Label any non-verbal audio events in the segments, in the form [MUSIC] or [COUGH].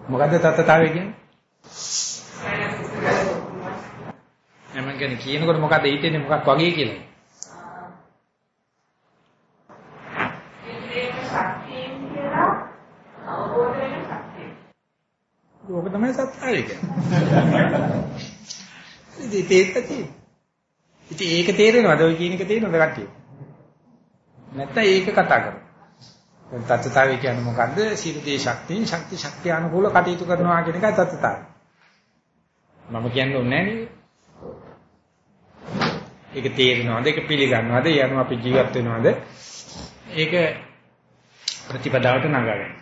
මොකද්ද තත්තාවේ කියන්නේ? එමන් කියන්නේ කියනකොට මොකද්ද හිතෙන්නේ මොකක් වගේ කියලා? ඕක තමයි සත්‍යය කියන්නේ. [LAUGHS] ඉතින් ඒක තියෙන්නේ. ඉතින් ඒක තේරෙනවද ඔය කියන එක තේරෙනවද කට්ටිය? නැත්නම් ඒක කතා කරමු. දැන් තත්ත්වතාවය කියන්නේ මොකද්ද? සිරුදේ ශක්තියෙන් ශක්ති ශක්තිය අනුකූල කටයුතු කරනවා කියන එකයි තත්ත්වතාවය. මම කියන්නේ නැහැ නේද? ඒක තේරෙනවද? ඒක පිළිගන්නවද? ඒ අනුව අපි ජීවත් වෙනවද? ඒක ප්‍රතිපදාවට නගාගන්න.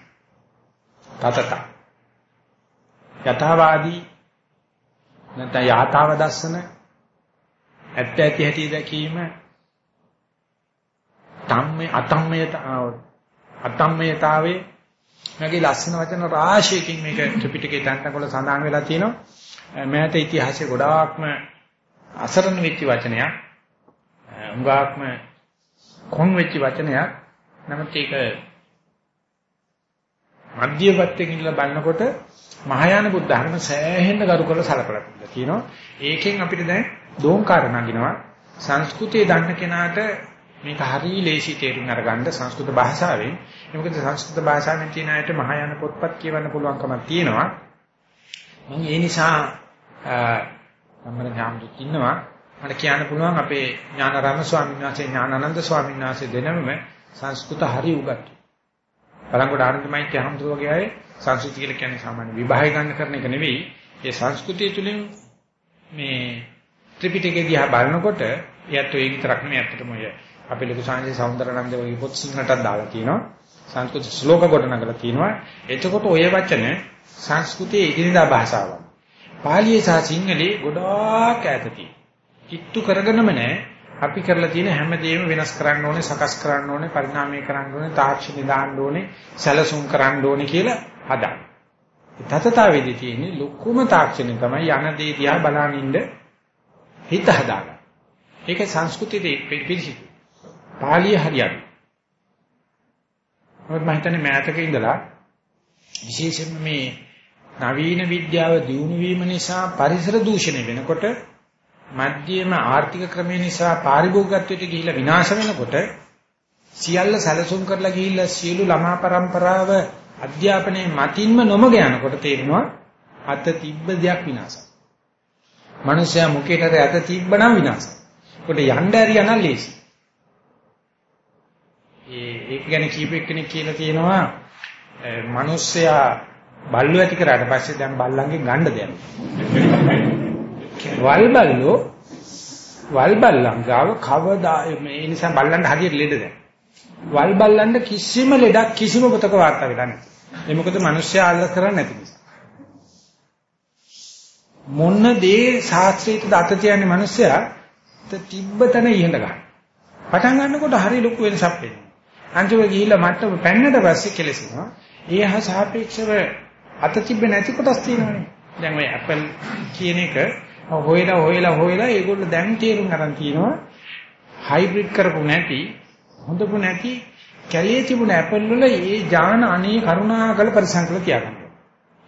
තතත. යථාවාදී නැත්නම් යථාව දර්ශන ඇත්ත ඇති හැටි දැකීම ධම්මේ අතම්මයට අතම්මයතාවේ මගේ ලස්සන වචන රාශියකින් මේක ත්‍රිපිටකේ තැන්තකොළ සඳහන් වෙලා තියෙනවා. මෑත ඉතිහාසයේ ගොඩාක්ම අසරණ වෙච්ච වචනයක්. උඟාක්ම කොන් වෙච්ච වචනයක්. නමුත් ඒක මධ්‍යපත්තකින් ඉඳලා බලනකොට මහායාන බුද්ධ ධර්ම සෑහෙන්න ගරු කරලා සලකලා තියෙනවා. ඒකෙන් අපිට දැන් දෝංකාර නගිනවා. සංස්කෘතිය දන්න කෙනාට මේක හරිය ලේසි තේරුම් අරගන්න සංස්කෘත භාෂාවෙන්. මොකද සංස්කෘත භාෂාවෙන් තියෙන අයට මහායාන පොත්පත් කියවන්න පුළුවන්කමක් තියෙනවා. මම ඒ නිසා අම්මර ඥාම්දුත් ඉන්නවා. මට කියන්න පුළුවන් අපේ ඥානාරාම ස්වාමීන් වහන්සේ ඥානানন্দ ස්වාමීන් වහන්සේ දෙනම සංස්කෘත හරි උගත්තු. බලංගොඩ ආනන්ද මෛත්‍රී හම්තුරුගේ අය සංස්කෘතිය කියලා කියන්නේ සාමාන්‍ය විභාගය ගන්න කරන එක නෙවෙයි. ඒ සංස්කෘතිය තුළින් මේ ත්‍රිපිටකය දිහා බලනකොට එයත් ඒ විතරක් නෙවෙයි අත්තටම ඔය අපේ ලොකු සංජය සෞන්දරනන්ද වගේ පොත් සිංහලටත් දාලා තියෙනවා. සංස්කෘත ශ්ලෝක ගොඩනගලා තියෙනවා. එතකොට ඔය වචන සංස්කෘතියේ ඉදිරියදා භාෂාවක්. පාලියේ සහ සිංහලේ ගොඩාක් ඈතදී. කිට්ටු කරගෙනම නැහැ. අපි කරලා තියෙන හැමදේම වෙනස් කරන්න ඕනේ, සකස් කරන්න ඕනේ, පරිණාමය කරන්න ඕනේ, තාක්ෂණي දාන්න ඕනේ, සැලසුම් කරන්න ඕනේ කියලා හදන්න. තතතාවේදී තියෙන්නේ ලොකුම තාක්ෂණය තමයි යන දේ දිහා බලන ඉන්න හිත හදාගන්න. ඒක සංස්කෘතියේ පිළිසිදු. පාලිය හරියට. මොකද මම හිතන්නේ මෑතක ඉඳලා විශේෂයෙන්ම මේ නවීන විද්‍යාව දියුණු වීම නිසා පරිසර දූෂණය වෙනකොට මධ්‍යම ආර්ථික ක්‍රමය නිසා පාරිභෝගිකත්වයට ගිහිලා විනාශ වෙනකොට සියල්ල සැලසුම් කරලා ගිහිල්ලා සියලු ළමා પરම්පරාව අධ්‍යාපනයේ මතින්ම නොමග යනකොට තේරෙනවා අත තිබ්බ දෙයක් විනාශයි. මිනිස්සයා මුකේට අත තිබ්බනම් විනාශයි. කොට යන්න ඇරියා නම් ලේසි. ඒ ඒක ගැන කීප එක්කෙනෙක් කියලා තියෙනවා මිනිස්සයා බල්ලු ඇති කරාට පස්සේ දැන් බල්ලන්ගෙන් ගන්න දෙයක්. වල් බල්ලෝ වල් බල්ලන් ගාව කවදා මේ නිසා බල්ලන්ට හරියට ලෙඩ දැන්. වල් බල්ලන්ට කිසිම ලෙඩක් කිසිම පොතක වාර්තා වෙලා නැහැ. ඒ මොකද මිනිස්සයා අල්ල කරන්නේ නැති නිසා. මොන දේ ශාස්ත්‍රයට දත තියන්නේ මිනිස්සයා තිබ්බතන ඉහඳ ගන්න. පටන් ගන්නකොට හරි ලොකු වෙනසක් වෙනවා. අන්තිමට ගිහිල්ලා මට්ටම පැන්නට පස්සේ කෙලසෙනවා. ඒ හා සාපේක්ෂව අත තිබ්බ නැති කොටස් තියෙනවනේ. දැන් ඔය Apple කියන එක හොයලා හොයලා හොයලා ඒගොල්ලෝ දැන් තේරුම් ගන්න තියෙනවා. හයිබ්‍රිඩ් කරපු නැති හොඳපු නැති කැලේ තිබුණ ඇපල් වල ඒ ඥාන අනේ කරුණාකර පරිසම් කරලා තියාගන්න.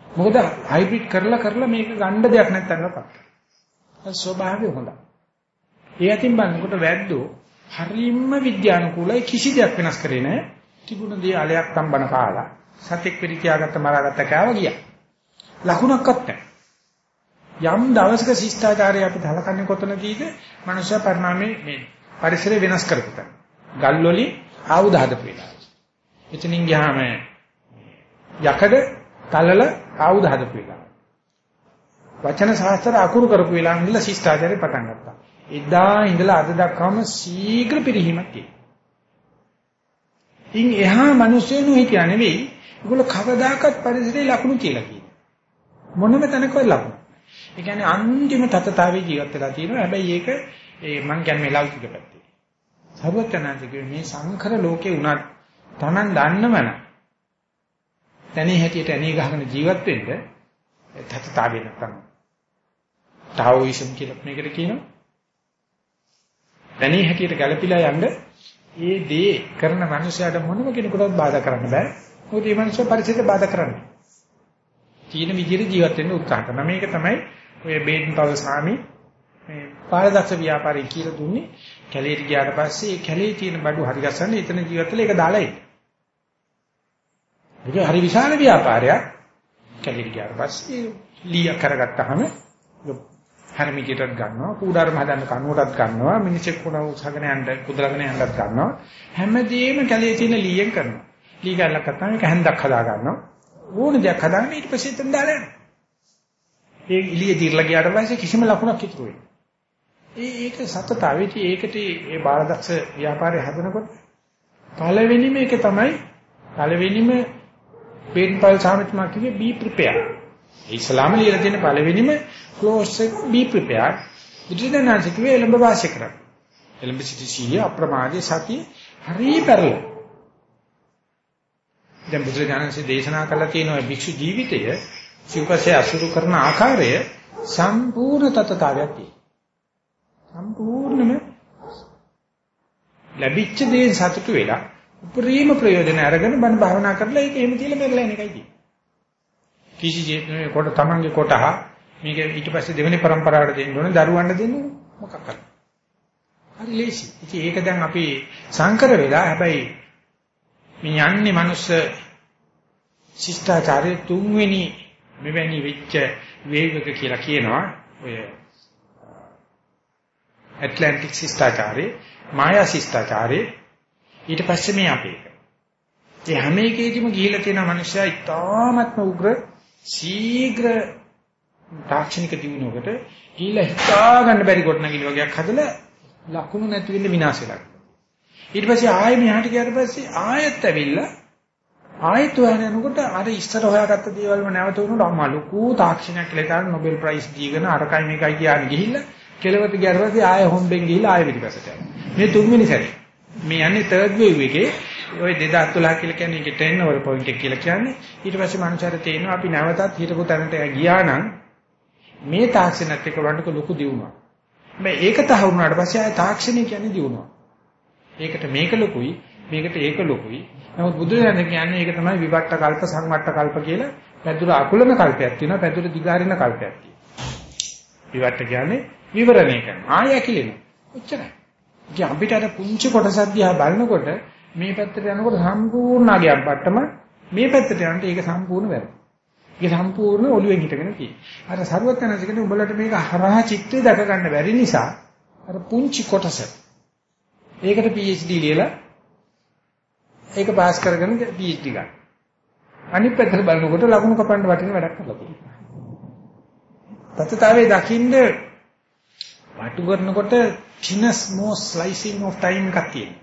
මොකද හයිබ්‍රිඩ් කරලා කරලා මේක ගන්න දෙයක් නැත්තම් අපක්. ඒ ස්වභාවය හොඳයි. ඒ අතින් බලනකොට වැද්දෝ හරියම විද්‍යානුකූලයි කිසි දෙයක් වෙනස් කරේ නැහැ. තිබුණ දේ අලයක් තම්බන කාලා සතෙක් පිළි තියාගත්ත මරාගත්ත කෑව ගියා. ලකුණක්වත් නැහැ. යම් දවසක ශිෂ්ටාචාරය අපිට හලකන්නේ කොතනදීද? මනුෂ්‍ය පරිණාමයේ මේ පරිසරය වෙනස් කරපුත. ගල් වලින් ආයුධ හදපු වෙලාව. එතනින් ගියාම යකඩ තලල ආයුධ හදපු වෙලාව. වචන ශාස්ත්‍ර අකුරු කරපු වෙලාව ඉඳලා ශිෂ්ටාචාරය පටන් ගත්තා. එදා ඉඳලා අද දක්වාම ශීඝ්‍ර පිරිහීමක් තියෙනවා. ඉන් එහා මිනිස්සුන්ු හිතියා නෙවෙයි. ඒගොල්ලෝ කවදාකවත් පරිසරයේ ලකුණු කියලා කියනවා. මොනම තැනකවත් ලකුණු. ඒ කියන්නේ අන්තිම තතතාවේ ජීවත් වෙලා තියෙනවා. හැබැයි ඒක ඒ මං කියන්නේ ලෞකික පැත්තේ. සර්වඥාන්සේ මේ සංකර ලෝකේ උනත් Taman දන්නවන තැනේ හැටියට ඇණේ ගහගෙන ජීවත් වෙන්න තත්තාවේ නැත්තම් ටාઓයිසම් කියලා මේකට කියනවා පැණි හැටියට ගැළපීලා යන්න ඒ දේ කරන මනුස්සයාට මොනම කෙනෙකුටවත් බාධා කරන්න බෑ. මොකද මේ මනුස්සයා පරිසරයට බාධා කරන්නේ. තීන විදිහට ජීවත් වෙන්න උත්සාහ කරනවා. මේක තමයි ඔය බේඩන් පවල් ස්වාමී මේ පාරදක්ෂ ව්‍යාපාරේ කියලා දුන්නේ. කැලේට ගියාට පස්සේ ඒ කැලේ තියෙන බඩු හරි ගස්සන්නේ එතන ජීවත් වෙලා ඒක දාලා ඉන්න. ඒක හරි විශාල ව්‍යාපාරයක්. කැලේට ගියාට පස්සේ ලීය කරගත්තාම හැරමිටියටත් ගන්නවා කූඩාරම හදන්න කනුවටත් ගන්නවා මිනිස්සෙක් කොන උසගෙන යන්න කුදලගෙන යන්නත් ගන්නවා හැමදේම කැලේ තියෙන ලීයෙන් කරනවා ලී ගල්ලක් අත්තාම ඒක හැන්දක් හදා ගන්නවා ඕන දෙයක් හදාගෙන ඊට පස්සේ එතන දාලා යනවා ඒ ඉලිය දිර්ලා ගියාට පස්සේ කිසිම ලකුණක් ඉතුරු වෙන්නේ ඒ ඒක සතතාවෙටි ඒකට ඒ බාලදක්ෂ ව්‍යාපාරය හදනකොට පළවෙනිම එක තමයි පළවෙනිම පේන්පල් සාමිතුමා කිව්වේ be prepared ඉස්ලාම ලියලා තියෙන පළවෙනිම close එක be prepared. බුදුදහම කිව්වේ එළඹ වාසය කරන්න. එළඹ සිටි සීය අප්‍රමාදී සතිය හරි පෙරල. දැන් බුදුරජාණන්සේ දේශනා කළා තියෙන භික්ෂු ජීවිතය සිව්පස්සේ අසුරු කරන ආකාරය සම්පූර්ණ තත්තාවයක් තියෙනවා. සම්පූර්ණම ලැබිච්ච දේ සතුටු වෙලා උපරිම ප්‍රයෝජන අරගෙන බණ භාවනා කරලා ඒක එහෙම තියලා පෙරලා යන එකයි තියෙන්නේ. කිසි කොට තමන්ගේ කොටහ මේක ඊට පස්සේ දෙවෙනි પરම්පරාවට දෙන්න ඕනේ දරුවන්ට දෙන්න මොකක්ද හරි ලේසි. ඉතින් ඒක දැන් අපි සංකර වෙලා හැබැයි මේ යන්නේ මනුස්ස ශිෂ්ටාචාරයේ තුන්වෙනි මෙවැනි වෙච්ච වේගක කියලා කියනවා. ඔය ඇට්ලැන්ටික් ශිෂ්ටාචාරේ මායා ශිෂ්ටාචාරේ ඊට පස්සේ මේ අපේ ඒ හැම එකේදීම ගිහිලා තියෙන මනුස්සයා ඉතාමත්ම උග්‍ර ශීඝ්‍ර තාක්ෂණික දිනුවකට ගිහිල්ලා හිතා ගන්න බැරි කොටනගිලි වගේක් හදලා ලකුණු නැති වෙන්න විනාශ වෙලා. ඊට පස්සේ ආයෙ මෙහාට ගියාට පස්සේ ආයෙත් ඇවිල්ලා ආයෙත් හොයනකොට අර ඉස්සර හොයාගත්ත දේවල්ම නැවත උනොත් අම්මා ලොකු තාක්ෂණයක් කියලා කරන Nobel Prize දීගෙන අරකයි මේකයි කියන්නේ ගිහිල්ලා කෙලවට ගියාට පස්සේ ආයෙ හොම්බෙන් ගිහිල්ලා ආයෙ පිටිපස්සට යනවා. මේ තුන්වෙනි සැරේ. මේ යන්නේ third wave එකේ ওই 2012 කියලා කියන්නේ ඒකේ ට්‍රෙන් ඕවර් පොයින්ට් එක කියලා කියන්නේ ඊට පස්සේ මනුස්සයර තේිනවා අපි නැවතත් හිටපු තැනට ගියා නම් මේ තාක්ෂණයත් එක්ක වඩනක ලොකු දියුණුවක්. හැබැයි ඒක තහවුරුනාට පස්සේ ආය තාක්ෂණය කියන්නේ දියුණුවක්. ඒකට මේක ලොකුයි මේකට ඒක ලොකුයි. නමුත් බුදුරජාණන් කියන්නේ ඒක තමයි විවට්ට කල්ප සංවට්ට කල්ප කියලා පැදුර අකුලන කල්පයක් තියෙනවා පැදුර දිගාරින කල්පයක් තියෙනවා. විවට්ට කියන්නේ විවරණය කරන ආය ඇකිලෙන. ඔච්චරයි. ඉතින් අපිට අර පුංචි කොටසක් දිහා බලනකොට මේ පැත්තට යනකොට සම්පූර්ණ අගයක් බට්ටම මේ පැත්තට යනකොට ඒක සම්පූර්ණ වැරදි. ඒක සම්පූර්ණ ඔළුවෙන් හිටගෙන තියෙනවා. අර සරුවත් යනසිකනේ උඹලට මේක හරහා චිත්තේ දැක ගන්න බැරි නිසා අර පුංචි කොටස. ඒකට PhD ලියලා ඒක පාස් කරගෙන PhD ගන්න. අනිත් පැත්තට බලනකොට ලකුණු කපන්න වටින වැඩක් කරලා තියෙනවා. තත්තාවේ දකින්න වටු කරනකොට thin small slicing of time එකක් තියෙනවා.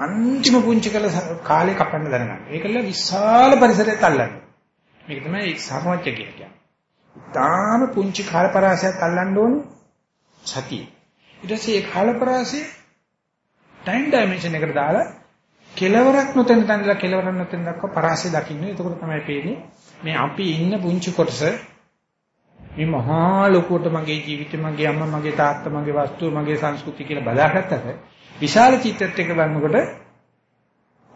අන්තිම පුංචි කළ කාලේ කපන්න දැනගන්න. ඒකල විශාල පරිසරයක් අල්ලන්න. මේක තමයි සර්වඥ කියන්නේ. තාම පුංචි කාලපරාසයක් අල්ලන්න ඕනේ සතිය. ඊට පස්සේ ඒ කාලපරාසය ටයිම් ඩයිමන්ෂන් එකට දාලා කෙලවරක් නොතෙන් තැනලා කෙලවරක් නොතෙන් දක්වා පරාසය දකින්න. එතකොට තමයි පේන්නේ මේ අපි ඉන්න පුංචි කොටස මේ මහා ලොකුවට මගේ ජීවිතේ මගේ අම්මා මගේ තාත්තා මගේ වස්තුව මගේ සංස්කෘතිය කියලා බදාගත්තට විශාල චිත්තත් එක බලනකොට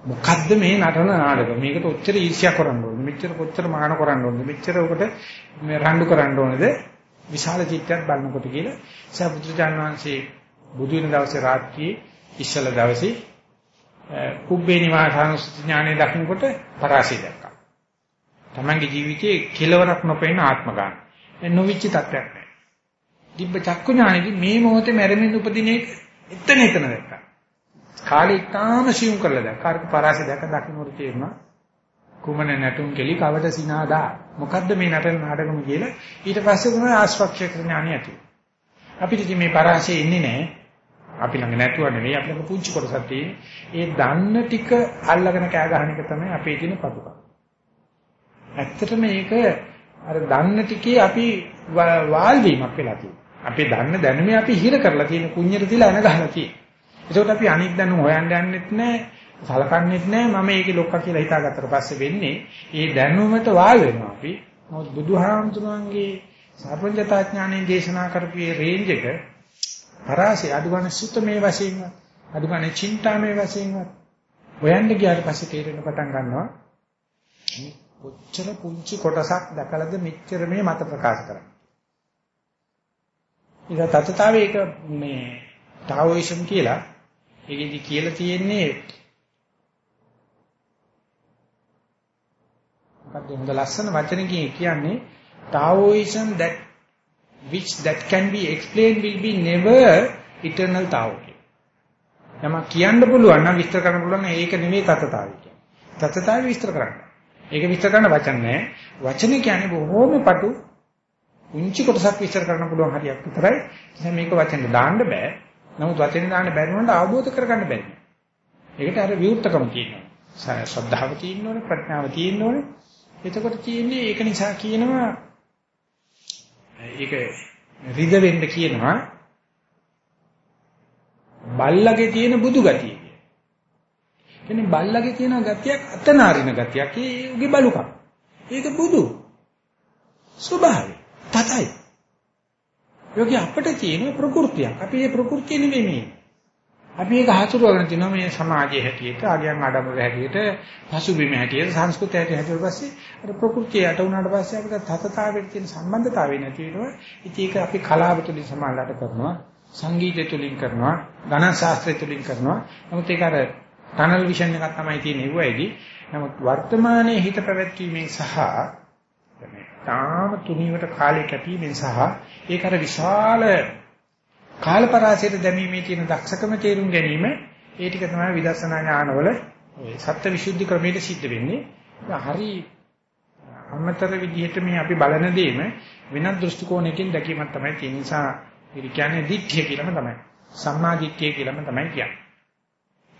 මොකද්ද මේ නටන නාටක මේකට ඔච්චර ඊර්ෂ්‍යා කරන්න ඕනේ මෙච්චර කොච්චර මාන කරන්න ඕනේ මෙච්චර උකට මේ රණ්ඩු කරන්න ඕනේද විශාල චිත්තයක් බලනකොට කියලා සබුදුජාන වහන්සේ බුදු වෙන දවසේ රාත්‍රියේ ඉස්සල දවසේ කුබ්බේ නිවාසානුස්සති ඥානෙ දකින්නකොට පරාසය දැක්කා. තමන්ගේ ජීවිතයේ කෙලවරක් නොපෙනෙන ආත්ම ගන්න. ඒ නොවිච්ච තත්ත්වයක් නැහැ. දිබ්බ චක්කු ඥානෙදි මේ මොහොතේ මැරෙමින් උපදින එක එතන එතන දැක්කා. කාලේ ඉතාම සියුම් කරලා දැක්කා. අර පරාසය දැක දකින්නට තේරුණා. කුමන නැටුම් කෙලි කවට සිනාදා. මොකද්ද මේ නටන නාටකම කියලා ඊට පස්සේ තමයි ආස්වක්ෂය කරන ඥානිය ඇති. අපිට ඉතින් මේ පරාසය ඉන්නේ නැහැ. අපි ළඟ නැතුව නෙවෙයි අපි ළඟ පුංචි කොටසක් තියෙන්නේ. ඒ දන්න ටික අල්ලගෙන කෑ ගහන එක තමයි අපේ තියෙන පතුක. ඇත්තටම මේක අර දන්න ටිකේ අපි වාල් වීමක් වෙලා තියෙනවා. අපි දන්න දැනුමේ අපි හිර කරලා තියෙන කුඤ්ඤයට තියලා එන ගහලා තියෙන. ඒකට අපි අනිත් දැනුම හොයන්න යන්නෙත් නැහැ, සලකන්නෙත් නැහැ. මම ඒකේ ලොක්කා කියලා හිතාගත්තට පස්සේ වෙන්නේ ඒ දැනුමට වාල් වෙනවා අපි. නමුත් බුදුහාමුදුරන්ගේ සර්වඥතා ඥාණයෙන් දේශනා කරපු මේ රේන්ජ් එක පරාසය අඩු ගන්න සුත මේ වශයෙන්වත් අඩු ගන්න චින්තා මේ වශයෙන්වත් හොයන්න ගියාට පස්සේ තේරෙන පටන් ගන්නවා මේ කොච්චර පුංචි කොටසක් දැකලාද මෙච්චර මේ මත ප්‍රකාශ කරන්නේ. ඉතින් තත්තාවේ එක මේ ටාවෝයිසම් කියලා ඒකෙදි කියලා තියෙන්නේ මොකක්ද හොඳ ලස්සන වචනකින් කියන්නේ Taoism that which that can be explained will be never eternal Tao. යම කියන්න පුළුවන් නම් විස්තර කරන්න පුළුවන් ඒක නෙමෙයි තතතාවය කියන්නේ. තතතාවය විස්තර කරන්න. ඒක විස්තර කරන්න වචන නැහැ. වචනේ කියන්නේ බොහොම පටු උන්චි කොටසක් විස්තර කරන්න පුළුවන් හරියක් විතරයි. එහෙනම් මේක වචෙන් දාන්න බෑ. නමුත් වචෙන් දාන්න බැරි වුණාට අවබෝධ කරගන්න බැහැ. ඒකට අර විවුර්තකම කියනවා. ශ්‍රද්ධාව තියෙන්න ඕනේ, ප්‍රඥාව තියෙන්න ඕනේ. එතකොට තියෙන්නේ ඒක නිසා කියනවා ඒක රිද වෙන්න කියනවා බල්ලගේ තියෙන බුදු ගතිය. කියන්නේ බල්ලගේ තියෙන ගතියක් අතනාරින ගතියක්. ඒ උගේ බලුකම්. ඒක බුදු. ස්වභාවය. තතයි. යෝගී අපිට තියෙන ප්‍රകൃතියක්. අපි මේ ප්‍රകൃතිය නෙමෙයි මේ. අපි ඒක හසුරුවගෙන තිනවා මේ සමාජයේ හැටියට, ආගයන් ආඩම්බර හැටියට, පසුබිම හැටියට, සංස්කෘතිය හැටියට පස්සේ අර ප්‍රകൃතිය යට වුණාට පස්සේ අපිට තතතාවයට තියෙන සම්බන්ධතාවය නැති වෙනවා. ඉතින් ඒක අපි කලාව තුළින් සමාජලට කරනවා, සංගීතය තුළින් කරනවා, ධන ශාස්ත්‍රය තුළින් කරනවා. නමුත් ඒක අර ටනල් විෂන් එකක් තමයි තියෙන ඉුවයිදී. නමුත් වර්තමානයේ හිත පැවැත්වීමෙන් සහ තාම තුනීවට කාලය කැපීමෙන් සහ ඒක අර විශාල කාලපරාසයට දැමීමේ තියෙන දක්ෂකම තේරුම් ගැනීම ඒ ටික තමයි විදර්ශනා ඥානවල සත්‍ය විසුද්ධි ක්‍රමයට සිද්ධ වෙන්නේ. හරි අමතර විදිහට මේ අපි බලන දෙයම වෙනත් දෘෂ්ටි කෝණයකින් දැකීමක් තමයි තියෙන නිසා ඒ කියන්නේ දිට්ඨිය කියලාම තමයි. සම්මා දිට්ඨිය කියලාම තමයි කියන්නේ.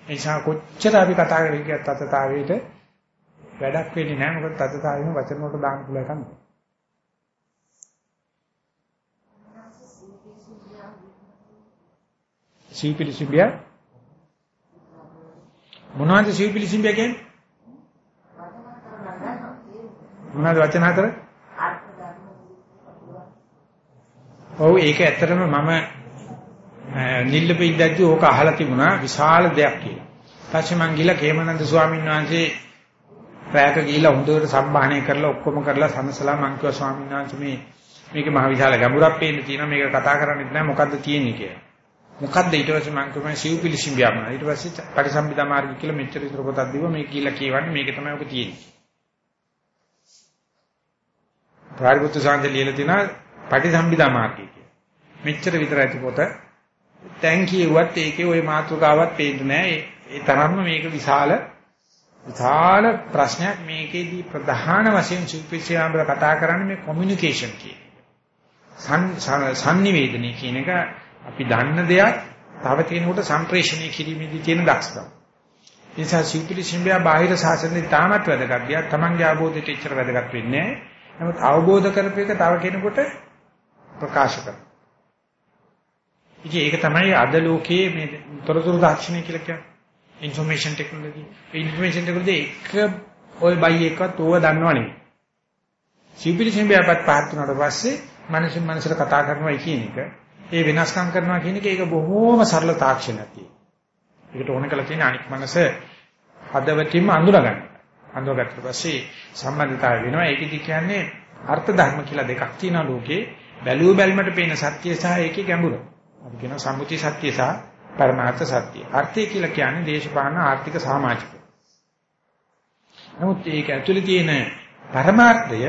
ඒ නිසා කොච්චර අපි කතා කරේ කියත් තත්තාවේට වැඩක් වෙන්නේ නැහැ. මොකද තත්තාවෙම වචන වලට දාන්න පුළුවන් එකක් නෙවෙයි. සිව්පිලිසිඹිය මොනවද සිව්පිලිසිඹිය කියන්නේ? මොනවද වචන හතර? ඔව් ඒක ඇත්තටම මම නිල්ලපෙ ඉඳද්දි ඕක අහලා තිබුණා. විශාල දෙයක් කියලා. ඊපස්සේ මං ගිහලා කේමනන්ද ස්වාමීන් වහන්සේ රැයක ගිහිල්ලා හොඳට සම්භාහණය කරලා ඔක්කොම කරලා සමසලා මං කිව්වා ස්වාමීන් වහන්සේ මේ මේක මහ විශාල ගැඹුරක් පේන්න තියෙනවා. මේක කතා කරන්නේ නැහැ මොකද්ද තියෙන්නේ? කියලා. මොකද්ද? ඊට පස්සේ මම කියපන් සිව් පිළිසිඹියම ඊට පස්සේ පරිසම්පදා මාර්ගය කියලා මෙච්චර විතර පොතක් දීවා. මේක කියලා කියවන්නේ මේක තමයි ඔක තියෙන්නේ. ප්‍රාරිපුත්තු සාන්ත ලියලා තියෙනවා පටිසම්පදා මාර්ගය කියලා. මෙච්චර විතර ඇති පොත. දැන් කියුවත් ඒකේ ওই මාතෘකාවක් පේන්නේ නැහැ ඒ තරම්ම මේක විශාල විශාල ප්‍රශ්නයක් මේකේදී ප්‍රධාන වශයෙන් සිව්පිළිසිඹිය කතා කරන්නේ මේ කොමියුනිකේෂන් කියන සංනිවේදනය කියන එක අපි දන්න දෙයක් තව කෙනෙකුට සම්ප්‍රේෂණය කිරීමේදී තියෙන දක්ෂකම. ඒ නිසා සීපිලි සිඹයා බාහිර සාසනෙ තාමත් වැදගත්. දියා තමන්ගේ අවබෝධයට ඉච්චර වැදගත් වෙන්නේ නැහැ. නමුත් අවබෝධ කරපේක තව කෙනෙකුට ප්‍රකාශ කරනවා. ඉතින් ඒක තමයි අද ලෝකයේ මේ තොරතුරු දාර්ශනික කියලා කියන්නේ. Information technology. ইনফরমේෂන් ටෙක්නොලොජි එක ඔය බයි එකවත් ඕව දන්නව නෙමෙයි. සිවිලිසෙන් බයපත් පහත් වුණාට පස්සේ මිනිස්සු මිනිස්සුට කතා කරනවා කියන එක ඒ වෙනස්කම් කරනවා කියන එක ඒක බොහොම සරල තාක්ෂණයක් තියෙනවා. ඒකට ඕන කළ තියෙන අනික් මනස හදවතින්ම අඳුරගන්න. අඳුරගත්තට පස්සේ සම්බන්ධතාවය වෙනවා. ඒකෙදි කියන්නේ අර්ථ ධර්ම කියලා දෙකක් තියෙනවා ලෝකේ. බැලුව බැලමට පේන සත්‍ය සහ ඒකේ ගැඹුර. අපි කියනවා සම්මුති සත්‍ය සහ පරමාර්ථ සත්‍ය. අර්ථය කියලා කියන්නේ දේශපාලන ආර්ථික සමාජික. නමුත් ඒක ඇතුලේ තියෙන පරමාර්ථය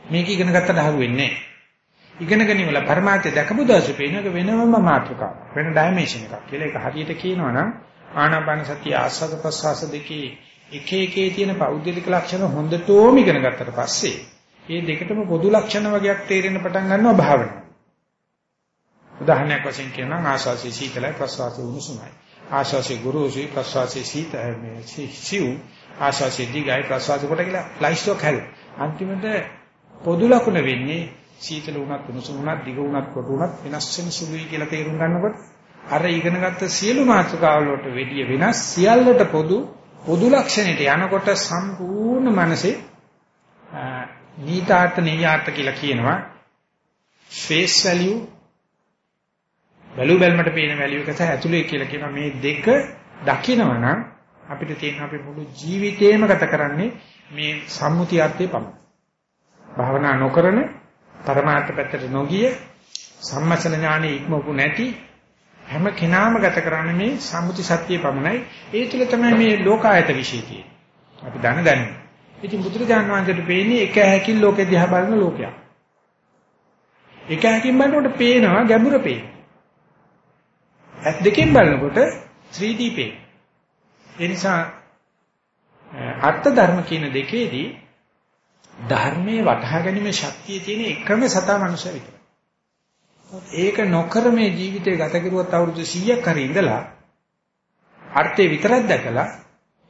මේක ඉගෙන ගත්තට හරු වෙන්නේ නැහැ. ඉගෙන ගැනීම වල පරමාර්ථය දැකපු දවසේ පේන එක වෙනම මාතෘකාවක්. වෙන ඩයිමන්ෂන් එකක් කියලා ඒක හරියට කියනවා නම් ආනාපාන සතිය ආස්වාද ප්‍රසවාස දෙකේ එක එකේ තියෙන පෞද්ගලික ලක්ෂණ හොඳටම ඉගෙන ගත්තට පස්සේ මේ දෙකටම පොදු ලක්ෂණ වගේක් තේරෙන්න පටන් ගන්නවා භාවනාව. උදාහරණයක් වශයෙන් කියනවා ආස්වාසී සීතලයි ප්‍රසවාසී උණුසුමයි. ආස්වාසී ගුරුසී ප්‍රසවාසී සීතයි සිව් ආස්වාසී දිගයි ප්‍රසවාසී කොට කියලා ෆ්ලයිස්ටොක් හැල්. අන්තිමට පොදු ලක්ෂණ වෙන්නේ සීතල වුණත් උණුසුම් වුණත් දිග වුණත් කොට වුණත් වෙනස් වෙන සුළුයි කියලා තේරුම් ගන්නකොට අර ඉගෙනගත්ත සියලු මාතෘකාවල වලට වෙඩිය වෙනස් සියල්ලට පොදු පොදු ලක්ෂණයට යනකොට සම්පූර්ණ මනසේ නීතාර්ථ නියාර්ථ කියලා කියනවා face value බැලු බැලමට පේන වැලියු එක සහ ඇතුලේ කියලා කියන මේ දෙක දකිනවනම් අපිට තියෙන අපේ මුළු ජීවිතේම ගත කරන්නේ මේ සම්මුති අර්ථේ පමණයි. භාවනා නොකරන පරමාර්ථ පැත්තට නොගිය සම්මසන ඥානෙ ඉක්මවපු නැති හැම කෙනාම ගත කරන්නේ මේ සම්මුති සත්‍යය පමණයි. ඒ තුල තමයි මේ ලෝකායත විශ්ේ තියෙන්නේ. අපි දන දැනුම. ඉතින් බුදුරජාණන් වහන්සේට පේන්නේ එක හැකින් ලෝකෙ දිහා බලන ලෝකයක්. එක හැකින් බලනකොට පේනවා ගැඹුර පේන. ඇස් දෙකෙන් බලනකොට 3D පේන. ඒ නිසා අර්ථ ධර්ම කියන දෙකේදී ධර්මයේ වටහා ගැනීම ශක්තිය තියෙන එකම සතා මනුෂ්‍ය විතරයි. ඒක නොකර මේ ජීවිතය ගත කරුවත් අවුරුදු 100ක් හරි ඉඳලා අර්ථය විතරක් දැකලා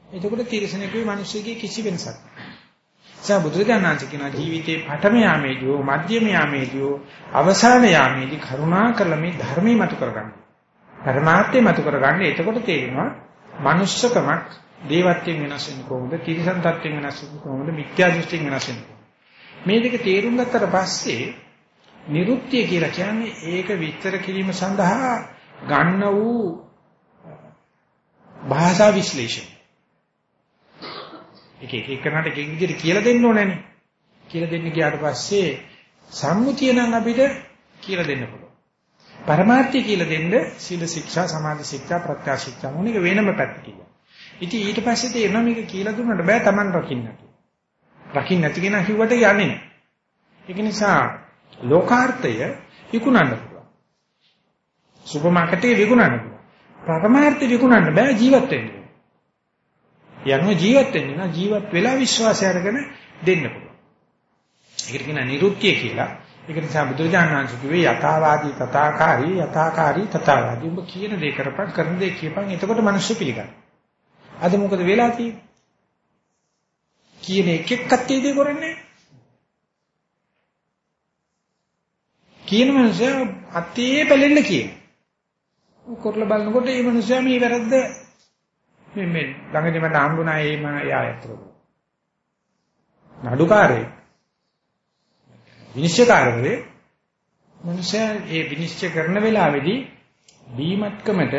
එතකොට තිරසනෙකුයි මිනිස්සුගේ කිසි වෙනසක් නැහැ. සා බුදුරජාණන් කියන ජීවිතේ පඨම යාමේදී මධ්‍යම යාමේදී අවසාන යාමේදී කරුණා කළ මේ ධර්මයේ මතු කරගන්න. ධර්මාර්ථය මතු කරගන්න එතකොට තේරෙනවා manussකමක් දේවත්වයෙන් වෙනස් වෙන්නේ කොහොමද? තිරසන් තත්ත්වයෙන් වෙනස් වෙන්නේ කොහොමද? මිත්‍යා දෘෂ්ටියෙන් වෙනස් වෙන්නේ. මේ දෙක තේරුම් ගත්තට පස්සේ නිරුක්තිය කියලා කියන්නේ ඒක විස්තර කිරීම සඳහා ගන්න වූ භාෂා විශ්ලේෂණ. එක එක එකනට එක විදිහට කියලා දෙන්න ඕනෑනේ. කියලා දෙන්න ගියාට පස්සේ සම්මුතිය නම් අපිට කියලා දෙන්න පුළුවන්. පරමාර්ථය කියලා දෙන්න සීල ශික්ෂා, සමාධි ශික්ෂා, ප්‍රත්‍යා ශික්ෂා මොනික වෙනම පැත්ත කියලා. ඉතින් ඊට පස්සේ තේරෙනවා මේක කියලා දුන්නට බෑ Taman රකින්න. රකින්න නැති කෙනා කිව්වට යන්නේ නැහැ. ඒක නිසා ලෝකාර්ථය විකුණන්න පුළුවන්. සුපර් මාකට් එකේ විකුණන්න පුළුවන්. පරමාර්ථය විකුණන්න බෑ ජීවත් වෙන්න. යනවා ජීවත් වෙන්න නා ජීවත් වෙලා විශ්වාසය අරගෙන දෙන්න පුළුවන්. ඒකට කියන නිරුක්තිය කියලා. ඒක නිසා බුදුරජාණන් වහන්සේ කිව්වේ යථාවාදී තථාකාරී යථාකාරී තථාවාදී. ඔබ කියන දේ කරපන් කරන දේ කියපන් එතකොට මිනිස්සු පිළිගන්නවා. අද මොකද වෙලා තියෙන්නේ? කියන එක එක්කත් ඒ දේ කරන්නේ කියන මනුස්සයා අතේ පැලෙන්න කියන. කරලා බලනකොට මේ මනුස්සයා මේ වැරද්ද මේ මේ ළඟදී මට හම්බුණා ඒ මම යා ඇත්තට. නඩුකාරේ විනිශ්චයකාරවරේ මනුෂයා ඒ විනිශ්චය කරන වෙලාවේදී බීමත්කමට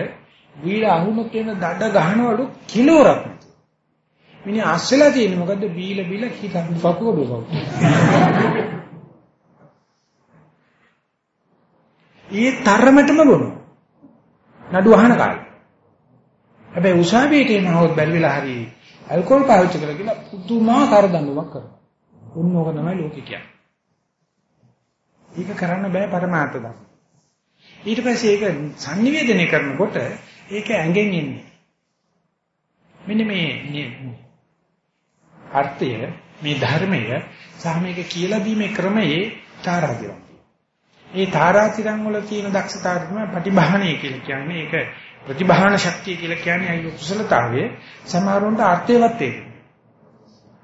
වීල අහුම කියන දඩ ගහනවලු කිලෝරක් නැති. මිනිහ අස්සලා තියෙන්නේ මොකද්ද බීල බීල හිතන් පපුව බොවව. ඊ තරමටම බොනවා. නඩු අහන කාලේ. හැබැයි උසාවියට එනවොත් බැලවිලා හරි ඇල්කොහොල් පාවිච්චි කරලා කියලා පුදුමාකාර දඬුවමක් කරනවා. උන් ඕක තමයි ලෝකෙ කියන්නේ. ඒක කරන්න බෑ පරමාර්ථ ධර්ම. ඊට පස්සේ ඒක sannivedanaya කරනකොට ඒක ඇඟෙන් එන්නේ. මෙන්න මේ අර්ථය මේ ධර්මය සහ මේක කියලා දීමේ ක්‍රමයේ තාරාතිරම්. ඒ තාරාතිරම් වල තියෙන දක්ෂතාවය තමයි ප්‍රතිභාණය කියලා කියන්නේ. ඒක ප්‍රතිභාන ශක්තිය කියලා කියන්නේ අයි කුසලතාවයේ සමහරවන්ට අර්ථයවත් තේරෙන්නේ.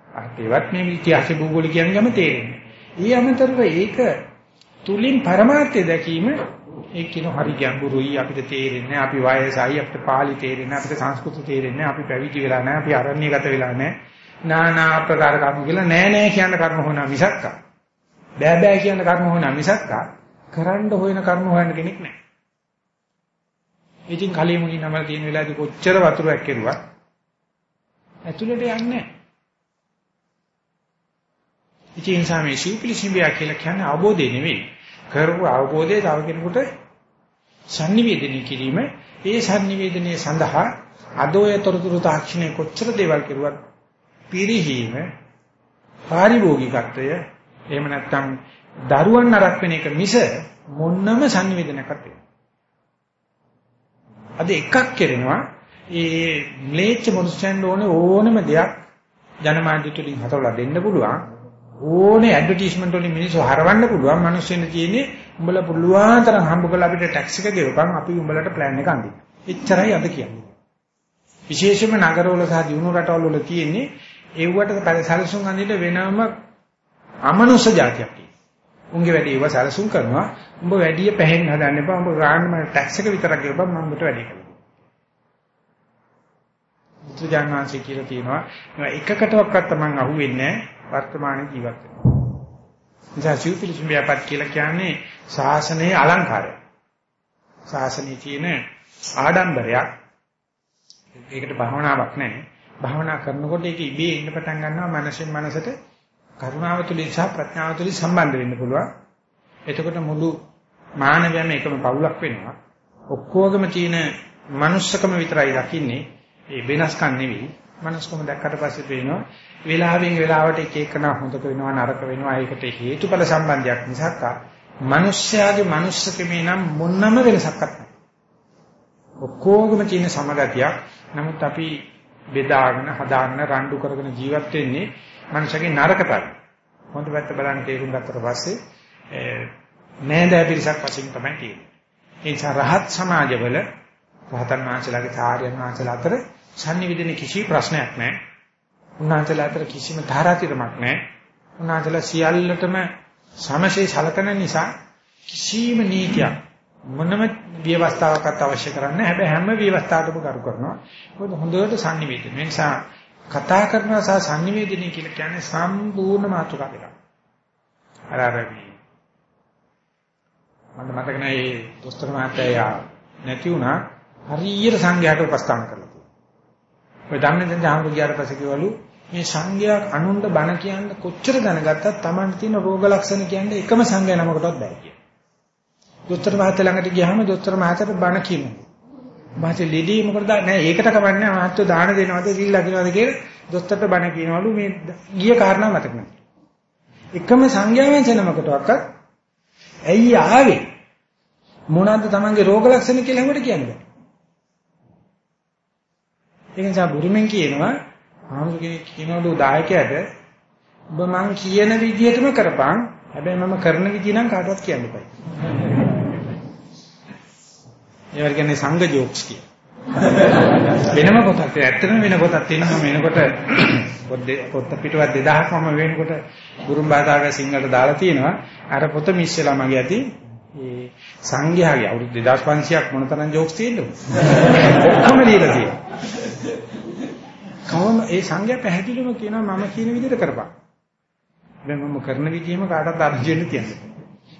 අර්ථයවත් මේ ඉතිහාස භූගෝල කියන ගම තේරෙන්නේ. ඊ අමතරව ඒක තුලින් පරමාර්ථය දැකීම ඒ කියන හරි ගැඹුරුයි අපිට තේරෙන්නේ අපි වයසයි අපිට පාලි තේරෙන්නේ අපිට සංස්කෘත තේරෙන්නේ අපි පැවිදි වෙලා නැහැ. අපි අරණ්‍යගත වෙලා නැහැ. නානා ආකාර කර්ම කියලා නෑ නෑ කියන කර්ම හොනා මිසක්කා. බෑ බෑ කියන කර්ම හොනා මිසක්කා. කරන්න හොයන කර්ම හොයන්න කෙනෙක් නෑ. ඉතින් කලිමුණි නමල තියෙන වෙලාවේදී කොච්චර වතුරක් කෙරුවා ඇතුළට යන්නේ නැහැ. ඉතින් සාමේ ශීපිලිසිඹියා කියලා කියන්නේ අවබෝධය නෙවෙයි. කරපු අවබෝධය තව කෙනෙකුට sannivedana කිරීම. ඒ sannivedanaye සඳහා අදෝය තොරතුරු තාක්ෂණය කොච්චර දේවල් කෙරුවත් පිරිහීම පාරිභෝගිකත්වය එහෙම නැත්නම් දරුවන් නරක වෙන එක මිස මොන්නම sannivedanaයකට අද එකක් කරනවා. ඒ ම්ලේච්ඡ මොනුස්සයන්ට ඕනේ ඕනම දෙයක් ජනමාධ්‍ය තුලින් හතරලා දෙන්න පුළුවන්. ඕනේ ඇඩ්වර්ටයිස්මන්ට් වලින් මිනිස්සු හරවන්න පුළුවන් මිනිස්සුන්ට තියෙන්නේ උඹලා පුළුවන් තරම් හම්බ කරලා අපිට ටැක්ස් එක ගෙවපන් අපි උඹලට ප්ලෑන් එක අඳින්න. එච්චරයි අද කියන්නේ. විශේෂයෙන්ම නගරවල සහ දියුණු රටවල් වල තියෙන්නේ ඒවට සැලසුම් අඳින්න වෙනම අමනුෂ්‍ය જાතියක් තියෙනවා. උන්ගේ වැඩේ ඒව සැලසුම් කරනවා. උඹ වැඩි පැහෙන්න හදන්න එපා. උඹ ගාන්න මම ටැක්ස් එක විතරක් ගෙවපන් මම උඹට වැඩි කරනවා. බුදුජානනාංශය කියලා තියෙනවා. එකකටවත් තමන් අහුවෙන්නේ වර්තමාන ජීවත් වෙනවා. නිසා සිව්පිලිසුම් ව්‍යාපත් කියලා කියන්නේ ශාසනයේ අලංකාරය. ශාසනයේ තියෙන ආඩම්බරයක්. ඒකට භවනාවක් නැහැ. භවනා කරනකොට ඒක ඉබේ ඉන්න පටන් ගන්නවා මනසෙන් මනසට කරුණාව තුලින් සහ ප්‍රඥාව තුලින් සම්බන්ධ වෙන්න පුළුවන්. එතකොට මුළු මානවයම එකම පවුලක් වෙනවා. ඔක්කොගම තියෙන manussකම විතරයි දකින්නේ. ඒ වෙනස්කම් නෙවෙයි. Manussකම දැක්කට පස්සේ පේනවා වේලාවෙන් වේලාවට එක එකන හොඳට වෙනවා නරක වෙනවා. ඒකට හේතුඵල සම්බන්ධයක් මිසක් මිනිස්යාගේ manussකමේ නම් මොනම වෙනසක් නැහැ. ඔක්කොගම තියෙන සමගතියක්. නමුත් අපි බෙදාගෙන හදාගෙන රණ්ඩු කරගෙන ජීවත් වෙන්නේ මනුෂ්‍යගේ නරක පැත්ත. හොඳ පැත්ත බලන්න තේරුම් ගත්තට පස්සේ නෑදෑ පිරිසක් වශයෙන් තමයි තියෙන්නේ. ඒ නිසා රහත් සමාජවල රහතන් වහන්සේලාගේ සාර්යයන් වහන්සේලා අතර sannivedana කිසි ප්‍රශ්නයක් නැහැ. උන්වහන්සේලා අතර කිසිම ධාරාතිරමක් නැහැ. උන්වහන්සේලා සියල්ලටම සමසේ සලකන නිසා කිසිම නීතියක් මොනම ව්‍යවස්ථාවක්වත් අවශ්‍ය කරන්නේ හැබැයි හැම ව්‍යවස්ථාවකටම කරු කරනවා. මොකද හොඳට sannivedana. ඒ නිසා කතා කරනවා සහ sannivedana කියලා කියන්නේ සම්පූර්ණ මාතෘකාවක්. අර අර මට මතක නැහැ ඒ දොස්තර මහත්තයා නැති වුණා හරියට සංඝයාට උපස්ථාන කරලා තියෙනවා. ඔය ධම්මෙන් දැන් ආහුරු ගියාට පස්සේ කිව්වලු මේ සංඝයා අනුන්ට බණ කියන්න කොච්චර දැනගත්තත් Taman තියෙන රෝග ලක්ෂණ කියන්නේ එකම සංඝයා නමකටවත් බෑ කියන. දොස්තර මහත්තයා ළඟට ගියාම දොස්තර මහත්තයාට බණ කියනවා. මාතේ ලෙඩී මොකටද නෑ ඒකට කවන්නේ මහත්තයෝ දාන දෙනවද කිල්ලා කියනවද කියලා දොස්තරට බණ කියනවලු මේ ගිය කාරණා මතක නැහැ. එකම සංඥාවෙන් සෙනමකටවත් ඇයි ආවේ? මොනවාද තමන්ගේ රෝග ලක්ෂණ කියලා හැමෝට කියන්නේ. ඒ නිසා බුරුමෙන් කියනවා ආමුගේ කියනවලු දායකයාට ඔබ මං කියන විදිහටම කරපන්. හැබැයි මම කරන විදිහ නම් කාටවත් කියන්න එපා. ඒවල් කියන්නේ සංඝ ජෝක්ස් කිය. වෙනම පොතක්. ඇත්තටම වෙන පොතක් තියෙනවා. මේනකොට පොත් පිටුවක් 2000ක් මම වෙනකොට ගුරුම් භාෂාවෙන් සිංහලට දාලා තියෙනවා. අර පොත මිස් වෙලා මගේ ඇති ඒ සංඝයාගේ අවුරුදු 2500ක් මොනතරම් ජෝක්ස් තියෙන්නද? ඔක්කොම දීලා තියෙනවා කවම ඒ සංඝයා පැහැදිලිවම කියනවා මම කියන විදිහට කරපන් දැන් මම කරන විදිහම කාටවත් අරන් දෙන්න කියන්නේ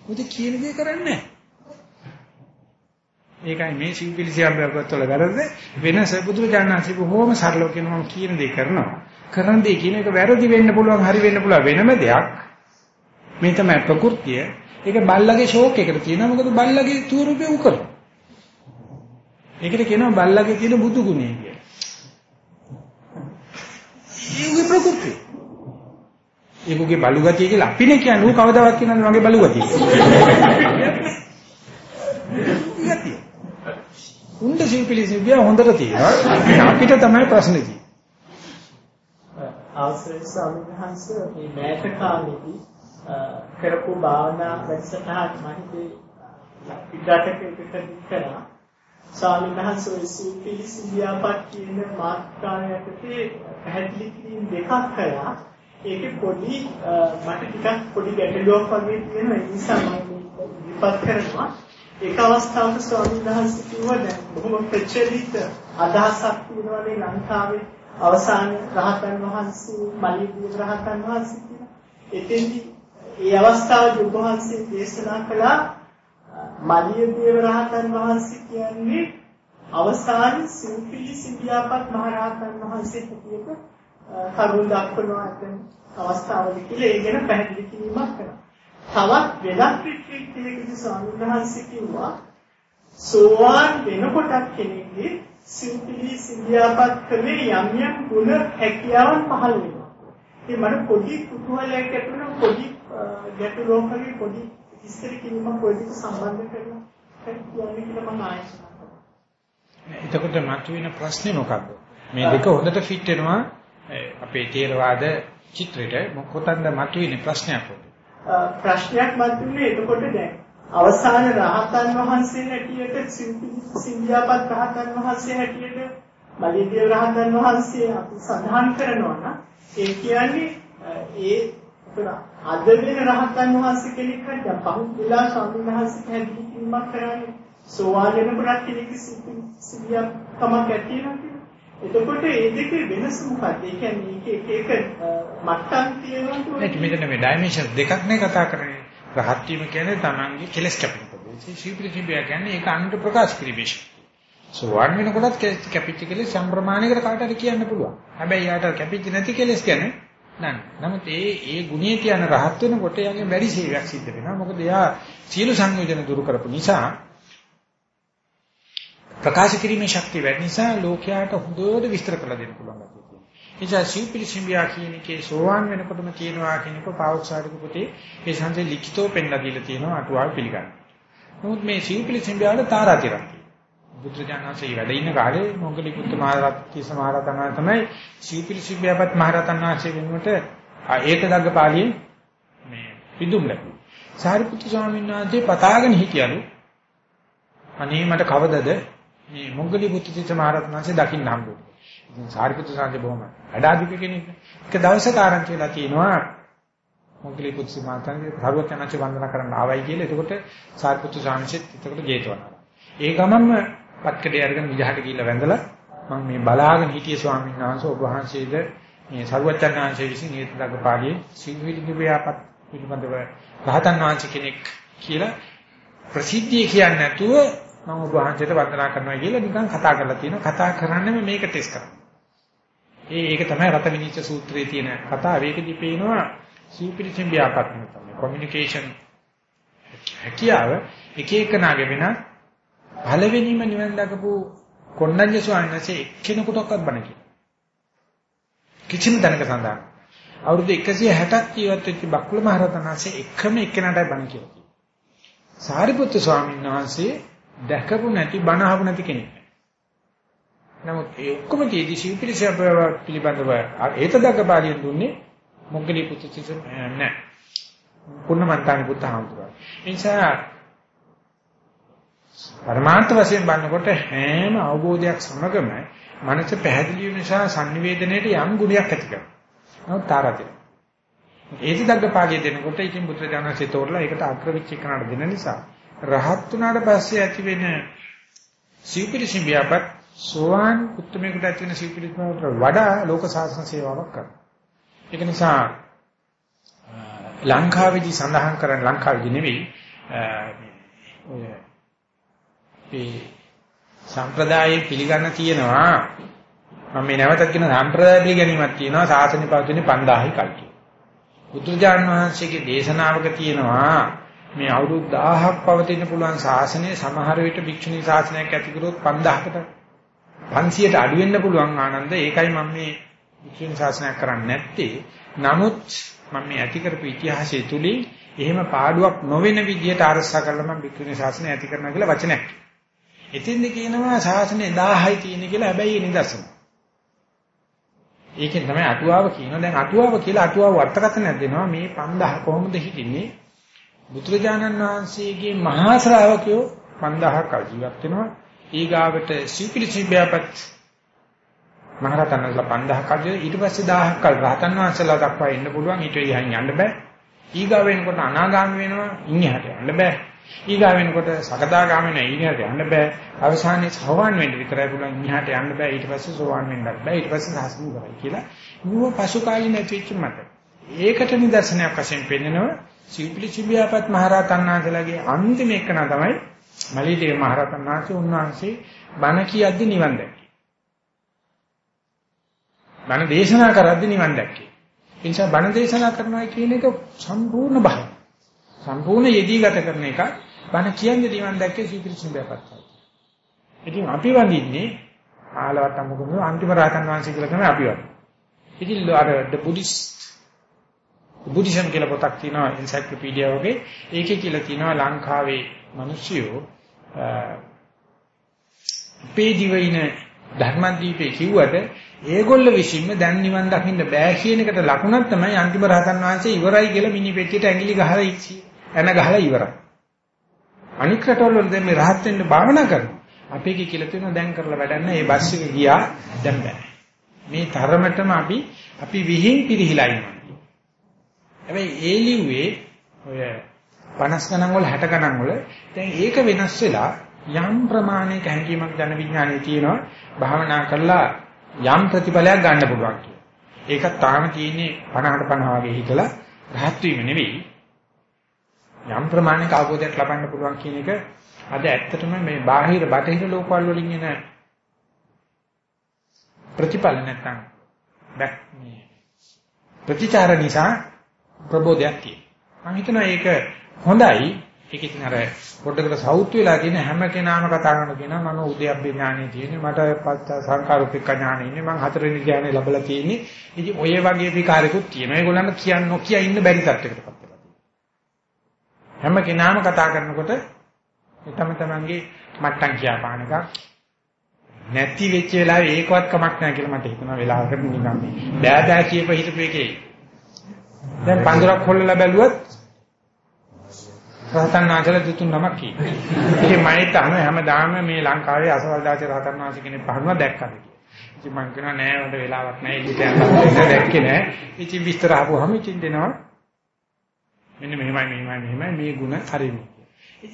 මොකද කියන දේ කරන්නේ නැහැ ඒකයි මේ සිව්පිලිසියම්බයකට වල වැරද්ද වෙනස බුදුරජාණන්සේ බොහොම සරලව කියනවා මම කියන දේ කරනවා. කරන දේ කියන එක වැරදි වෙන්න පුළුවන් හරි වෙන්න පුළුවන් වෙනම දෙයක්. මේ තමයි ප්‍රകൃතිය. ඒක බල්ලගේ ෂෝක් එකට තියෙනවා මොකද බල්ලගේ ස්වරූපය උකර. ඒකට කියනවා බල්ලගේ තියෙන බුදු ගුණය කියලා. ඒකේ ප්‍රകൃතිය. ඒකගේ බලු ගතිය කියලා අපිනේ කියන්නේ ඌ කවදාවත් කියනවද මගේ බලු ගතිය. උණ්ඩ සිව්පිලිසිබ්බිය හොඳට තියෙනවා. අපිට තමයි ප්‍රශ්නේ තියෙන්නේ. ස්වාමීන් වහන්සේ මේ මෑත කාලෙදී කරපු භාවනා වැඩසටහන් මම හිතේ පිටරටක එකකට කරා. ස්වාමීන් වහන්සේ ඔය සිව්පිලිසිබ්බියාපත් කියන මාතෘකාව යටතේ පැහැදිලි කිරීම දෙකක් කළා. ඒකේ පොඩි මට ටිකක් පොඩි ගැටලුවක් වගේ තියෙනවා ඒ නිසා මම විපත් කරනවා. ඒක අවස්ථාවක ස්වාමීන් වහන්සේ කිව්වා දැන් බොහොම ප්‍රචලිත අදහසක් තියෙනවානේ ලංකාවේ අවසාන රහතන් වහන්සේ මලියදේව රහතන් වහන්සේ කියන. එතෙන්දි ඒ අවස්ථාවේදී ඔබ වහන්සේ දේශනා කළා මලියදේව රහතන් වහන්සේ කියන්නේ අවසාන සිව්පිලි සිවියාපත් මහ රහතන් වහන්සේ හැටියට කරුණ දක්වනවා ඇතන් අවස්ථාවලදී කියලා ඒ ගැන පැහැදිලි කිරීමක් කරා. තවත් වෙනත් රිට්‍රීට් එකකදී ස්වාමීන් වහන්සේ කිව්වා සෝවාන් වෙනකොට කෙනෙක්ගේ සිම්පලි සිද්ධාපත් කලේ යම් යම් ගුණ හැකියාවන් පහළ වෙනවා. ඉතින් මට පොඩි කුතුහලයක් ඇති වෙනවා පොඩි ගැටලුවකගේ පොඩි ඉස්තර කිරීමක් පොඩි සම්බන්ධ කරලා කියන්නේ කියලා මම ආයෙත් එතකොට මතුවෙන ප්‍රශ්නේ මොකක්ද? මේ දෙක හොඳට ෆිට වෙනවා අපේ තේරවාද චිත්‍රෙට මොකටද මතුවෙන ප්‍රශ්නයක්. ප්‍රශ්නයක් මතුනේ එතකොට දැන් අවසාන රහතන් වහන්සේ හැටියට සිංහාපත් රහතන් වහන්සේ හැටියට මලියදේව රහතන් වහන්සේ අපි සඳහන් කරනවා නම් ඒ කියන්නේ ඒ අද වෙන රහතන් වහන්සේ කෙනෙක් හරි දැන් පහුවෙලා ස්වාමීන් වහන්සේ පැහැදිලි කිරීමක් කරන්නේ සෝවාන් වෙනකොට කෙනෙක් සිංහාපකමක් ඇති වෙනවා එතකොට ඒ දෙකේ වෙනස මොකක්ද? ඒ කියන්නේ එක එක මට්ටම් තියෙනවා නේද? මෙතන මේ ඩයිමන්ෂන් දෙකක් නේ කතා කරන්නේ. රහත් වීම කියන්නේ තමන්ගේ කෙලස් කැපෙන පොදු. ශක්තිය. ශීප්‍රතිබිය කියන්නේ ඒක අනුට ප්‍රකාශ කිරීමේ. සෝවන් වෙනකොටත් කැපිච්ච කෙලෙස් සම්ප්‍රමාණයකට කාට හරි කියන්න පුළුවන්. හැබැයි යාට කැපිච්ච නැති කෙලෙස් කියන්නේ නෑ. නමුත් ඒ ඒ ගුණයේ කියන රහත් වෙනකොට යන්නේ වැඩි සේවයක් සිද්ධ වෙනවා. මොකද එයා සියලු සංයෝජන දුරු කරපු නිසා ප්‍රකාශ කිරීමේ ශක්තිය වැඩි නිසා ලෝකයාට හොඳට විස්තර කරලා දෙන්න පුළුවන්. නිසා සිව්පිලිසිම්බියා කියන එකේ සෝවාන් වෙනකොටම කියනවා කියනක පාවොක්සාරික පුතේ ඒ සංසේ ලිඛිතව පෙන්නලා දීලා තියෙනවා අටුවාව පිළිගන්න. නමුත් මේ සිව්පිලිසිම්බියාට තාරාතිරක්. බුදුජානකසේ වැඩ ඉන්න කාලේ මොග්ගලි පුත්ත මහරහත් සමහරතන තමයි සිව්පිලිසිම්බියාපත් මහරහතන් වහන්සේ වෙනුවට ඒක දග්ග පාළියෙන් මේ පිදුම් ලැබුවා. සාරිපුත්තු ස්වාමීන් වහන්සේ පතාගෙන හිටියලු අනේ මට කවදද මේ මොග්ගලි පුත්ත මහරහතන් වහන්සේ දකින්න හම්බුනේ. ඉතින් සාරිපුත්‍ර සාන්ති බොහොම අඩාදික කෙනෙක්. එක දවසක ආරංචි වෙලා තියෙනවා මොග්ගලී පුත්සි මාතන්ගේ භගවතනච වන්දනා කරන්න ආවයි කියලා. එතකොට සාරිපුත්‍ර සාංශෙත් එතකොට ජේතවනාරාම. ඒ ගමන්ම පත්කඩේ අරගෙන විජහට ගිහිල්ලා වැඳලා මම මේ බලාගෙන හිටිය ස්වාමීන් වහන්සේ ඔබ වහන්සේද මේ සරුවච්චන් වහන්සේ විසින් ඒත් ළඟ පාළියේ සිංහිලි දිව්‍යාපත් පිළිබඳව රහතන් වහන්සේ කෙනෙක් කියලා ප්‍රසිද්ධිය කියන්නේ නැතුව මම ඔබ වහන්සේට වන්දනා කරනවා කියලා නිකන් කතා කරලා තියෙනවා. කතා කරන්නේම මේක ටෙස්ට් කරනවා. ඒ ඒක තමයි රත විනිච්ඡ සූත්‍රයේ තියෙන කතාව. ඒකදී පේනවා සීපිරිචෙන් ව්‍යාපත්න තමයි. කොමියුනිකේෂන් හැකියාව එක එකනාගේ වෙන පළවෙනිම නිවන් දකපු කොණ්ණඤ්ඤ ස්වාමීන් වහන්සේ එක්කෙනෙකුටවත් බණ කියනවා. කිසිම දැනක සඳහන්. අවුරුදු 160ක් ජීවත් වෙච්ච බක්කුල මහරහතන් වහන්සේ එකම එක්කෙනාටයි බණ කියලා. සාරිපුත්තු ස්වාමීන් වහන්සේ දැකපු නැති බණ අහපු නැති කෙනෙක්. නමුත් ඒ ඔක්කොම තියදී සිව්පිලිස පිළිබඳව ඒතදක පාළියෙන් දුන්නේ මොග්ගලී පුත්‍ර නෑ. පුන්නමන්තානි පුත්ත හාමුදුරුවෝ. ඒ නිසා පරමාර්ථ වශයෙන් බලනකොට හැම අවබෝධයක් සමගම මනස පැහැදිලි වෙන නිසා sannivedanayට යම් ගුණයක් ඇති කරනවා. නමුත් තාරතිර. ඒති දග්ග පාළිය දෙනකොට ඉතින් බුද්ධ ඥානසේ තෝරලා ඒකට අග්‍රවිච්ච කරනට දෙන නිසා රහත් වුණාට පස්සේ ඇති වෙන සීපිරිසිම් ව්‍යාපත් සෝවාන් උත්මේකට ඇති වෙන සීපිරිසිමට වඩා ලෝක සාසන සේවාවක් කරනවා. ඒක නිසා ලංකාවේදී සඳහන් කරන ලංකාවේදී නෙවෙයි ඔය ඒ සම්ප්‍රදායේ පිළිගන්න තියෙනවා මම මේ නැවතත් කියන සම්ප්‍රදාය පිළිගැනීමක් තියෙනවා සාසන පවතින 5000යි කල්කි. බුදුජාණන් වහන්සේගේ දේශනාවක තියෙනවා මේ අවුරුදු 1000ක් පවතින පුළුවන් ශාසනය සමහර විට භික්ෂුණී ශාසනයක් ඇති කරොත් 5000කට 500ට අඩු වෙන්න පුළුවන් ආනන්ද ඒකයි මම මේ භික්ෂුණී ශාසනයක් කරන්නේ නැත්තේ නමුත් මම මේ ඇති කරපු ඉතිහාසය තුලින් එහෙම පාඩුවක් නොවන විදිහට අරසා කරලා මම භික්ෂුණී ශාසනය ඇති කරනවා කියලා වචනයක්. එතින්ද කියනවා ශාසනය 1000යි තියෙන කියලා හැබැයි ඒ නිදර්ශන. ඒකෙන් තමයි අටුවාව කියනවා. දැන් අටුවාව කියලා අටුවාව වර්තකථනයක් දෙනවා මේ 5000 කොහොමද හිටින්නේ බුදුරජාණන් වහන්සේගේ මහා ශ්‍රාවකයෝ 5000ක් ජීවත් වෙනවා. ඊගාවට සීපිලිසිබ්බයපත් මහරතන් වහන්සේලා 5000ක් ජීවත් ඊට පස්සේ 1000ක් කල් රහතන් වහන්සේලා දක්වා ඉන්න පුළුවන් ඊට එහායින් යන්න බෑ. ඊගා වෙනකොට අනාගාමී වෙනවා ඉන්නහට යන්න බෑ. ඊගා වෙනකොට සකදාගාමී වෙනවා ඉන්නහට යන්න බෑ. අවසානයේ සෝවාන් වෙන්න විතරයි පුළුවන් ඉන්නහට යන්න බෑ. ඊට පස්සේ සෝවාන් වෙන්නත් බෑ. ඊට පස්සේ සාසන ඉවරයි කියලා. නුව පසුකාලීන ඇතිවෙච්ච මත. ඒකට නිදර්ශනයක් වශයෙන් පෙන්නනවා සිව්පිලිචිබියාපත් මහරහතන් වහන්සේලාගේ අන්තිම එකන තමයි මලිදේ මහරහතන් වහන්සේ උන්වහන්සේ බණ කියද්දි නිවන් දැක්කේ. බණ දේශනා කරද්දි නිවන් දැක්කේ. ඒ නිසා බණ දේශනා කරනවා කියන එක සම්පූර්ණ බහ. සම්පූර්ණ යෙදී ගත කරන එක බණ කියන්නේ නිවන් දැක්කේ සිව්පිලිචිබියාපත්. ඉතින් අපි වඳින්නේ ආලවට අමුකුණු අන්තිම රහතන් වහන්සේ කියලා තමයි අපි වඳින්නේ. ඉතින් අර the buddhist බුද්ධිසම් කියලා පොතක් තියෙනවා එන්සයික්ලෝපීඩියා වගේ. ඒකේ කියලා තියෙනවා ලංකාවේ මිනිස්සුયો පේදිවින ධර්මදීපේ කිව්වට ඒගොල්ල විසින්ම දැන් නිවන් දකින්න බෑ කියන එකට ලකුණක් තමයි අන්තිම රහතන් වහන්සේ ඉවරයි කියලා මිනි පෙට්ටියට ඇඟිලි ගහලා ඉච්චි. එන ගහලා ඉවරයි. අනික් රටවල වල දැන් මේ රහත් වෙන්න භාවනා කරනවා. අපේ කි කියලා තියෙනවා දැන් කරලා වැඩක් නැහැ. මේ බස් එක ගියා දැන් බෑ. මේ තරමටම අපි අපි විහිං පිරිහිලා ඉන්නවා. හැබැයි ඒ ලිව්වේ ඔය 50 ගණන් වල 60 ගණන් වල දැන් ඒක වෙනස් වෙලා යම් ප්‍රමාණයක හැඟීමක් ජන විඥානයේ තියෙනවා භාවනා කරලා යම් ප්‍රතිඵලයක් ගන්න පුළුවන් කියලා. ඒක තාම තියෙන්නේ 50ට 50 වගේ හිතලා රහත් වීම නෙවෙයි. යම් ප්‍රමාණික අවබෝධයක් ලබන්න පුළුවන් කියන එක අද ඇත්තටම මේ බාහිර බටහිර ලෝකවල වලින් එන ප්‍රතිඵල නැත්තම් බැක් මේ ප්‍රතිචාර නිසා ප්‍රබෝධයක් තියෙනවා. මම හිතනවා ඒක හොඳයි. ඒක ඉතින් අර පොඩ්ඩකට සවුත් වෙලා තියෙන හැම කෙනාම කතා කරන කෙනා මම උද්‍යප්පේ ඥානෙ තියෙන්නේ මට පස්ස සංකාරූපික ඥානෙ ඉන්නේ මම හතරවෙනි ඥානෙ ලැබලා තියෙන්නේ. ඉතින් ඔය වගේ විකාරයකුත් තියෙනවා. ඒගොල්ලන්ට කියන්න නොකිය ඉන්න බැරි තත්යකටපත් වෙලා තියෙනවා. හැම කෙනාම කතා කරනකොට තම තමන්ගේ මට්ටම් කියාපාන එකක් නැති වෙච්ච වෙලාවේ ඒකවත් කමක් නැහැ කියලා මට හිතෙනවා වෙලාවකට නිකන් මේ බෑ බෑ කියප හිතපු එකේ දැන් පන්දරක් හොල්ලලා බැලුවත් රහතන් වහන්සේලා දුතුන් නමක් කි. ඉතින් මම හිතන හැමදාම මේ ලංකාවේ අසවල් දාසේ රහතන් වහන්සේ කෙනෙක් පහනවා දැක්කද ඉතින් මම කියනවා නෑ වල වෙලාවක් නෑ ඉතින් යන්න දැක්කේ නෑ. ඉතින් විස්තර ආපුවම ඉතින් දෙනවා. මෙන්න මෙහෙමයි මෙහෙමයි මෙහෙමයි මේ ಗುಣ හරිනේ. ඒ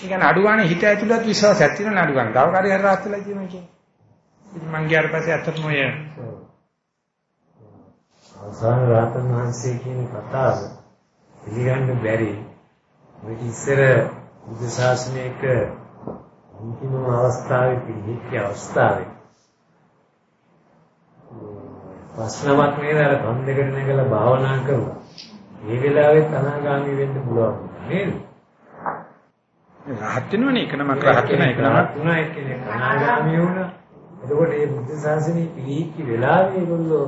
කියන්නේ අඩුවානේ හිත ඇතුළත් විශ්වාසයක් තියෙන අඩුවානේ. තව කාරිය හරි රාත් වෙලා කියනවා කියන්නේ. ඉතින් මං ගියාට පස්සේ ඇත්තටම ඔය අවසාන රාතන් වහන්සේ කියන කතාව පිළිගන්න බැරි. මේක ඉස්සර බුද්ධ ශාසනයක අන්තිම අවස්ථාවේ පිළිහිච්ච අවස්ථාවේ ප්‍රශ්නවත් නේද අර කන් දෙකට නැගලා භාවනා කරුවා. මේ වෙලාවෙත් අනාගාමී වෙන්න පුළුවන් නේද? රහත් වෙනවනේ එක නමක් රහත් වෙන එක නමක් තුනයි කියන්නේ අනාගාමී වුණා. එතකොට මේ බුද්ධ ශාසනය පිළිහිච්ච වෙලාවේ ඒගොල්ලෝ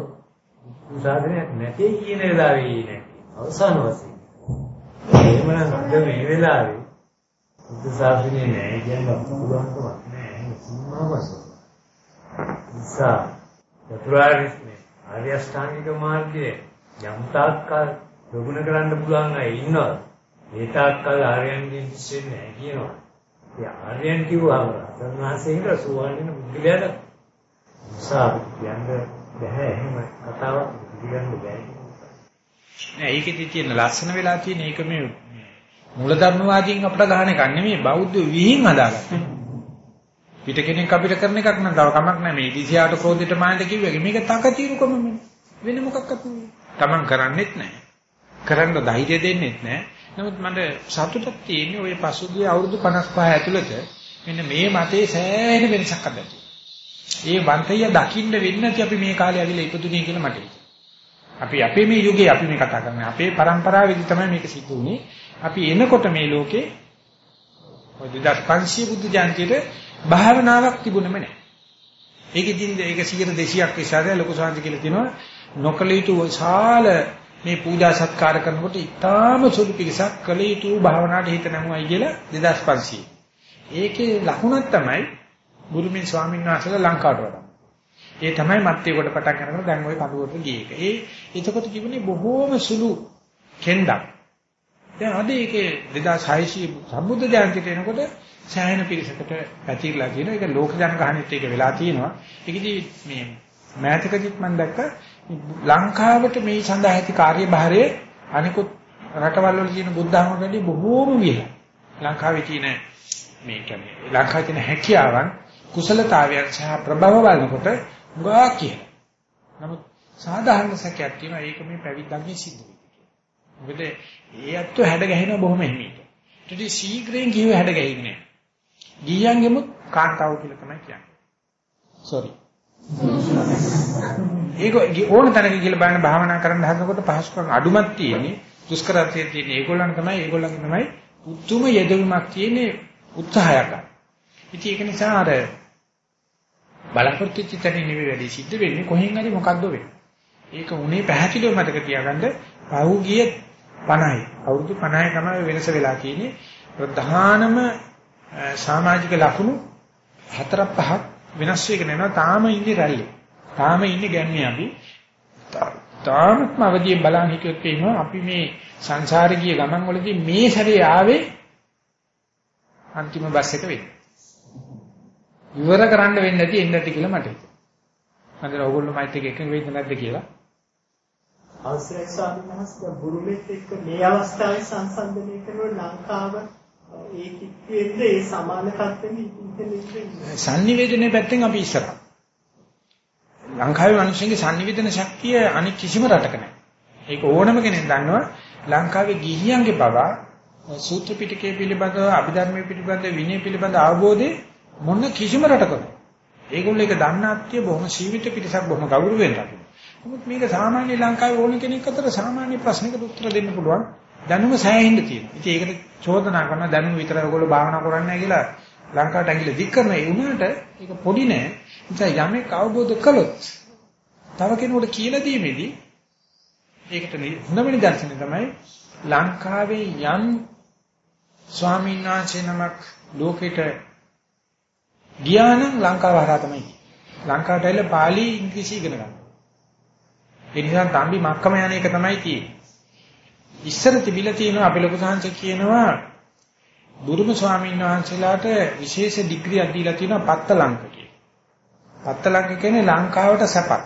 බුද්ධ ශාසනයක් නැtei කියන වෙලාවේ නැති. අවසාන වශයෙන්. එහෙමනම් අද මේ වෙලාවේ බුද්ධ ශාසනය නැහැ කියන්න පුළුවන්කමක් නැහැ. සීමාවස. නිසා චතුරාර්ය ආර්ය අෂ්ටාංගික මාර්ගයේ යම් තාක්කල් ප්‍රගුණ කරන්න පුළුවන් අය ඉන්නවා. ඒ තාක්කල් ආර්යයන්ගෙන් ඉස්සෙන්නේ නැහැ කියනවා. ඒ ආර්යයන් කිව්වම සන්නාසයෙන් රසුවන් වෙන බුද්ධිලයට නිසා කියන්නේ බෑ එහෙම කතාවක් පිළිගන්න බෑ. නෑ ඒකෙදි තියෙන ලස්සන වෙලා තියෙන ඒක මේ මූලධර්මවාදීන් අපිට ගහන එකක් නෙමෙයි බෞද්ධ විහිං හදාගත්තා. පිට කෙනෙක් අපිට කරන එකක් නම් තව කමක් නැහැ මේ දිසියාට ක්‍රෝධයට මානට කිව්වගේ මේක තකතිරුකම වෙන මොකක්වත් නෙවෙයි. Taman කරන්නෙත් නැහැ. කරන්න ධෛර්ය දෙන්නෙත් නැහැ. නමුත් මට සතුටක් තියෙන්නේ ওই පසුගිය අවුරුදු 55 ඇතුළත මෙන්න මේ මතේ සෑහෙන වෙනසක් අද්දැකීම. ඒ වන්තය දකින්න වෙන්නේ අපි මේ කාලේ ඇවිල්ලා ඉපදුනේ කියලා මට අපි අපේ මේ යුගයේ අපි මේ කතා කරන්නේ අපේ પરම්පරාවේදී තමයි මේක සිද්ධ වුනේ. අපි එනකොට මේ ලෝකේ 2500 බුද්ධ ජාන්තියේ භාවනාවක් තිබුණෙම නැහැ. ඒකෙදින් ඒක 100 200ක් විශ්වාසය ලොකු සාන්ති කියලා කියනවා. නොකල යුතු විශාල මේ පූජා සත්කාර කරනකොට ඊටාම සුළු පිරිසක් කල යුතු භාවනාවට හිත නැමුවයි කියලා 2500. ඒකේ ලකුණක් තමයි ගුරුමින් ස්වාමීන් වහන්සේලා ලංකාවට වඩා. ඒ තමයි මත්තේ කොට පටන් ගන්නකොට දැන් ওই කඩුවට ගියේ එක. ඒ එතකොට තිබුණේ බොහෝම සුළු කෙන්දක්. දැන් අද ඒකේ 2600 සම්බුද්ධ ජයන්තිට එනකොට සෑහෙන පිරිසකට පැතිරලා තියෙනවා. ඒක ලෝක ජනගහනෙත් ඒක වෙලා තියෙනවා. ඒකෙදි මේ මෑතකදිත් මම දැක්ක ලංකාවට මේ සඳහා ඇති කාර්යභාරයේ අනිකුත් රටවල් වල තියෙන බුද්ධ ධර්මවලදී බොහෝම වියලා. ලංකාවේ තියෙන මේ කියන්නේ ලංකාවේ තියෙන හැකියාවන් කුසලතාවයන් සහ ප්‍රබව බලනකොට ගා කියන. නමුත් සාධාරණ සැකයක් තියෙනවා ඒක මේ පැවිද්දන්ගේ සිද්ධ වෙන්නේ. මොකද ඒ අත්ව හැඩ ගැහෙනවා බොහොම හිමීට. ඊට ශීඝ්‍රයෙන් ගිහිව හැඩ ගැහින්නේ. ගියන්ගෙමුත් කාන්තාව කියලා තමයි කියන්නේ. sorry. ඒක ඕන තැනක කියලා බලන්න භාවනා කරන්න හදනකොට පහසුකම් අඩුමක් තියෙන්නේ දුෂ්කරත්වයේ තියෙන ඒගොල්ලන් තමයි ඒගොල්ලන්ගේ තමයි උතුම යෙදවීමක් තියෙන්නේ උත්සාහයක්. ඉතින් ඒක නිසා අර බලාපොරොත්තු චිතනේ නෙවෙයි වැඩි සිද්ධ වෙන්නේ කොහෙන් හරි මොකද්ද වෙන්නේ. ඒක උනේ පැහැදිලිව මතක තියාගන්න පහුගිය 50යි. අවුරුදු 50යි තමයි වෙනස වෙලා තියෙන්නේ. ප්‍රධානම සමාජික ලක්ෂණ හතර පහක් වෙනස් වෙගෙන යනවා. තාම ඉන්නේ රැල්ලේ. තාම ඉන්නේ ගැන්නේ අපි. තාමත්ම අවදියෙන් බලන් හිටියොත් එනවා අපි මේ සංසාරේ ගිය ගමන් වලදී මේ සැරේ ආවේ අන්තිම බස් එක වෙන්නේ. ඉවර කරන්න වෙන්නේ නැති එන්නේ නැති කියලා මට හිතෙනවා. මන්දර ඕගොල්ලෝ මයිත් එක එකඟ වෙයිද නැද්ද කියලා. අවසරයි ස්වාමීන් වහන්සේ බුරුමෙත් එක්ක මේ අවස්ථාවේ සංසන්දනය කරන ලංකාව ඒ කිව්වෙන්ද ඒ සමාන කර්තෙම ඉන්නේ sannivedanaye පැත්තෙන් අපි ඉස්සරහ. ලංකාවේ මිනිස්සුන්ගේ sannivedana ශක්තිය අනිත් කිසිම රටක නැහැ. ඒක ඕනම කෙනෙක් දන්නවා ලංකාවේ ගිහියන්ගේ බව සූත්‍ර පිටකයේ පිළිබඳව අභිධර්මයේ පිළිබඳව විනය පිළිබඳව අවබෝධය මොන කිසිම රටකද ඒගොල්ලෝ ඒක දන්නාත්ය බොහොම සීමිත පිටසක් බොහොම ගෞරවයෙන් ලබනවා. නමුත් මේක සාමාන්‍ය ලංකාවේ ඕන කෙනෙක් අතර සාමාන්‍ය ප්‍රශ්නයකට උත්තර දෙන්න පුළුවන්. දැනුම සෑහෙන්න තියෙනවා. ඉතින් ඒකට චෝදනා කරන දැනුම විතර ඔයගොල්ලෝ භාවනා කරන්නේ නැහැ කියලා ලංකාවට ඇඟිල්ල දික් කරන ඒ උනාට ඒක පොඩි නෑ. නිසා යමෙක් අවබෝධ කළොත් තව කෙනෙකුට කියලා දීමේදී ඒකට හොඳම නිදර්ශනය තමයි ලංකාවේ යම් ස්වාමීන් වහන්සේ නමක් ලෝකෙට ගියා නම් ලංකාව හරහා තමයි. ලංකාවට ඇවිල්ලා පාලි ඉංග්‍රීසි ඉගෙන ගන්න. ඒ නිසා තම්බි මක්කම යන එක තමයි තියෙන්නේ. ඉස්සර තිබිලා තියෙනවා අපේ ලොකු සංහස කියනවා බුදුම ස්වාමීන් වහන්සේලාට විශේෂ ඩිග්‍රියක් දීලා තියෙනවා පත්තලංක කියලා. පත්තලංක කියන්නේ ලංකාවට සැපක්.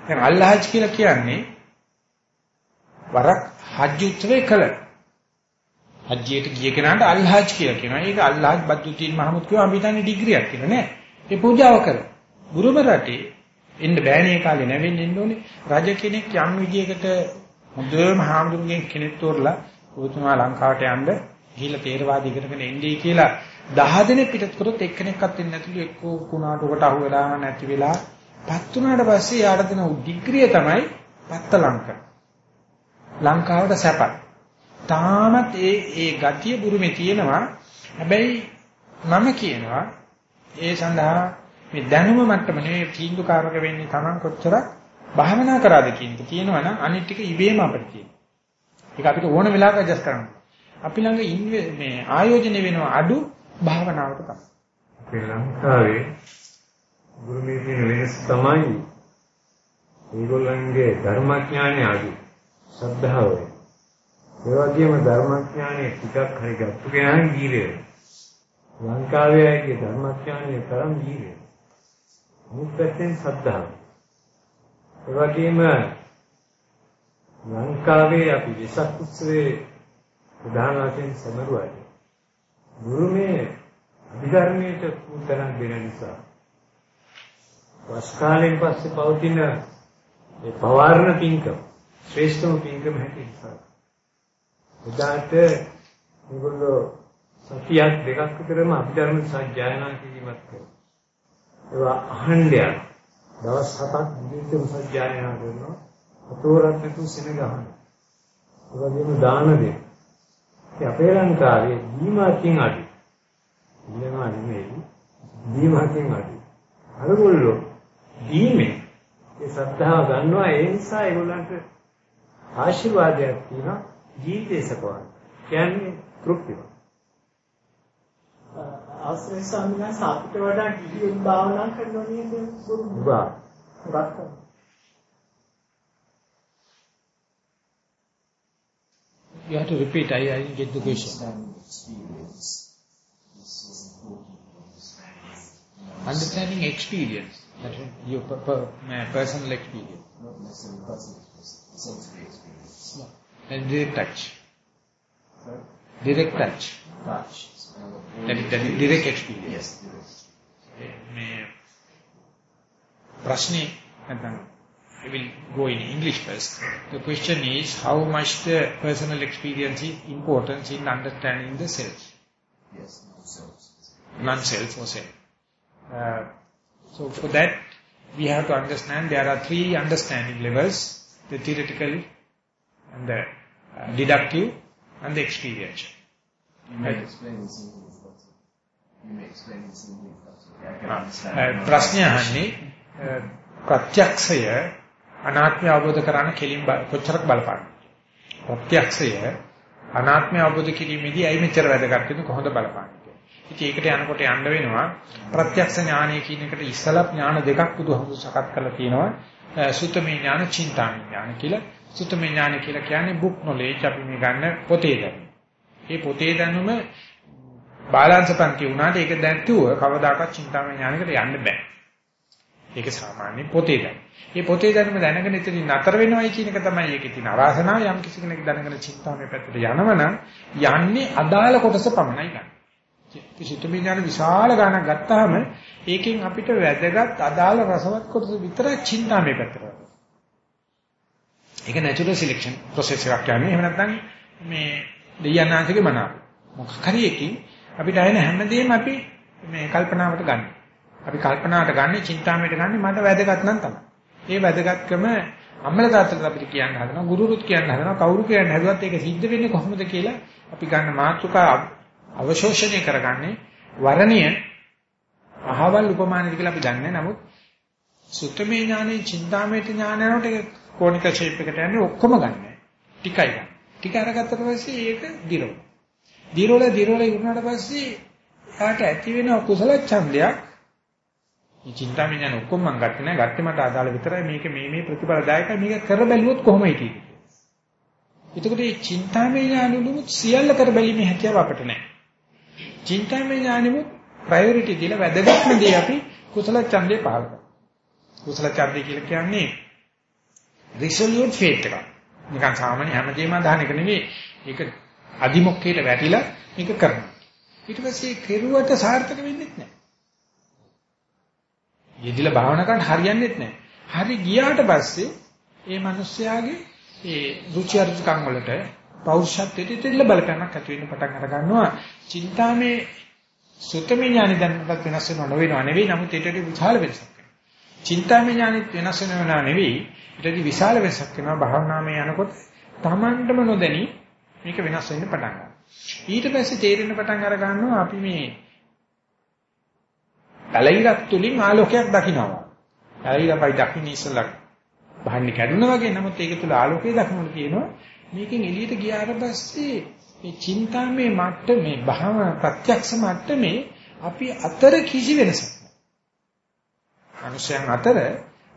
දැන් අල්ලාහ් කියලා කියන්නේ වරක් හජ් උත්සවය කළ. හජ්ජියට ගිය කෙනාට අල්හජ් කියලා කියනවා. ඒක අල්හජ් බද්දුද්දීන් මහමුද් කියවා අපි හිතන්නේ ඩිග්‍රියක් කියලා නෑ. ඒ පූජාව කරා. බුරුම රටේ එන්න බෑනේ කාලේ නැවෙන්න එන්න ඕනේ. රජ කෙනෙක් යම් විදියකට හොඳම හාමුදුරුවෝ කෙනෙක් තෝරලා ඔතුමා ලංකාවට යන්න ගිහිල්ලා තේරවාද ඉගෙනගෙන එන්නේ කියලා 10 දිනක් පිටත් කරොත් එක්කෙනෙක්වත් ඉන්නේ නැතිලු එක්කෝ කුණාට උකට අහු වෙලා නැති වෙලා පත් වුණාට පස්සේ යාට දෙන ඩිග්‍රිය තමයි පත්ත ලංක. ලංකාවට සැපක්. තාමත් ඒ ඒ ගතිය බුරුමේ තියෙනවා. හැබැයි මම කියනවා ඒ සඳහා මේ දැනුම මට්ටම නෙවෙයි තීන්දුවකාරක වෙන්නේ Taman කොච්චර භාවනා කරාද කියන එක තියෙනවා නම් අනිත් ටික ඉබේම අපිට තියෙනවා. ඒක අපිට ඕන වෙලාවක ඇඩ්ජස්ට් කරන්න. අපි ළඟ මේ ආයෝජනය වෙනවා අඩු භාවනාවට තමයි. ශ්‍රී ලංකාවේ ගුරුමේ තියෙන වෙනස තමයි ඒගොල්ලන්ගේ ධර්මඥානය අඩු. ශ්‍රද්ධාව. ඒ වගේම ධර්මඥානය ටිකක් හරි ගත්ත කෙනා ගීරේ. ලංකාවේ අයගේ ධර්මඥානය තරම් ගීරේ. මුත් පැත්තෙන් ශ්‍රද්ධාව. ඒ වගේම ලංකාවේ අපි වෙසක් උත්සවයේ ප්‍රධාන වශයෙන් සමරුවයි. ගුරුමේ අභිධර්මයට උත්තරම් දෙන නිසා වස් කාලයෙන් පස්සේ පවතින ඒ පවාරණ පින්කම ශ්‍රේෂ්ඨම පින්කම හැටියට එදාට මේගොල්ලෝ සතියක් දෙකක් විතරම අභිධර්ම සත්‍යයනා කිරීමක් කරනවා. ඒවා අහණ්ඩය දවස් හතක් දිගටම සත්‍යයනා කරනවා. අතෝරක් නැතුව සෙන ගහන. ඒ වගේම දාන දෙන. ඒ අපේ ලංකාවේ දීමාකින් අඩි. ඉන්නවා නෙමෙයි. දීමාකින් අඩි. අරගොල්ලෝ දීමේ ඒ සද්ධාව ගන්නවා ඒ නිසා ඒගොල්ලන්ට ආශිර්වාදයක් තියෙනවා ජීවිතේ සපවන්න. කියන්නේ තෘප්තිමත්. අවසරයි ස්වාමීන් වහන්සේ අපිට වඩා ගිහින් භාවනා කරනවා නේද ගුරු? උගා. උගත්. You have to repeat. I, I didn't get the question. Understanding experience. That's right. Your per, per, uh, personal experience. Not necessarily personal experience, sensory experience. No. And direct touch. Sorry? Direct touch. Touch. That is, that is direct experience. Yes, direct. මේ ප්‍රශ්නේ නැත්නම් I will go in English first. The question is how much the personal experience is important in understanding the self, Yes, not selves. non-self or self. Uh, so for that, we have to understand there are three understanding levels, the theoretical and the uh, deductive and the experiential. ප්‍රශ්නය අහන්නේ අ, ප්‍රත්‍යක්ෂය අනාත්මය අවබෝධ කරගන්න කෙලින් කොච්චරක් බලපාන ප්‍රත්‍යක්ෂය අනාත්මය අවබෝධ කිරීමේදී ඇයි මෙච්චර වැදගත් වෙන්නේ? කොහොමද බලපාන්නේ ඉතින් ඒකට යනකොට යන්න වෙනවා ප්‍රත්‍යක්ෂ ඥානය කියන එකට ඉස්සලා ඥාන දෙකක් බුදුහමෝ සකස් කරලා තියෙනවා. අ, සුත්තමේ ඥාන චින්තාමේ ඥාන කියලා. සුත්තමේ ඥාන කියලා කියන්නේ බුක් නොලෙජ් අපි මේ ගන්න පොතේ. ඒ පොතේ දැනුම බාලාංශ පන්ති වුණාට ඒක දැක්තුව කවදාකවත් චින්තාමය ඥානයකට යන්න බෑ. ඒක සාමාන්‍ය පොතේ දැන. මේ පොතේ දැනුම දැනගෙන ඉතින් නතර වෙනවයි කියන එක තමයි ඒකේ තියෙන අවාසනාව යම් කිසි කෙනෙක් දැනගෙන චින්තාමය පැත්තට යනවනම් යන්නේ අදාළ කොටස පමණයි ගන්න. කිසිතම ඥාන විශාල ගණනක් ගත්තාම ඒකෙන් අපිට වැදගත් අදාළ රසවත් කොටස විතරයි චින්තාමය පැත්තට. ඒක නැචරල් සිලෙක්ෂන් ප්‍රොසෙස් එකක් කියන්නේ. එහෙම නැත්නම් මේ දෙයයන්ාංශගේ මනාප. මොකක් හරි එකකින් අපිට ඇහෙන හැමදේම අපි මේ කල්පනාවට ගන්න. අපි කල්පනාවට ගන්න, චින්තාමයට ගන්න මට වැදගත් නම් තමයි. ඒ වැදගත්කම අම්මල තාත්තලා අපිට කියන්න හදනවා, ගුරුරුත් කියන්න හදනවා, කවුරු කියන්න හැදුවත් ඒක සිද්ධ වෙන්නේ කොහොමද කියලා අපි ගන්න මාතෘකා අවශෝෂණය කරගන්නේ වරණිය අහවල් උපමානද කියලා අපි දන්නේ නමුත් සුත්තමේ ඥානෙ, චින්තාමේ ඥානයට කෝණික ෂේප් එකට යන්නේ ඔක්කොම ගන්න. ටිකයි ගන්න. ටික අරගත්තට පස්සේ ඒක දිරව. දිරවල දිරවල ඉවරනට පස්සේ යාට ඇති වෙන කුසල ඡන්දයක් මේ චින්තාමය ඥාන ඔක්කොම මම ගත්තේ නැහැ. ගත්තේ මට අදාළ විතරයි මේක මේ මේ ප්‍රතිඵලදායකයි මේක කර බැලුවොත් කොහොම හිටියේ. එතකොට මේ චින්තාමය ඥානෙමුත් සියල්ල කර බැලීමේ හැකියාව අපිට නැහැ. චින්තාමය ඥානෙමුත් ප්‍රයොරිටි දීලා වැදගත්ම දේ අපි කුසල ඡන්දේ පාල කරනවා. කුසල ඡන්දේ කියලා කියන්නේ රිසොලියුට් ෆේත් එකක්. නිකන් සාමාන්‍ය හැමදේම අදහන එක නෙවෙයි. ඒක අදිමොක්කේට වැටිලා මේක කරනවා. ඊට පස්සේ කෙරුවට සාර්ථක වෙන්නේ නැහැ. යෙදිලා භාවනා කරන්න හරියන්නේ නැහැ. හරි ගියාට පස්සේ ඒ මිනිස්යාගේ ඒ රුචි අරුචිකම් වලට පෞරුෂත්වයට දෙන්න බලපෑමක් ඇති වෙන්න පටන් අර ගන්නවා. චින්තාමේ සුතමේ ඥානෙ දැනටත් වෙනස් වෙනව නොවෙනව නෙවෙයි. නමුත් ඒකට විශාල වෙනසක් වෙනවා. චින්තාමේ ඥානෙත් වෙනස් වෙනව නෙවෙයි. ඊටදී විශාල වෙනසක් වෙනවා. භාවනාමේ යනකොට Tamanටම නොදැනි මේක වෙනස් වෙන්න පටන් ගන්නවා. ඊට පස්සේ තේරෙන්න පටන් අර ගන්නවා අපි මේ පැලිරක් තුලින් ආලෝකයක් දකින්නවා. පැලිරපයි දකින්න ඉස්සලා බහන්නේ කැඩුනා වගේ නමුත් ඒක තුල ආලෝකය දකින්නට තියෙනවා. මේකෙන් එළියට ගියාට පස්සේ මේ චින්තාමේ මට්ටමේ භාව ප්‍රත්‍යක්ෂ මට්ටමේ අපි අතර කිසි වෙනසක් නැහැ. මනුෂ්‍යයන් අතර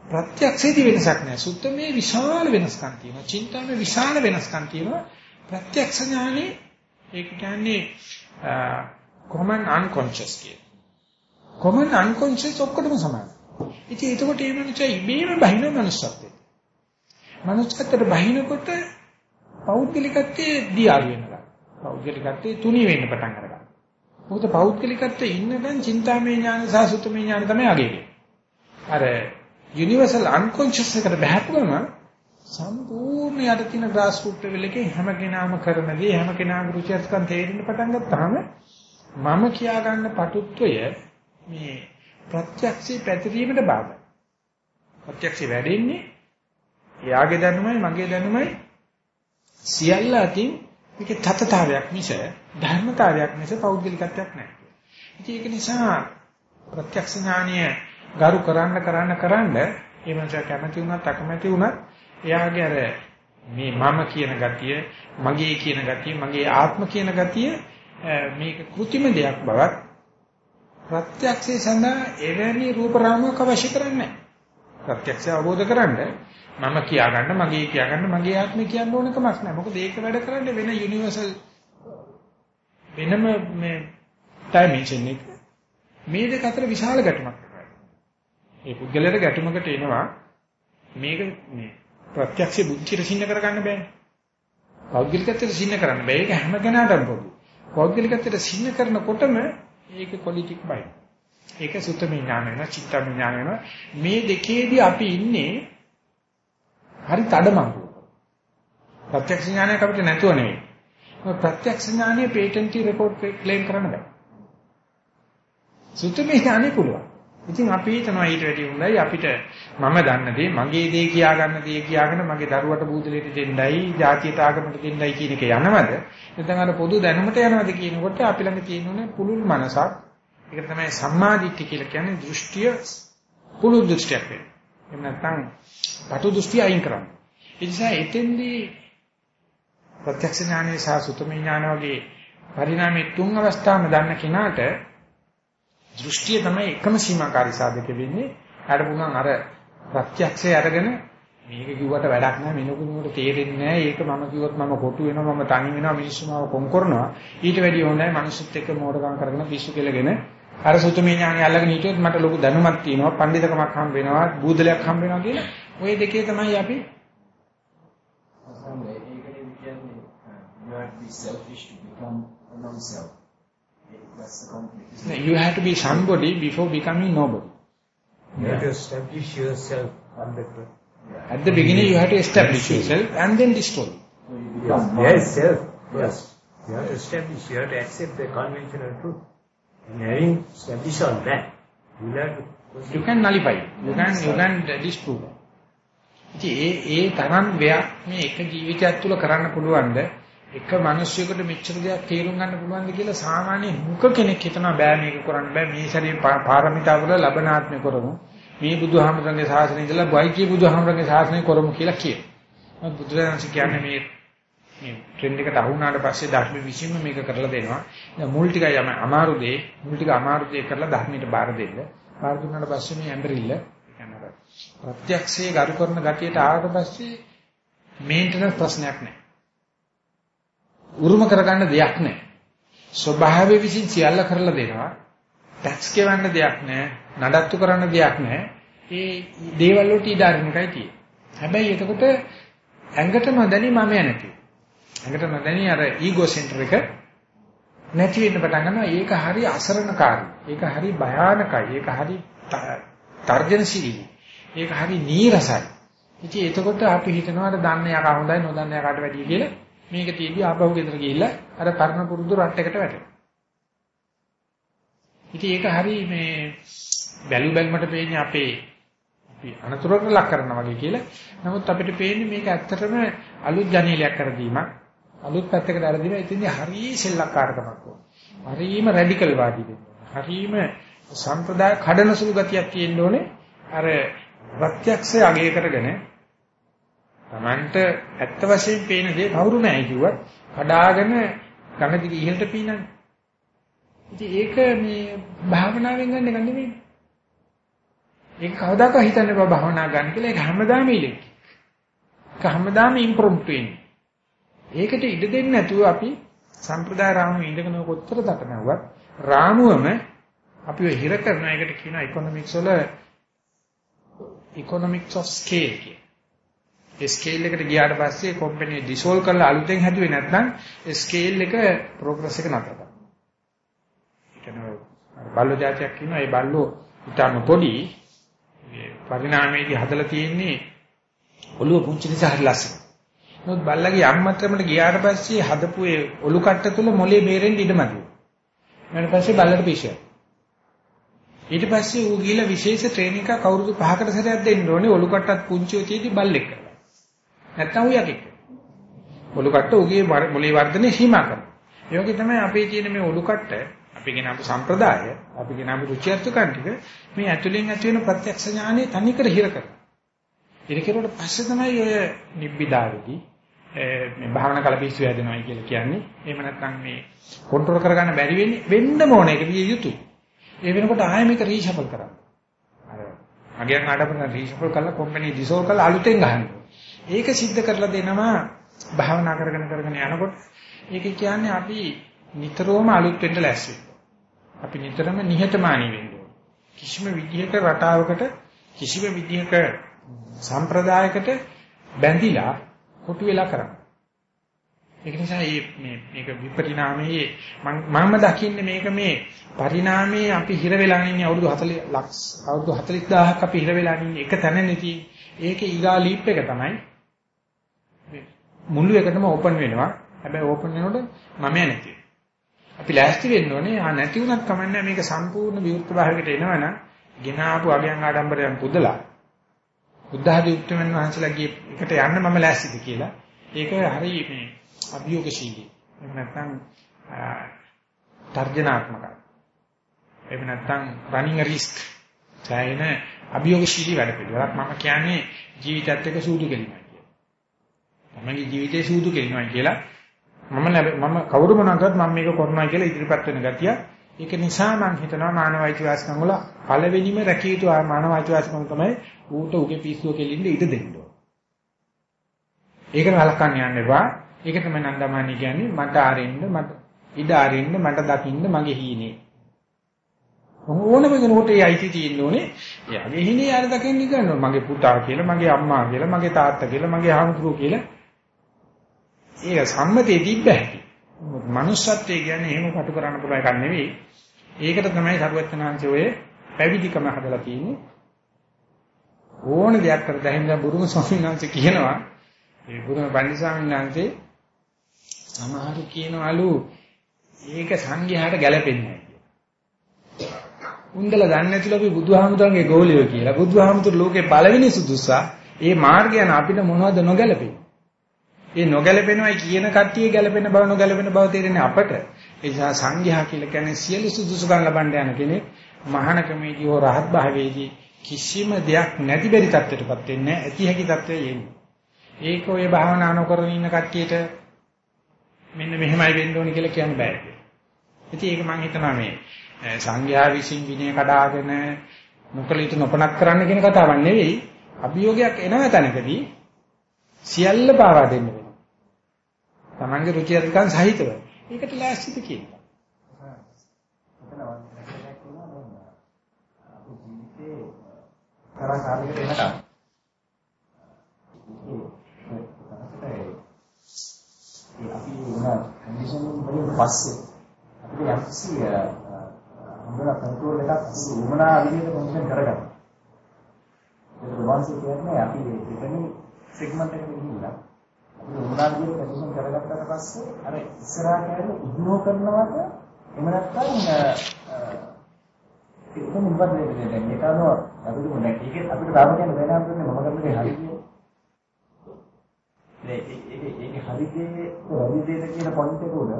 ප්‍රත්‍යක්ෂයේදී වෙනසක් නැහැ. සුත්තමේ විශාල වෙනස්කම් තියෙනවා. චින්තාමේ විශාල වෙනස්කම් තියෙනවා. ප්‍රත්‍යක්ෂ ඥානේ ඒක කියන්නේ common unconscious කියන. common unconscious ඔක්කොටම සමානයි. ඉතින් එතකොට මේ මනුස්සයා ඉබේම බහින මනුස්සත්වයට. මනුස්සත්වයට බහිනකොට පෞද්ගලිකත්වයේ දියාරු වෙනවා. පෞද්ගලිකත්වයේ තුනී වෙන්න පටන් ගන්නවා. මොකද පෞද්ගලිකත්වයේ ඉන්නකන් චින්තාමය ඥාන සහ සුතමය ඥාන තමයි අගේ. අර යුනිවර්සල් අන්කොන්ෂස් එකට බහැපුවම සම්පූර්ණ යට තියෙන ග්‍රාස් රූට් ලෙවල් එකේ හැම කෙනාම කරන දේ හැම කෙනාගේ රුචියත්කම් තේරෙන්න පටන් ගත්තාම මම කියා ගන්න පටුත්වය මේ ප්‍රත්‍යක්ෂේ පැතිරීමට බාධා. ප්‍රත්‍යක්ෂේ වැඩෙන්නේ එයාගේ දැනුමයි මගේ දැනුමයි සියල්ල අතින් මේකේ තතතාවයක් මිස ධර්මතාවයක් මිස පෞද්ගලිකත්වයක් නැහැ. ඉතින් ඒක නිසා ප්‍රත්‍යක්ෂ ඥානීය ගරු කරන්න කරන්න කරන්න ඒ මනස කැමති වුණත් අකමැති වුණත් එයාගේ අර මේ මම කියන ගතිය, මගේ කියන ගතිය, මගේ ආත්ම කියන ගතිය මේක કૃතිම දෙයක් බවත් ප්‍රත්‍යක්ෂේ සඳහා එවැනි රූප රාමුවක් අවශ්‍ය කරන්නේ නැහැ. ප්‍රත්‍යක්ෂය අවබෝධ කරගන්න මම කියා ගන්න, මගේ කියා ගන්න, මගේ ආත්මය කියන්න ඕන කමක් නැහැ. මොකද ඒක වැඩ කරන්නේ වෙන යුනිවර්සල් වෙනම මේ ඩයිමන්ෂන් එක. මේ දෙක අතර විශාල ගැටුමක් ඒ පුද්ගලයාට ගැටුමකට එනවා මේක මේ ප්‍රත්‍යක්ෂ බුද්ධියට සින්න කරගන්න බෑනේ. පෞද්ගලිකත්වයට සින්න කරන්න බෑ. ඒක හැම කෙනාටම පොදු. පෞද්ගලිකත්වයට සින්න කරනකොටම ඒක පොලිටික් බයි. ඒක සුත්තමේ ඥාන වෙනවා, චිත්තමේ ඥාන වෙනවා. මේ දෙකේදී අපි ඉන්නේ හරි තඩමඟු. ප්‍රත්‍යක්ෂ ඥානයක් අපිට නැතුව නෙවෙයි. ප්‍රත්‍යක්ෂ ඥානයේ පේටන්ටි රෙකෝඩ් ක්ලේම් කරන්න බෑ. සුත්තමේ ඥානෙ පුළුවන්. ඉතින් අපි හිතනවා ඊට වැඩි හොඳයි. අපිට මම දන්න දේ මගේ දේ කියා ගන්න දේ කියාගෙන මගේ දරුවට බූදලෙට දෙන්නයි ජාතියට ආගමට දෙන්නයි කියන එක යනවද? නැත්නම් අර පොදු දැනුමට යනවද කියනකොට අපි ළඟ තියෙනුනේ පුළුල් මනසක්. ඒක තමයි සම්මාදිට්ඨිය කියලා කියන්නේ දෘෂ්ටිය පුළුල් දෘෂ්ටියක් වෙන්නේ එහෙම නැත්නම් පටු දෘෂ්ටි අයින් කරන්න. ඒ නිසා එතෙන්දී ප්‍රත්‍යක්ෂ ඥානයේ සහ සුතම ඥාන වගේ පරිණාමයේ තුන් අවස්ථාවම දන්න කෙනාට දෘෂ්ටිය තමයි එකම සීමාකාරී සාධක වෙන්නේ. හරියට පුළුවන් අර ප්‍රත්‍යක්ෂය අරගෙන මේක කිව්වට වැඩක් නැහැ මෙනුකුණුවට තේරෙන්නේ නැහැ. ඒක මම කිව්වොත් මම කොටු වෙනවා මම තනි වෙනවා මිනිස්සු මාව කොම් කරනවා. ඊට වැඩිය හොඳයි මිනිස්සුත් එක්ක මෝඩකම් කරගෙන පිස්සු කෙලගෙන අර සුතමේ ඥානය අල්ලගෙන හිටියොත් මට ලොකු දැනුමක් තියෙනවා. පඬිතකමක් හම්බ වෙනවා. බූදලයක් හම්බ වෙනවා කියලා. ওই දෙකේ තමයි අපි අසන්නේ ඒකනේ කියන්නේ uh, you have to be selfish to become a non-self. That's the conflict. you have to be somebody before becoming nobody. You have to establish yourself on the truth. At the beginning you have to establish yourself and then destroy. So you become Yes, self. Yes. You have to establish, you have to accept the conventional truth. And having established all that, you will have to you can nullify it. you can you can disprove it. ඉතින් ඒ ඒ තරම් දෙයක් මේ එක ජීවිතයක් තුළ කරන්න පුළුවන්ද එක මිනිස්සුයෙකුට මෙච්චර දෙයක් තේරුම් ගන්න පුළුවන්ද කියලා සාමාන්‍ය මුක කෙනෙක් හිතනවා බෑ මේක කරන්න බෑ මේ ශරීර පාරමිතා වල ලබනාත්මය කරමු මේ බුදුහාමරගේ ශාසනය ඉඳලා වයිකී බුදුහාමරගේ ශාසනය කරමු කියලා කියනවා. බුදුරජාණන් කියන්නේ මේ මේ ට්‍රෙන්ඩ් එකට අහු වුණාට පස්සේ ධර්ම විශ්ීම මේක කරලා දෙනවා. දැන් මුල් ටිකයි යම අමාරු දේ මුල් ටික අමාරු දේ කරලා ධර්මයට බාර දෙන්න. බාර දුන්නාට පස්සේ මේ ඇඹරිල්ල කියන්නේ ප්‍රත්‍යක්ෂයේ ගරු කරන ගතියට ආවට පස්සේ මේන්ටනන්ස් ප්‍රශ්නයක් නැහැ. උරුම කරගන්න දෙයක් නැහැ. ස්වභාවය විසින් සියල්ල කරලා දෙනවා. ටැක්ස් ගෙවන්න දෙයක් නැහැ. නඩත්තු කරන්න දෙයක් නැහැ. ඒ දේවල් වලට ඉඩාරින් එකයි තියෙන්නේ. හැබැයි එතකොට ඇඟට නොදැනි මම නැති. ඇඟට නොදැනි අර ඊගෝ සෙන්ටර් එක නැති වෙන්න පටන් ගන්නවා. ඒක හරි අසරණකාරී. ඒක හරි භයානකයි. ඒක හරි තර්ජනශීලී. ඒක හරි නීරසයි. ඉතින් එතකොට අපි හිතනවා අර දන්න යකා හොඳයි නොදන්න යකාට වැඩිය කියලා. මේක තියදී ආපහු ගෙදර ගිහිල්ලා අර පරණ පුරුදු රට් එකට වැටෙනවා. ඉතින් ඒක හරි මේ බැලු බැලමට පේන්නේ අපේ අපි අනතුරකට ලක් කරනවා වගේ කියලා. නමුත් අපිට පේන්නේ මේක ඇත්තටම අලුත් ජනේලයක් කර දීමක්. අලුත් පැත්තකට අරදීම ඉතින්දී හරි සෙල්ලක්කාරකමක් ඕන. හරිම රැඩිකල් වාදී වෙනවා. හරිම සම්ප්‍රදාය කඩන සුළු ගතියක් තියෙන්න ඕනේ. අර ප්‍රත්‍යක්ෂය අගය කරගෙන Tamanට ඇත්ත වශයෙන් පේන දේ කවුරු නැහැ කිව්වත් කඩාගෙන ගඟ දිගේ ඉහළට පීනන්නේ. ඉතින් ඒක මේ භාවනාවෙන් ගන්න එක නෙමෙයි. ඒක කවදාකවත් හිතන්නේ බා භාවනා ගන්න කියලා ඒක හැමදාම ඉලෙක්. ඒක හැමදාම ඉම්ප්‍රොම්ප්ට් වෙන්නේ. ඒකට ඉඩ දෙන්නේ නැතුව අපි සම්ප්‍රදාය රාමුවේ ඉඳගෙන කොච්චර දක්නවුවත් රාමුවම අපිව හිර කරන එකට කියනවා ඉකොනොමික්ස් වල ඉකොනොමික්ස් ඔෆ් ස්කේල් කියලා. ඒ ස්කේල් එකට ගියාට පස්සේ කම්පැනි ඩිසෝල්ව් කරලා අලුතෙන් හැදුවේ නැත්නම් ඒ ස්කේල් එක ප්‍රෝග්‍රස් එක නතර කරනවා. ඒ කියන්නේ බල්ලෝ జాතියක් ඉන්නවා ඒ බල්ලෝ ඊටම පොඩි පරිණාමයේදී හදලා තියෙන්නේ ඔළුව පුංචි නිසා හරි ලස්සන. නමුත් බල්ලගේ අම්මතරමට ගියාට පස්සේ හදපු ඒ ඔලු කට්ට තුල මොලේ බේරෙන්න ඉඩමදි. ඊට පස්සේ බල්ලට පිෂය. ඊට පස්සේ ඌ ගිහලා විශේෂ ට්‍රේනින් එකක් අවුරුදු 5කට සැරයක් දෙන්න ඕනේ ඔලු කට්ටත් පුංචිව තියෙදි බල්ලෙක් කරලා. නැත්තම් ඌ යකෙක්. ඔලු කට්ට ඌගේ මොලේ වර්ධනය සීමා කරනවා. ඒ වගේ තමයි අපේ තියෙන මේ ඔලු කට්ට අපි ගෙන අපු සම්ප්‍රදාය අපි ගෙන අපු රුචිර්ථකම් ටික මේ ඇතුලෙන් ඇති වෙන ප්‍රත්‍යක්ෂ ඥානෙ තනිකර හිර කරනවා. ඉර කෙරුවට පස්සේ තමයි ඔය නිබ්බිදාවේදී මේ භාවනා කල පිස්සු හැදෙනවයි කියලා කියන්නේ. එහෙම නැත්නම් මේ කන්ට්‍රෝල් කරගන්න බැරි වෙන්නේ වෙන්නම ඕන ඒක විය යුතුයි. ඒ වෙනකොට ආයෙ මේක රීෂෆල් කරන්න. අර අගයන් ආඩපන රීෂෆල් කරලා කම්පැනි ඩිසෝල් කරලා අලුතෙන් ගහන්න. ඒක सिद्ध කරලා දෙනවා භාවනා කරගෙන කරගෙන යනකොට ඒක කියන්නේ අපි නිතරම අලුත් වෙන්න ලෑස්ති. අපි නිතරම නිහතමානී වෙන්න ඕනේ. කිසිම විදිහක රටාවකට කිසිම විදිහක සම්ප්‍රදායකට බැඳිලා කොටු වෙලා කරන්නේ. ඒක නිසා මේ මේක විපරිණාමයේ මම දකින්නේ මේක මේ පරිණාමයේ අපි හිර වෙලා ඉන්නේ අවුරුදු 40 ලක්ෂ අවුරුදු 40000ක් අපි හිර වෙලා ඉන්නේ එක තැන නැති ඒකේ ඊගා ලීප් එක තමයි මුළු එකටම ඕපන් වෙනවා. හැබැයි ඕපන් වෙනකොට මම නැති අපි ලෑස්ති වෙන්න ඕනේ. ආ නැති වුණත් කමන්නේ මේක සම්පූර්ණ විවෘත භාවයකට එනවනම් ගෙන ආපු අගයන් ආඩම්බරයන් පුදලා බුද්ධ ආදී උත්තරමන් වහන්සේලාගේ එකට යන්න මම ලෑස්තිද කියලා. ඒක හරි මේ අභියෝගශීලී. එහෙම නැත්නම් තර්ජනාත්මකයි. එහෙම නැත්නම් running a risk. සෑහෙන අභියෝගශීලී වැඩ පිළිවෙලක් මම කියන්නේ ජීවිතයත් එක්ක සූදු කෙලිනවා කියලා. තමන්ගේ ජීවිතේ සූදු කෙලිනවා කියලා මම මම කවුරු මොනවාක්වත් මම මේක කරනවා කියලා ඉදිරිපත් වෙන ගතිය. ඒක නිසා මම හිතනවා මානව අයිතිවාසිකම් වල පළවෙනිම රැකිය යුතු මානව අයිතිවාසිකම් තමයි ඌට උගේ පිස්සුව කෙලින්න ඉඩ දෙන්න ඕන. ඒක නලකන්න යන්න එපා. ඒක තමයි නන්දමානි කියන්නේ මට ආරෙන්න මට ඉඩ ආරෙන්න මට දකින්න මගේ හීනේ. ඕනම කෙනෙකුට ඒ අයිති තියෙන්න ඕනේ. එයාගේ හීනේ යාර දකින්න ඉගෙනනවා. මගේ පුතා කියලා, මගේ අම්මා කියලා, මගේ තාත්තා කියලා, මගේ ආමුතුරු කියලා. ඒක සම්මතයේ තිබ්බ හැටි. මනුස්සත්වයේ කියන්නේ එහෙම කටු කරන්න පුළුවන් එකක් නෙවෙයි. ඒකට තමයි සරුවචනාංශය ඔය පැවිදිකම හදලා තියෙන්නේ. ඕන දෙයක් කරලා දැන් බුදුම ස්වාමීන් වහන්සේ කියනවා ඒ බුදුම පන්දි ස්වාමීන් වහන්සේ සමහරු කියනවලු ඒක සංඝයාට ගැළපෙන්නේ නැහැ. උන්දල දන්නේ නැතිලු අපි බුදුහාමුදුරන්ගේ ගෝලියෝ කියලා. බුදුහාමුදුර ලෝකේ පළවෙනි සුදුසා ඒ මාර්ගය යන අපිට මොනවද නොගැලපෙන්නේ? ඒ නොගැලපෙනවයි කියන කට්ටිය ගැලපෙන බව නොගැලපෙන බව තේරෙන්නේ අපට. ඒ නිසා සංඝයා කියලා කියන්නේ සියලු සුදුසුකම් ලබන්න යන කෙනෙක් මහානකමේදී හෝ රහත් භාවයේදී කිසිම දෙයක් නැති බැරි තත්ත්වයටපත් වෙන්නේ නැහැ. ඇති හැකි තත්ත්වයේ යන්නේ. ඒක ඔය භාවනා නොකරන ඉන්න කට්ටියට මෙන්න මෙහෙමයි වෙන්න ඕනේ කියලා කියන්න බෑ. ඉතින් ඒක මම හිතනවා මේ සංඝයා විසින් විනය කඩාගෙන නොකල යුතු නොපනක් කරන්න කියන කතාවක් නෙවෙයි. අභියෝගයක් එනව තැනකදී සියල්ල පාවා දෙන්න වෙනවා. Tamange රුචි අරුචිකන් සහිතව. ඒකට ලෑස්තිද කියනවා. එතන වන්දනයක් කියනවා දැන් අපේ ජීවිතේ තරහ කාලයකට එනකම් ඒ අපි වෙන කන්ඩිෂන් වලින් පස්සේ අපිට යම්කිසි හොඳ කන්ට්‍රෝල් එකක් අපි උමනා විදිහට කන්ඩිෂන් කරගන්න. ඒක වාසිය කියන්නේ අපි දෙවෙනි සෙග්මන්ට් එකට ගිහිල්ලා අපි උමනා විදිහට කන්ඩිෂන් කරගත්තට පස්සේ අර ඉස්සරහා කියන්නේ ඉග්නෝර් කරනවාද එහෙම නැත්නම් ඒක මොකද වෙන්නේ? දැන් මේක අනුව අපිට මොන එකේ අපිට තාම කියන්න බැහැ නම් මම කරන්නේ? හරි කියන්නේ ඒක ඒක ඒක හරිදේ හරිදේද කියන පොයින්ට් එක උඩ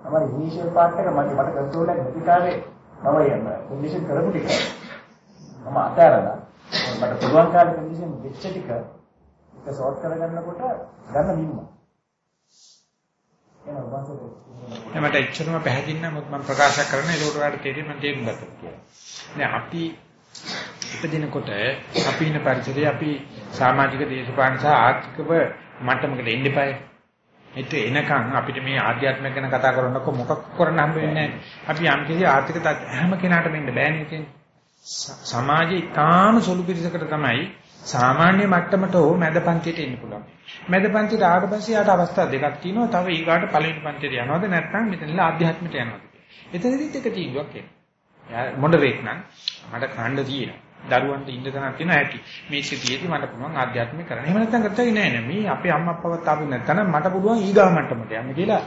තමයි ඉනිෂියල් පාර්ට් එක මගේ මට කන්ට්‍රෝල් එක නැති කාලේ මම යන්න. කන්ඩිෂන් කරපු ටික. මම අතාරලා මට පුළුවන් කාලේ කන්ඩිෂන් වෙච්ච ටික ඒක සෝට් කරගන්නකොට ගන්න නිම්ම එනවා වාසය මට එච්චරම පැහැදිලි නම් මම ප්‍රකාශ කරන ඒකට ඔයාලට තේරෙයි මම තේරුම් ගත්තා කියලා. දැන් අපි ඉපදිනකොට අපි ඉන්න පරිසරයේ අපි සමාජික දේශපාලන සහ ආර්ථිකව මට්ටමකට එන්න එපායි. ඒත් එනකන් අපිට මේ ආධ්‍යාත්මික ගැන කතා කරනකොට මොකක් කරන්න හම්බ වෙන්නේ නැහැ. අපි යම් කිසි ආර්ථික හැම කෙනාටම ඉන්න බෑනේ ඉතින්. සමාජයේ ඊටාම සුළු පිරිසකට තමයි සාමාන්‍ය මට්ටමට හෝ මැද පන්තියට එන්න පුළුවන්. මැද පන්තියට ආවට පස්සේ යාට අවස්ථා දෙකක් තියෙනවා. තව ඊගාට පළවෙනි පන්තියට යනවද නැත්නම් මෙතනලා ආධ්‍යාත්මයට යනවද එතනදිත් එක තීන්දුවක් එනවා. මොඩරේට් නම් මට කණ්ඩ තියෙනවා. දරුවන්ට ඉන්න තැනක් තියෙනවා ඇති. මේ සිටියේදී මට පුළුවන් ආධ්‍යාත්මික කරන්න. එහෙම නැත්නම් කරතයි නෑ නෑ. මේ අපේ අම්මා අප්පවත් ආපු නැත්නම් මට පුළුවන් ඊගා මට්ටමට යන්න කියලා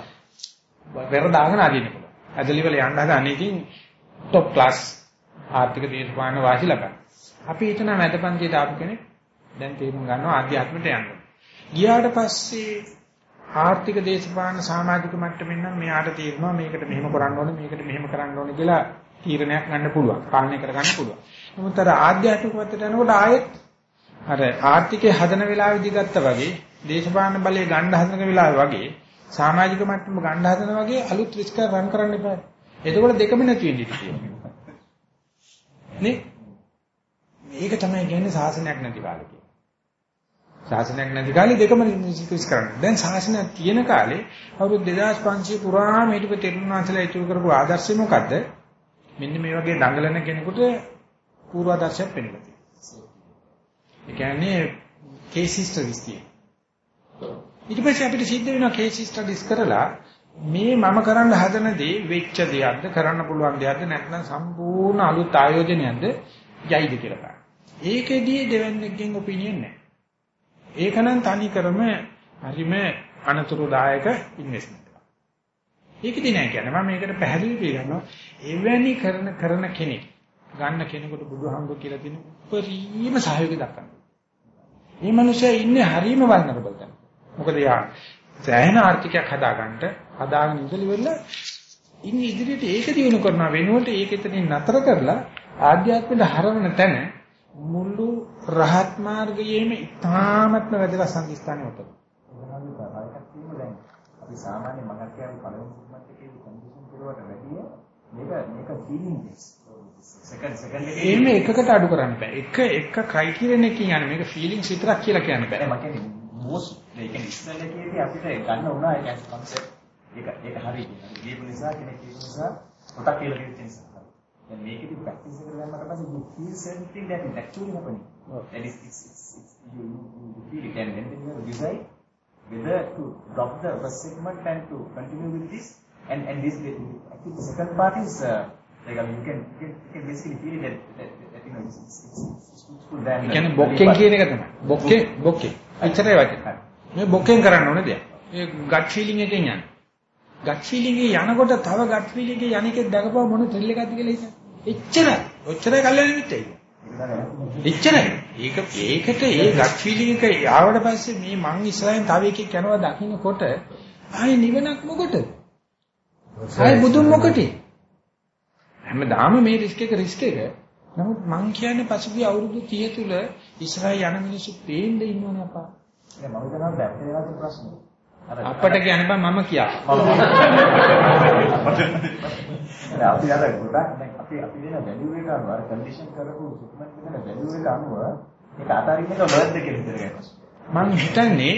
පෙර දාගෙන අදින්න පුළුවන්. ඇදලි වල යන්න හදන ඉතින් টොප් ක්ලාස් ආර්ථික දේශපාලන වාසි ලබන. අපි හිතන මැදපන්තියට ආපු කෙනෙක් දැන් තේරුම් ගන්නවා ආධ්‍යාත්මයට යන්න. ගියාට පස්සේ ආර්ථික දේශපාලන සමාජික මට්ටමින් නම් මෙයාට තේරෙනවා මේකට මෙහෙම කරන්න ඕනේ මේකට මෙහෙම කරන්න ඕනේ කියලා තීරණයක් ගන්න පුළුවන්. පාලනය කරගන්න පුළුවන්. නමුත් අර ආධ්‍යාත්මික පැත්තට යනකොට ආයෙත් අර ආර්ථිකයේ හදන වෙලාවෙදී ගත්තා වගේ දේශපාලන බලය ගන්න හදන වෙලාවේ වගේ සමාජික මට්ටම ගන්න හදන වගේ අලුත් රිස්ක් රන් කරන්න එපා. එතකොට දෙකම නැති වෙන්න ඉතිතියි. නේ? මේක තමයි කියන්නේ සාසනයක් නැති කාලේ කියන්නේ. ශාසනයක් නැති කාලේ දෙකම රිස්ක් කරන්නේ. දැන් ශාසනයක් තියෙන කාලේ අවුරුදු 2500 පුරාම ඊටපෙ තෙරුණාන්සලා ඉතුරු කරපු ආදර්ශය මොකද්ද? මෙන්න මේ වගේ දඟලන කෙනෙකුට පූර්වාදර්ශයක් පෙන්නලා තියෙනවා. ඒ කියන්නේ කේස් හිස්ටරිස් තියෙනවා. ඊට පස්සේ අපිට සිද්ධ වෙනවා කේස් ස්ටඩිස් කරලා මේ මම කරන්න හදන දේ වෙච්ච දෙයක්ද කරන්න පුළුවන් දෙයක්ද නැත්නම් සම්පූර්ණ අලුත් ආයෝජනයක්ද යයිද කියලා බලන්න. ඒකෙදී දෙවන්නේකින් ඔපිනියන් නැහැ. ඒකනම් තනි කරම හරිම අනතුරුදායක ඉන්වෙස්ට්මන්ට් එකක්. ඒකෙදි නෑ කියන්නේ මම මේකට පැහැදිලි පිළිගන්නවා. එවැනි කරන කරන කෙනෙක් ගන්න කෙනෙකුට බුදුහාමුදුරු කියලා තියෙන උපරිම සහයෝගය දක්වනවා. මේ මිනිස්සයා ඉන්නේ හරිම වල්නරබල් තැන. මොකද යා සෑහෙන ආර්ථිකයක් හදාගන්න හදාගෙන ඉඳලි වෙන්න ඉන්නේ ඉදිරියට ඒක දිනු කරනවා වෙනුවට ඒක එතනින් නතර කරලා ආධ්‍යාත්මයට හරවන තැන මුළු රහත් මාර්ගයේම ඉතාමත්ම වැදගත් සංකීර්ණයක් උතන. අපි සාමාන්‍ය මහත්යාගේ පළවෙනි සිග්මන්ට් එකේ කන්ඩිෂන් කෙරුවට වැඩිය මේක මේක ෆීලිං බේස්. සෙකන්ඩ් සෙකන්ඩ් එකේ එහෙම එකකට අඩු කරන්න බෑ. එක එක ක්‍රයිටීරියන් එකකින් යන්නේ මේක ෆීලිංස් විතරක් කියලා කියන්න බෑ. මම කියන්නේ මොස් ඒ කියන්නේ ඉස්සෙල්ල එකේදී අපිට ගන්න උනා ඒ කියන්නේ concept ඒක ඒක හරි කියන්නේ. දීපු නිසා කෙනෙක් කියපු නිසා පොතක් කියලා දෙච්ච නිසා. දැන් මේකෙදි ප්‍රැක්ටිස් එක කරගන්නට පස්සේ you feel something that is actually happening. That is it's, it's, it's you, you feel it and then you decide whether to drop the first segment and to continue with this and and this actually the second part is uh, like I mean, you can you can, you can basically feel that, that, that you know it's it's it's, it's fruitful than කියන්නේ බොක්කෙන් කියන එක තමයි. බොක්කේ බොක්කේ. අච්චරයි වචන. මේ බොක්කෙන් කරන්න ඕනේ දෙයක්. ඒ gut feeling එකෙන් යන්නේ. ගට් ෆීලිං එකේ යනකොට තව ගට් ෆීලිං එකේ යන්නේකේ දැකපුවා මොන ත්‍රිල් එකක්ද කියලා හිතන්න. එච්චරයි. ඔච්චරයි කල්යන මිත්‍යයි. එච්චරයි. ඒක ඒකට ඒ ගට් ෆීලිං එක ආවට පස්සේ මේ මං ඉස්සරහින් තව එකෙක් යනවා දකින්නකොට ආයේ නිවනක් මොකටද? ආයේ බුදුන් මොකටද? හැමදාම මේ රිස්ක් එක රිස්ක් එක. නමුත් මං කියන්නේ පසුගිය අවුරුදු 30 තුල ඉස්සරහ යන මිනිස්සු පේන්න ඉන්නවනේ අපා. දැන් මම හිතනවා දැක්ක ඒවාට ප්‍රශ්න. අපට කියන්න බෑ මම කියා. අපි අර ගොඩක් දැන් අපි අපි දෙන වැලියු එක අනුව අර කන්ඩිෂන් කරපු සුප්මන්ට් දෙන වැලියු එක අනුව ඒක අතාරින්න එක බර්ත් එක විතර ගන්නවා. මං හිතන්නේ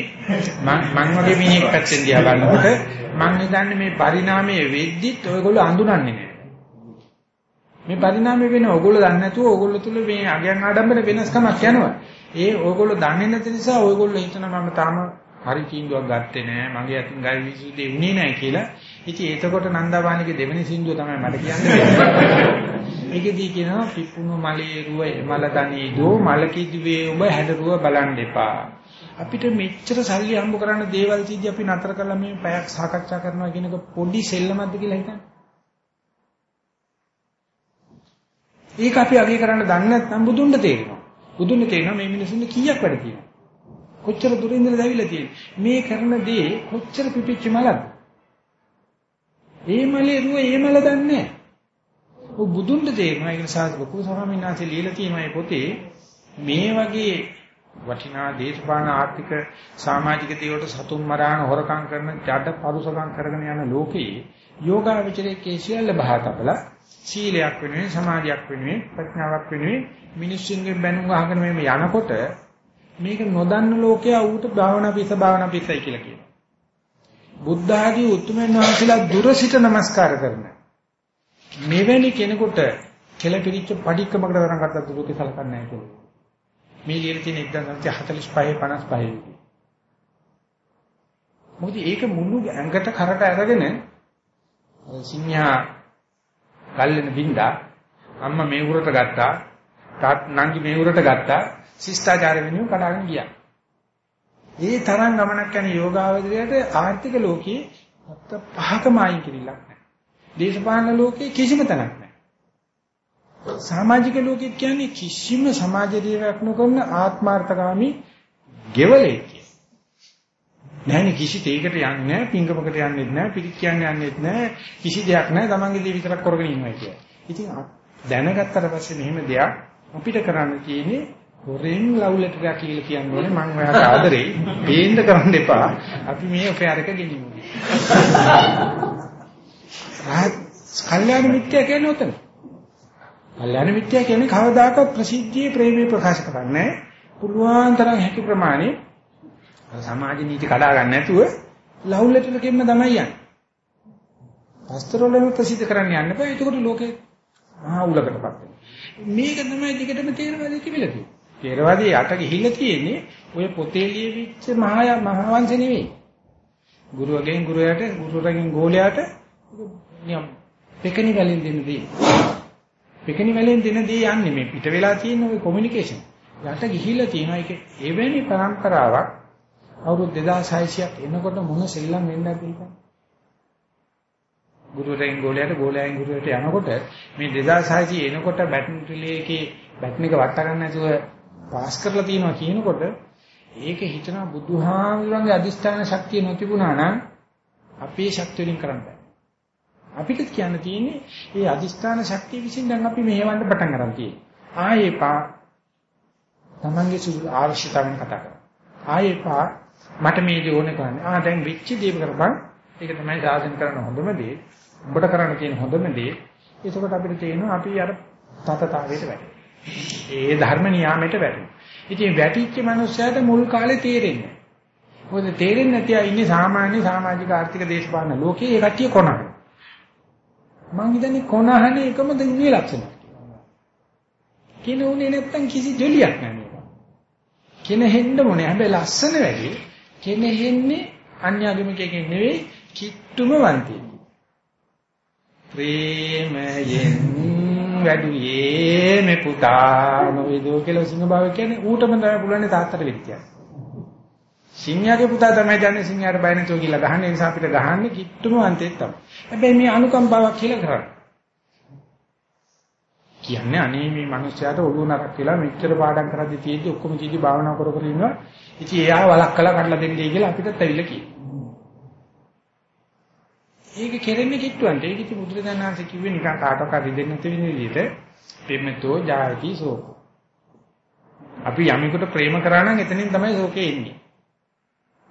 මං මං වගේ මිනිහෙක් පැත්තෙන් දිහා බලනකොට මං හිතන්නේ මේ පරිණාමයේ වෙද්දිත් ඔයගොල්ලෝ අඳුනන්නේ නැහැ. මේ පරිණාමය වෙන ඕගොල්ලෝ දන්නේ නැතුව ඕගොල්ලෝ තුල මේ අගයන් ආඩම්බර වෙනස්කමක් යනවා. ඒ ඕගොල්ලෝ දන්නේ නැති නිසා ඕගොල්ලෝ හිතනවා මම තාම හරි තීන්දුවක් ගත්තේ නැහැ. මගේ අතින් ගල් විසුදේ උනේ නැහැ කියලා. ඉතින් එතකොට නන්දාවානිගේ දෙවෙනි සින්දුව තමයි මට කියන්නේ. [LAUGHS] මේකෙදී කියනවා පිපුණු මලේ රුව මල දනී දෝ මල කිදුවේ ඔබ හැඩරුව බලන් දෙපා. අපිට මෙච්චර සල්ලි හම්බ කරන්න දේවල් සිද්ධි අපි නතර කරලා මේ පැයක් සාකච්ඡා කරනවා කියන එක පොඩි සෙල්ලමක්ද කියලා හිතන්න. ඒක අපි අගය කරන්න දන්නේ නැත්නම් බුදුන්ට තේරෙනවා. බුදුන්ට තේරෙනවා මේ මිනිසුන්ට කීයක් වැඩ තියෙනවා. කොච්චර දුරින් ඉඳලා දැවිලා තියෙන්නේ. මේ කරන දේ කොච්චර පිපිච්ච මලක්ද? ඒ මලේ රුව ඒ මල දන්නේ නැහැ. ඔය බුදුන්ට තේරෙනවා ඒක නිසා ලොකු ස්වාමීන් වහන්සේ ලියලා තියෙනවා මේ පොතේ මේ වගේ වටිනා දේශපාලන ආර්ථික සමාජික දේවල්ට සතුන් මරාන හොරකම් කරන ජඩ පරුසකම් කරගෙන යන ලෝකයේ යෝගාවචරයේ කේශියල්ල බහතපල සීලයක් වෙනුවෙන් සමාධියක් වෙනුවෙන් ප්‍රඥාවක් වෙනුවෙන් මිනිස්සුන්ගේ බැනුම් අහගෙන මේ යනකොට මේක නොදන්න ලෝකයා ඌට භාවනා පිස භාවනා පිසයි කියලා කියනවා. බුද්ධ ආදී උතුම්යන් වහන්සේලා දුර සිට නමස්කාර කරන මෙවැනි කෙනෙකුට කෙලපිරිච්ච padikkamakට තරම් කතා දුකේ සලකන්නේ නැහැ කියලා. මේ ලියලා තියෙන 1945 55 මොකද ඒක මුළු ඇඟට කරට අරගෙන සිංහා ගල්ලෙන බින්දා අම්මා මේ උරට ගත්තා තාත් නංගි මේ උරට ගත්තා ශිෂ්ටාචාර වෙනුවෙන් කඩාගෙන ගියා. ඒ තරම් ගමනක් යන යෝගාවදරයට ආර්ථික ලෝකයේ අත්ත පහකම අයින් කිරිලක් නැහැ. දේශපාලන ලෝකයේ කිසිම තැනක් නැහැ. සමාජික ලෝකෙ කියන්නේ කිසිම සමාජ ජීවයක් නොකරන ආත්මార్థකාමී ගෙවලේ කියන. නැහැනේ කිසි තේකට යන්නේ නැහැ, පිංගමකට යන්නේත් නැහැ, පිළික් කියන්නේ යන්නේත් නැහැ, කිසි දෙයක් නැහැ, තමන්ගේ දේ විතරක් කරගෙන ඉන්නවා කියන්නේ. ඉතින් දැනගත්තට පස්සේ මෙහෙම දෙයක් අපිට කරන්න තියෙන්නේ හොරෙන් ලව් ලෙටරයක් කියලා කියන්න ඕනේ මම ඔයාට ආදරෙයි බේන්ද කරන්න එපා අපි මේ ඔෆෙයාර් එක ගෙනිමු. ආ කල්යාණ මිත්‍යා කියන්නේ උතන. කල්යාණ මිත්‍යා කියන්නේ කවදාකවත් ප්‍රසිද්ධියේ ප්‍රේමී ප්‍රකාශ කරන්නේ පුළුවන් තරම් හැකි ප්‍රමාණය සමාජ නීති කඩා ගන්න නැතුව ලව් ලෙටරකින්ම තමයි යන්නේ. පස්තරවලම ප්‍රසිද්ධ කරන්න යන්න බෑ. ඒකට ලෝකේ මහා උලකටපත් වෙනවා. මේක තමයි දිගටම තේරවාදී කිවිලා තියෙන්නේ. තේරවාදී යට ගිහිල්ලා තියෙන්නේ ඔය පොතේ ලියවිච්ච මහා මහවංශ නෙවෙයි. ගුරුවගෙන් ගුරුයාට ගුරුවරගෙන් ගෝලයාට නියම් පෙකණි වලින් දෙන දේ. පෙකණි වලින් දෙන දේ යන්නේ මේ පිට වෙලා තියෙන ඔය කොමියුනිකේෂන්. යට ගිහිල්ලා තියෙනවා ඒක එවැනි પરම්පරාවක් අවුරුදු 2600ක් එනකොට මොන සෙල්ලම් වෙන්නද කියලා. ගුරුවරයන් ගෝලයට ගෝලයන් ගුරුවරට යනකොට මේ 2600 එනකොට බැටන් රිලේ එකේ බැටන් එක වට ගන්න නැතුව පාස් කරලා තියෙනවා කියනකොට ඒක හිතනවා බුදුහාමුදුරන්ගේ අදිස්ථාන ශක්තිය නොතිබුණා නම් අපේ ශක්තිය වලින් කරන්න බෑ. අපිට කියන්න තියෙන්නේ මේ අදිස්ථාන ශක්තිය විසින් දැන් අපි මෙහෙවන්න පටන් ගන්න තියෙන්නේ. ආයේ පා තමන්ගේ සුදු අවශ්‍යතාවෙන් කතා කරා. ආයේ පා මට මේ දේ ඕනේ කරන්නේ. ආ දැන් වෙච්ච දේ කරපන්. ඒක තමයි සාධන කරන හොඳම දේ. උඹට කරන්න තියෙන හොඳම දේ. ඒකකොට අපිට තේරෙනවා අපි අර තතතාවයට වැටෙනවා. ඒ ධර්ම නියාමයට වැටෙනවා. ඉතින් වැටිච්ච මනුස්සයාට මුල් කාලේ තේරෙන්නේ නැහැ. මොකද තේරෙන්නේ නැති අය ඉන්නේ සාමාන්‍ය සමාජික ආර්ථික දේශපාලන ලෝකේ ඒ කට්ටිය කොනන. මං හිතන්නේ කොනහනේ එකම දෙන්නේ ලක්ෂණ. කින උනේ නැත්තම් කිසි ජොලියක් නැහැ. කෙන හෙන්න මොනේ. හැබැයි ලස්සන වැඩි. කෙන හෙන්නේ අන්‍යාගමිකයෙක්ගෙන් නෙවෙයි කිට්ටුම වන්තිය. ප්‍රේමයෙන් වැඩුවේ මේ පුතා නොවේදෝ කියලා සිංහභාවය කියන්නේ ඌටම තමයි පුළුවන් තාත්තට විත්‍යයි. සිංහයාගේ පුතා තමයි දන්නේ සිංහයාට බය නැතුව කියලා ගහන්නේ නිසා අපිට ගහන්නේ කිට්ටුම අන්තෙත් තමයි. හැබැයි මේ අනුකම්පාවක් කියලා කරන්නේ. කියන්නේ අනේ මේ මිනිස්යාට ඔළුව නරක් කියලා මෙච්චර පාඩම් කරද්දි තියෙද්දි ඔක්කොම කීටි භාවනා කර කර ඉන්නවා. ඉතින් එයා වලක් කළා කඩලා දෙන්නේ කියලා අපිටත් ඇවිල්ලා කියනවා. ඒක කෙරෙන්නේ කිට්ටුවන්ට. ඒක ඉතින් බුදුරජාණන් වහන්සේ කිව්වේ නිකන් කාටවත් රිදෙන්න නැති වෙන විදිහට පෙම්මතෝ ජායති සෝක. අපි යමෙකුට ප්‍රේම කරා නම් එතනින් තමයි ශෝකේ එන්නේ.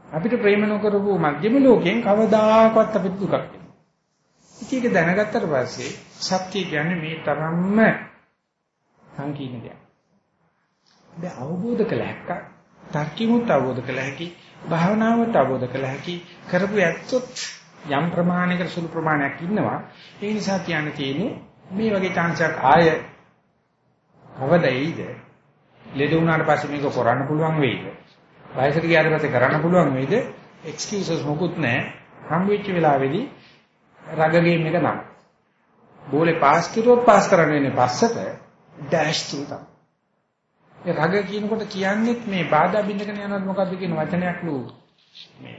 අපිට ප්‍රේම නොකරපු මධ්‍යම ලෝකයෙන් කවදාකවත් අපිට දුකක් එන්නේ. ඉතින් ඒක දැනගත්තට පස්සේ සත්‍ය කියන්නේ මේ තරම්ම සංකීර්ණ දෙයක්. දැන් අවබෝධ කළ හැක්ක තර්කිමුත් අවබෝධ කළ හැකි භාවනාවත් අවබෝධ කළ හැකි කරපු ඇත්තොත් යම් ප්‍රමාණයකට සුළු ප්‍රමාණයක් ඉන්නවා. ඒ නිසා කියන්න තියෙන්නේ මේ වගේ chance එකක් ආය. කවදයිද ලෙඩ වුණාට පස්සේ මේක කරන්න පුළුවන් වෙයිද? වයසට ගියාට පස්සේ කරන්න පුළුවන් වෙයිද? එක්ස්කියුසස් මොකුත් නැහැ. හම් වෙච්ච වෙලාවේදී රග ගේම් එක නම්. බෝලේ පාස් කරුවොත් පාස් කරන්න වෙන්නේ පස්සට ඩෑෂ් තුන ඒ රග කියනකොට කියන්නේත් මේ බාධා බින්දකන යනවාද මොකද්ද කියන වචනයක් නු මේ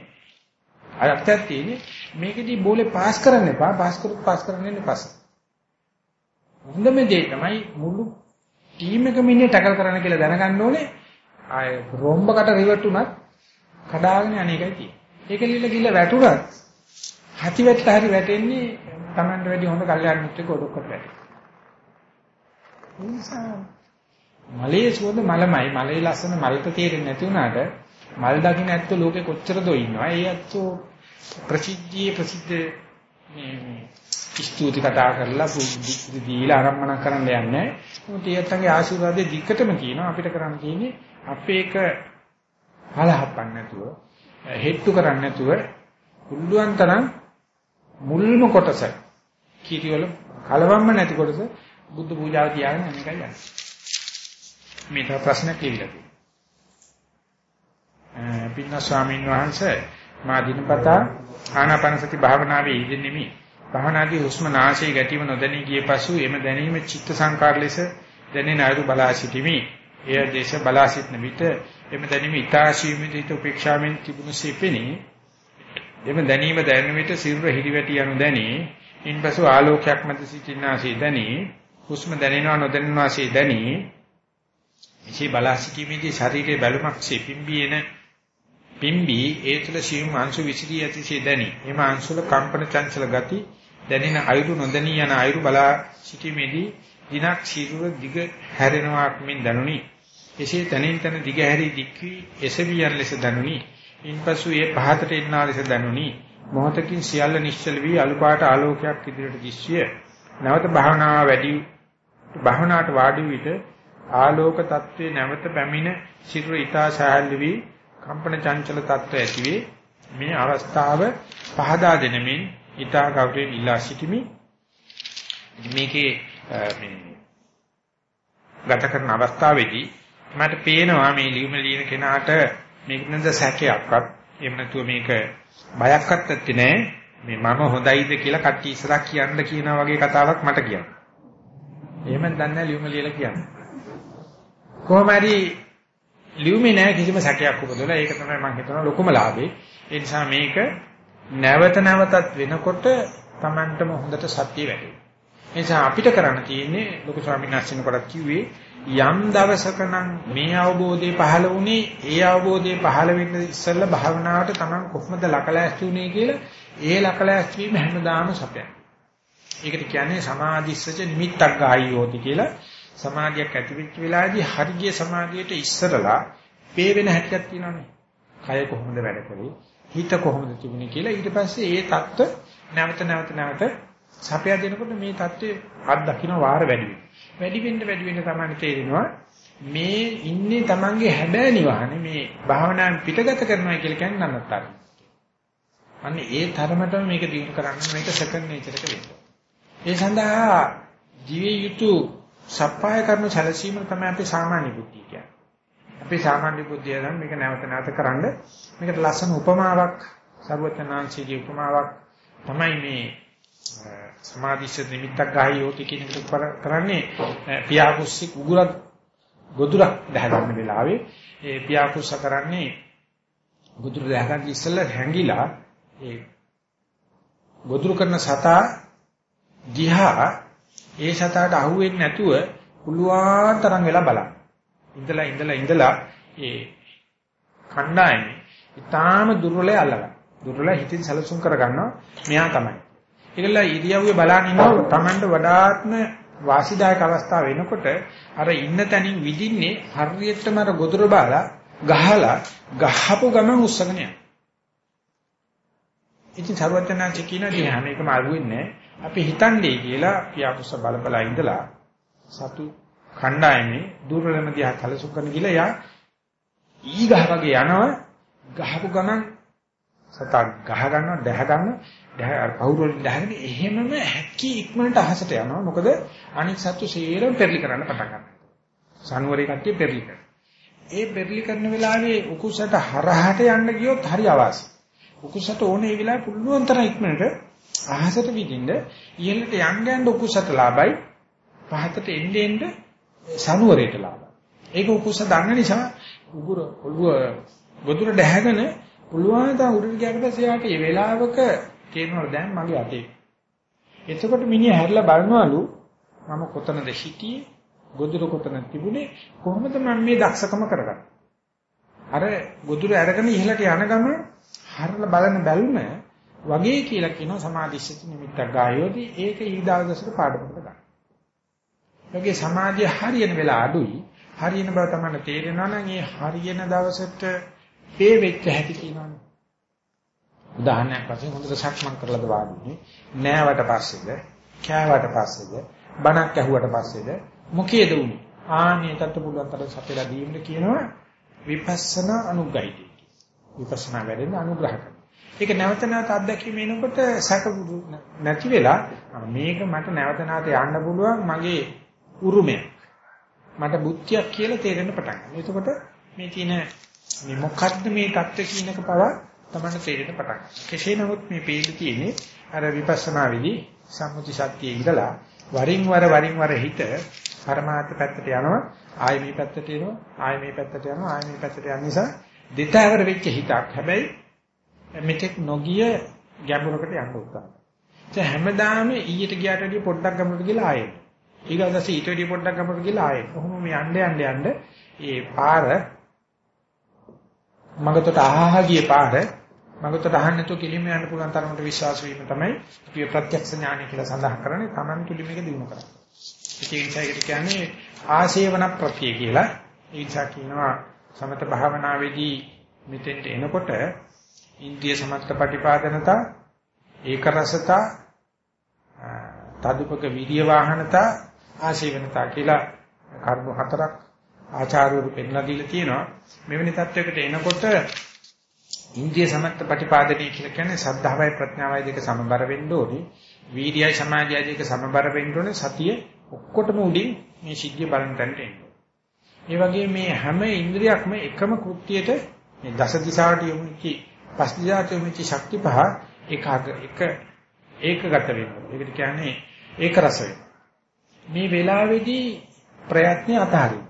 අයත්තක් තියෙන්නේ මේකෙදී බෝලේ පාස් කරන්න එපා පාස් කරුත් පාස් කරන්න ඉන්නේ පස්ස. හොඳම දේ තමයි මුළු ටීම් එකම ඉන්නේ ටැකල් කරන්න කියලා දැනගන්න ඕනේ. ආය රොම්බකට රිවර්ට් උනත් කඩාගෙන අනේකයි තියෙන්නේ. ඒක ලිල්ල ගිල්ල වැටුණත් හති වැටලා හරි වැටෙන්නේ Tamanට වැඩි හොඳ කල්යාණ මිත්‍රෙක් ඔඩොක්කට වැටෙනවා. මලේ සුවඳ මලමයි මලේ ලස්සන මලට තේරෙන්නේ නැති වුණාට මල් දකින්න ඇත්ත ලෝකේ කොච්චරද ඉන්නවා. ඒ ඇත්තෝ ප්‍රසිද්ධියේ ප්‍රසිද්ධ මේ ස්තුති කතා කරලා බුද්ධ දීලා ආරම්භන කරන්න යන්නේ. මොකද ඒත්තගේ ආශිර්වාදයේ දික්කටම කියනවා අපිට කරන්න තියෙන්නේ අපේක හලහපන්න නැතුව හෙට්ටු කරන්නේ නැතුව පුළුවන් තරම් මුල්ම කොටස කීටිවල කලවම්ම නැති කොටස බුද්ධ පූජාව තියාගෙන අනේකයි යන්නේ. මේ තව ප්‍රශ්නයක් කියලා තියෙනවා. පින්න ස්වාමීන් වහන්සේ මා දිනපතා ආනාපානසති භාවනාවේ යෙදෙන්නේමි. භාවනාදී හුස්ම නාසයේ ගැටීම නොදැනී ගිය පසු එම දැනීම චිත්ත සංකාර ලෙස දැනෙන අයුරු බලා සිටිමි. එය දේශ බලා සිටන විට එම දැනීම ඊතාශීමිත උපේක්ෂාවෙන් තිබුණු සිපෙනි. එම දැනීම දැනෙන විට සිරුර හිරිවැටි යනු දැනී ඉන්පසු ආලෝකයක් මත සිටිනාසේ දැනී හුස්ම දැනෙනවා නොදැනෙනවාසේ දැනී එසේ බලා සිටීමේදී ශරීරයේ බැලුමක් සිපින්බින පිම්බී ඒ තුළ සියුම් අංශු විසිරී ඇතිසේ දැනි. එම අංශු වල කම්පන චංචල ගති දැනෙන අයුරු නොදැනී යන අයුරු බලා සිටීමේදී දිනක් සිරුර දිග හැරෙනවාක් මෙන් දැනුනි. එසේ තනින් තන දිග හැරී දික්වි එසවියන් ලෙස දැනුනි. ඉන්පසු ඒ පහතට එන්නා ලෙස දැනුනි. මොහොතකින් සියල්ල නිශ්චල වී අලුපාට ආලෝකයක් ඉදිරියට දිස්විය. නැවත භාවනාව වැඩි භාවනාවට වාඩි විට ආලෝක తත්වේ නැවත පැමිණ සිරුර ඊතා සහැල්ලු වී කම්පන චංචල තත්ත්ව ඇතිවේ මේ අවස්ථාව පහදා දෙනමින් ඊතා කවුරේ ඉලා සිටිමි මේකේ මේ ගත කරන අවස්ථාවේදී මට පේනවා මේ ලියුම ලියන කෙනාට මේක නේද සැකයක්වත් එහෙම නැතුව මේක බයක්වත් නැත්තේ නෑ මේ මම හොඳයිද කියලා කට්ටි ඉස්සරහ කියන්න කියනා වගේ කතාවක් මට කියන්න. එහෙම දන්නේ ලියුම ලියලා කියන්න. කොහොම හරි ලියුමේ නැහැ කිසිම සැකයක් උපදවලා ඒක තමයි මම හිතන ලොකුම ලාභේ. ඒ නිසා මේක නැවත නැවතත් වෙනකොට Tamanටම හොඳට සත්‍ය වැටේ. ඒ නිසා අපිට කරන්න තියෙන්නේ ලොකු ස්වාමීන් වහන්සේ කොටත් කිව්වේ යම් දවසක නම් මේ අවබෝධය පහළ වුණේ ඒ අවබෝධය පහළ වෙන්න ඉස්සෙල්ලා භාවනාවට Taman කොහොමද ලකලෑස්ති වුනේ කියලා ඒ ලකලෑස්ති වීම හැමදාම සපයක්. ඒකට කියන්නේ සමාධිස්සච නිමිත්තක් ගායියෝති කියලා සමාධියක් ඇති වෙච්ච වෙලාවේදී හරිය සමාධියට ඉස්සරලා මේ වෙන හැටියක් තියෙනවානේ. කය කොහොමද වැඩ කරේ? හිත කොහොමද තිබුණේ කියලා ඊට පස්සේ ඒ தত্ত্ব නැවත නැවත නැවත සපයා දෙනකොට මේ தત્ත්වය අත් දකින්න වාර වැඩි වෙනවා. වැඩි වෙන්න වැඩි වෙන්න තමයි තේරෙනවා මේ ඉන්නේ Tamanගේ හැබෑ නිවහනේ මේ භාවනාවෙන් පිටගත කරනවා කියලා කියන්නේ නන්නතර. අන්න ඒ තරමටම මේක දිනු කරන්න මේක සෙකන්ඩ් නේචර් එක වෙන්න. ඒ සඳහා ජීවිත යුතු සප්පාය කරන සැලසීම තමයි අපි සාමාන්‍ය බුද්ධිය කියන්නේ. අපි සාමාන්‍ය බුද්ධිය නම් මේක නැවත නැවත කරන්න. මේකට ලස්සන උපමාවක් සර්වඥාන්සේගේ උපමාවක් තමයි මේ සමාධිශ නිමිත්තක් ගායෝති කියන එක කරන්නේ. පියාකුස්සි උගුරක් ගොදුරක් දැහගන්න වෙලාවේ. ඒ පියාකුස්ස කරන්නේ ගොදුරු දැහගන්න ඉස්සෙල්ලා හැංගිලා ඒ ගොදුරු කරන සතා දිහා ඒ සතාට අහුවෙන්නේ නැතුව පුළුවන් තරම් වෙලා බලන්න. ඉඳලා ඉඳලා ඉඳලා ඒ කණ්ඩායමේ ඊටාම දුර්වලයි අල්ලගන්න. දුර්වල හිතින් සැලසුම් කරගන්නවා මෙයා තමයි. ඒකලා ඉරියව්වේ බලන් ඉන්නකොට Tamanට වඩාත්ම වාසිදායක අවස්ථාව වෙනකොට අර ඉන්න තැනින් විදින්නේ හරියටම අර ගොදුර බාලා ගහලා ගහපු ගමන් උස්සගෙන යනවා. ඉතින් සර්වඥාන්සේ කියන දේ හැම එකම අරුවෙන්නේ අපි හිතන්නේ කියලා පියාකුස බලබලා ඉඳලා සතු කණ්ඩායමේ දුර්වලම දිහා කලසු කරන ගිල යා ඊ ගහ වගේ යනවා. ගහපු ගමන් සතා ගහ ගන්නවා දැහ ගන්නවා. දැහ අර පවුර වලින් දැහගෙන එහෙමම හැකි ඉක්මනට අහසට යනවා. මොකද අනික් සත්තු සේරම පෙරලි කරන්න පටන් ගන්නවා. සනුවරේ කට්ටිය පෙරලි කරනවා. ඒ පෙරලි කරන වෙලාවේ උකුසට හරහට යන්න ගියොත් හරි අවාසි උකුසට ඕනේ ඒ වෙලාවේ පුළුවන් තරම් ඉක්මනට අහසට විදින්න ඉහළට යන්න යන්න උකුසට ලාභයි පහතට එන්න එන්න සනුවරේට ලාභයි ඒක උකුස දන්න නිසා උගුර ඔළුව ගොදුර දැහැගෙන පුළුවන් තරම් උඩට ගියාට පස්සේ යාට මේ වෙලාවක තේරෙනවා දැන් මගේ අතේ. එතකොට මිනිහා හැරිලා බලනවලු මම කොතනද හිටියේ ගොදුර කොතනද තිබුණේ කොහොමද මම මේ දක්ෂකම කරගන්නේ. අර ගොදුර අරගෙන ඉහළට යන ගම හරලා බලන බැල්ම වගේ කියලා කියනවා සමාධිශිත නිමිත්තක් ගායෝදී ඒක ඊදාගසට පාඩමකට ගන්න. ඒකේ සමාධිය හරියන වෙලාව අඩුයි. හරියන බව තමයි තේරෙනවා නම් ඒ හරියන දවසට ඒ වෙච්ච හැටි කියනවනේ. උදාහරණයක් වශයෙන් හොඳට සක්මන් කරලාද වාඩිනේ. නෑවට පස්සේද? කෑවට පස්සේද? බණක් ඇහුවට පස්සේද? මොකේද උනේ? ආනේ තත්ත පුළුවන් තරම් සපයලා දීන්න කියනවා විපස්සනා අනුග්‍රහයි විපස්සනා වැඩෙන අනුග්‍රහ කරනවා. ඒක නැවත නැවත අත්දැකීම එනකොට සැක නැති වෙලා මේක මට නැවත නැවත යන්න පුළුවන් මගේ උරුමයක්. මට බුද්ධියක් කියලා තේරෙන්න පටන් ගන්නවා. එතකොට මේ තියෙන මේ මොකද්ද මේ தත්ත්ව කියනක පවා තමයි තේරෙන්න පටන් ගන්නවා. කෙසේ නමුත් මේ පේන්න තියෙන්නේ අර විපස්සනා විදි සම්මුති සත්‍යයේ ඉඳලා වරින් වර වරින් වර හිත පරමාර්ථ පැත්තට යනවා. ආයෙ මේ පැත්තට එනවා ආයෙ මේ පැත්තට යනවා ආයෙ මේ පැත්තට යන නිසා දෙතවර වෙච්ච හිතක්. හැබැයි මෙතෙක් නොගිය ගැඹුරකට යන්න උත්සාහ කරනවා හැමදාම ඊට ගියාට වැඩිය පොඩ්ඩක් ගැඹුරට ගිහලා ආයෙ ඊගොල්ලෝ ඊට වැඩිය පොඩ්ඩක් ගැඹුරට ගිහලා ආයෙ කොහොම මේ යන්න යන්න යන්න ඒ පාර මගතට අහහ ගිය පාර මගතට අහන්න නැතුව කිලිම යන්න පුළුවන් තරමට විශ්වාස වීම තමයි අපි ප්‍රත්‍යක්ෂ ඥානය කියලා සඳහන් කරන්නේ Taman තුලින් මේක දිනු කරන්නේ. ඒ නිසා ඒකට කියන්නේ ආශේවන ප්‍රත්‍ය කියලා. ඒ නිසා කියනවා සමත භාවනාවේදී මෙතෙන්ට එනකොට ඉන්ද්‍රිය සමත්ත ප්‍රතිපාදනතා ඒක රසතා තදුපක විරිය වාහනතා ආශේවනතා කියලා කර්ම හතරක් ආචාර්යවරු පෙන්ලා දීලා තියෙනවා. මෙවැනි තත්වයකට එනකොට ඉන්ද්‍රිය සමත්ත ප්‍රතිපාදනය කියලා කියන්නේ සද්ධාවයි ප්‍රඥාවයි දෙක සමබර වෙන්න ඕනේ. වීර්යයි සමාධියයි දෙක සමබර වෙන්න ඕනේ. සතිය ඔක්කොටම උඩින් මේ සිද්ධිය බලන්න තැනට එන්න. ඒ වගේ මේ හැම ඉන්ද්‍රියක්ම එකම කෘත්‍යයට මේ දස දිශාවට යොමු වෙච්ච පස් දිශාවට යොමු වෙච්ච ශක්ති පහ එක එක ඒකගත වෙනවා. ඒකට කියන්නේ ඒක රස මේ වෙලාවේදී ප්‍රයත්න අතහරින්න.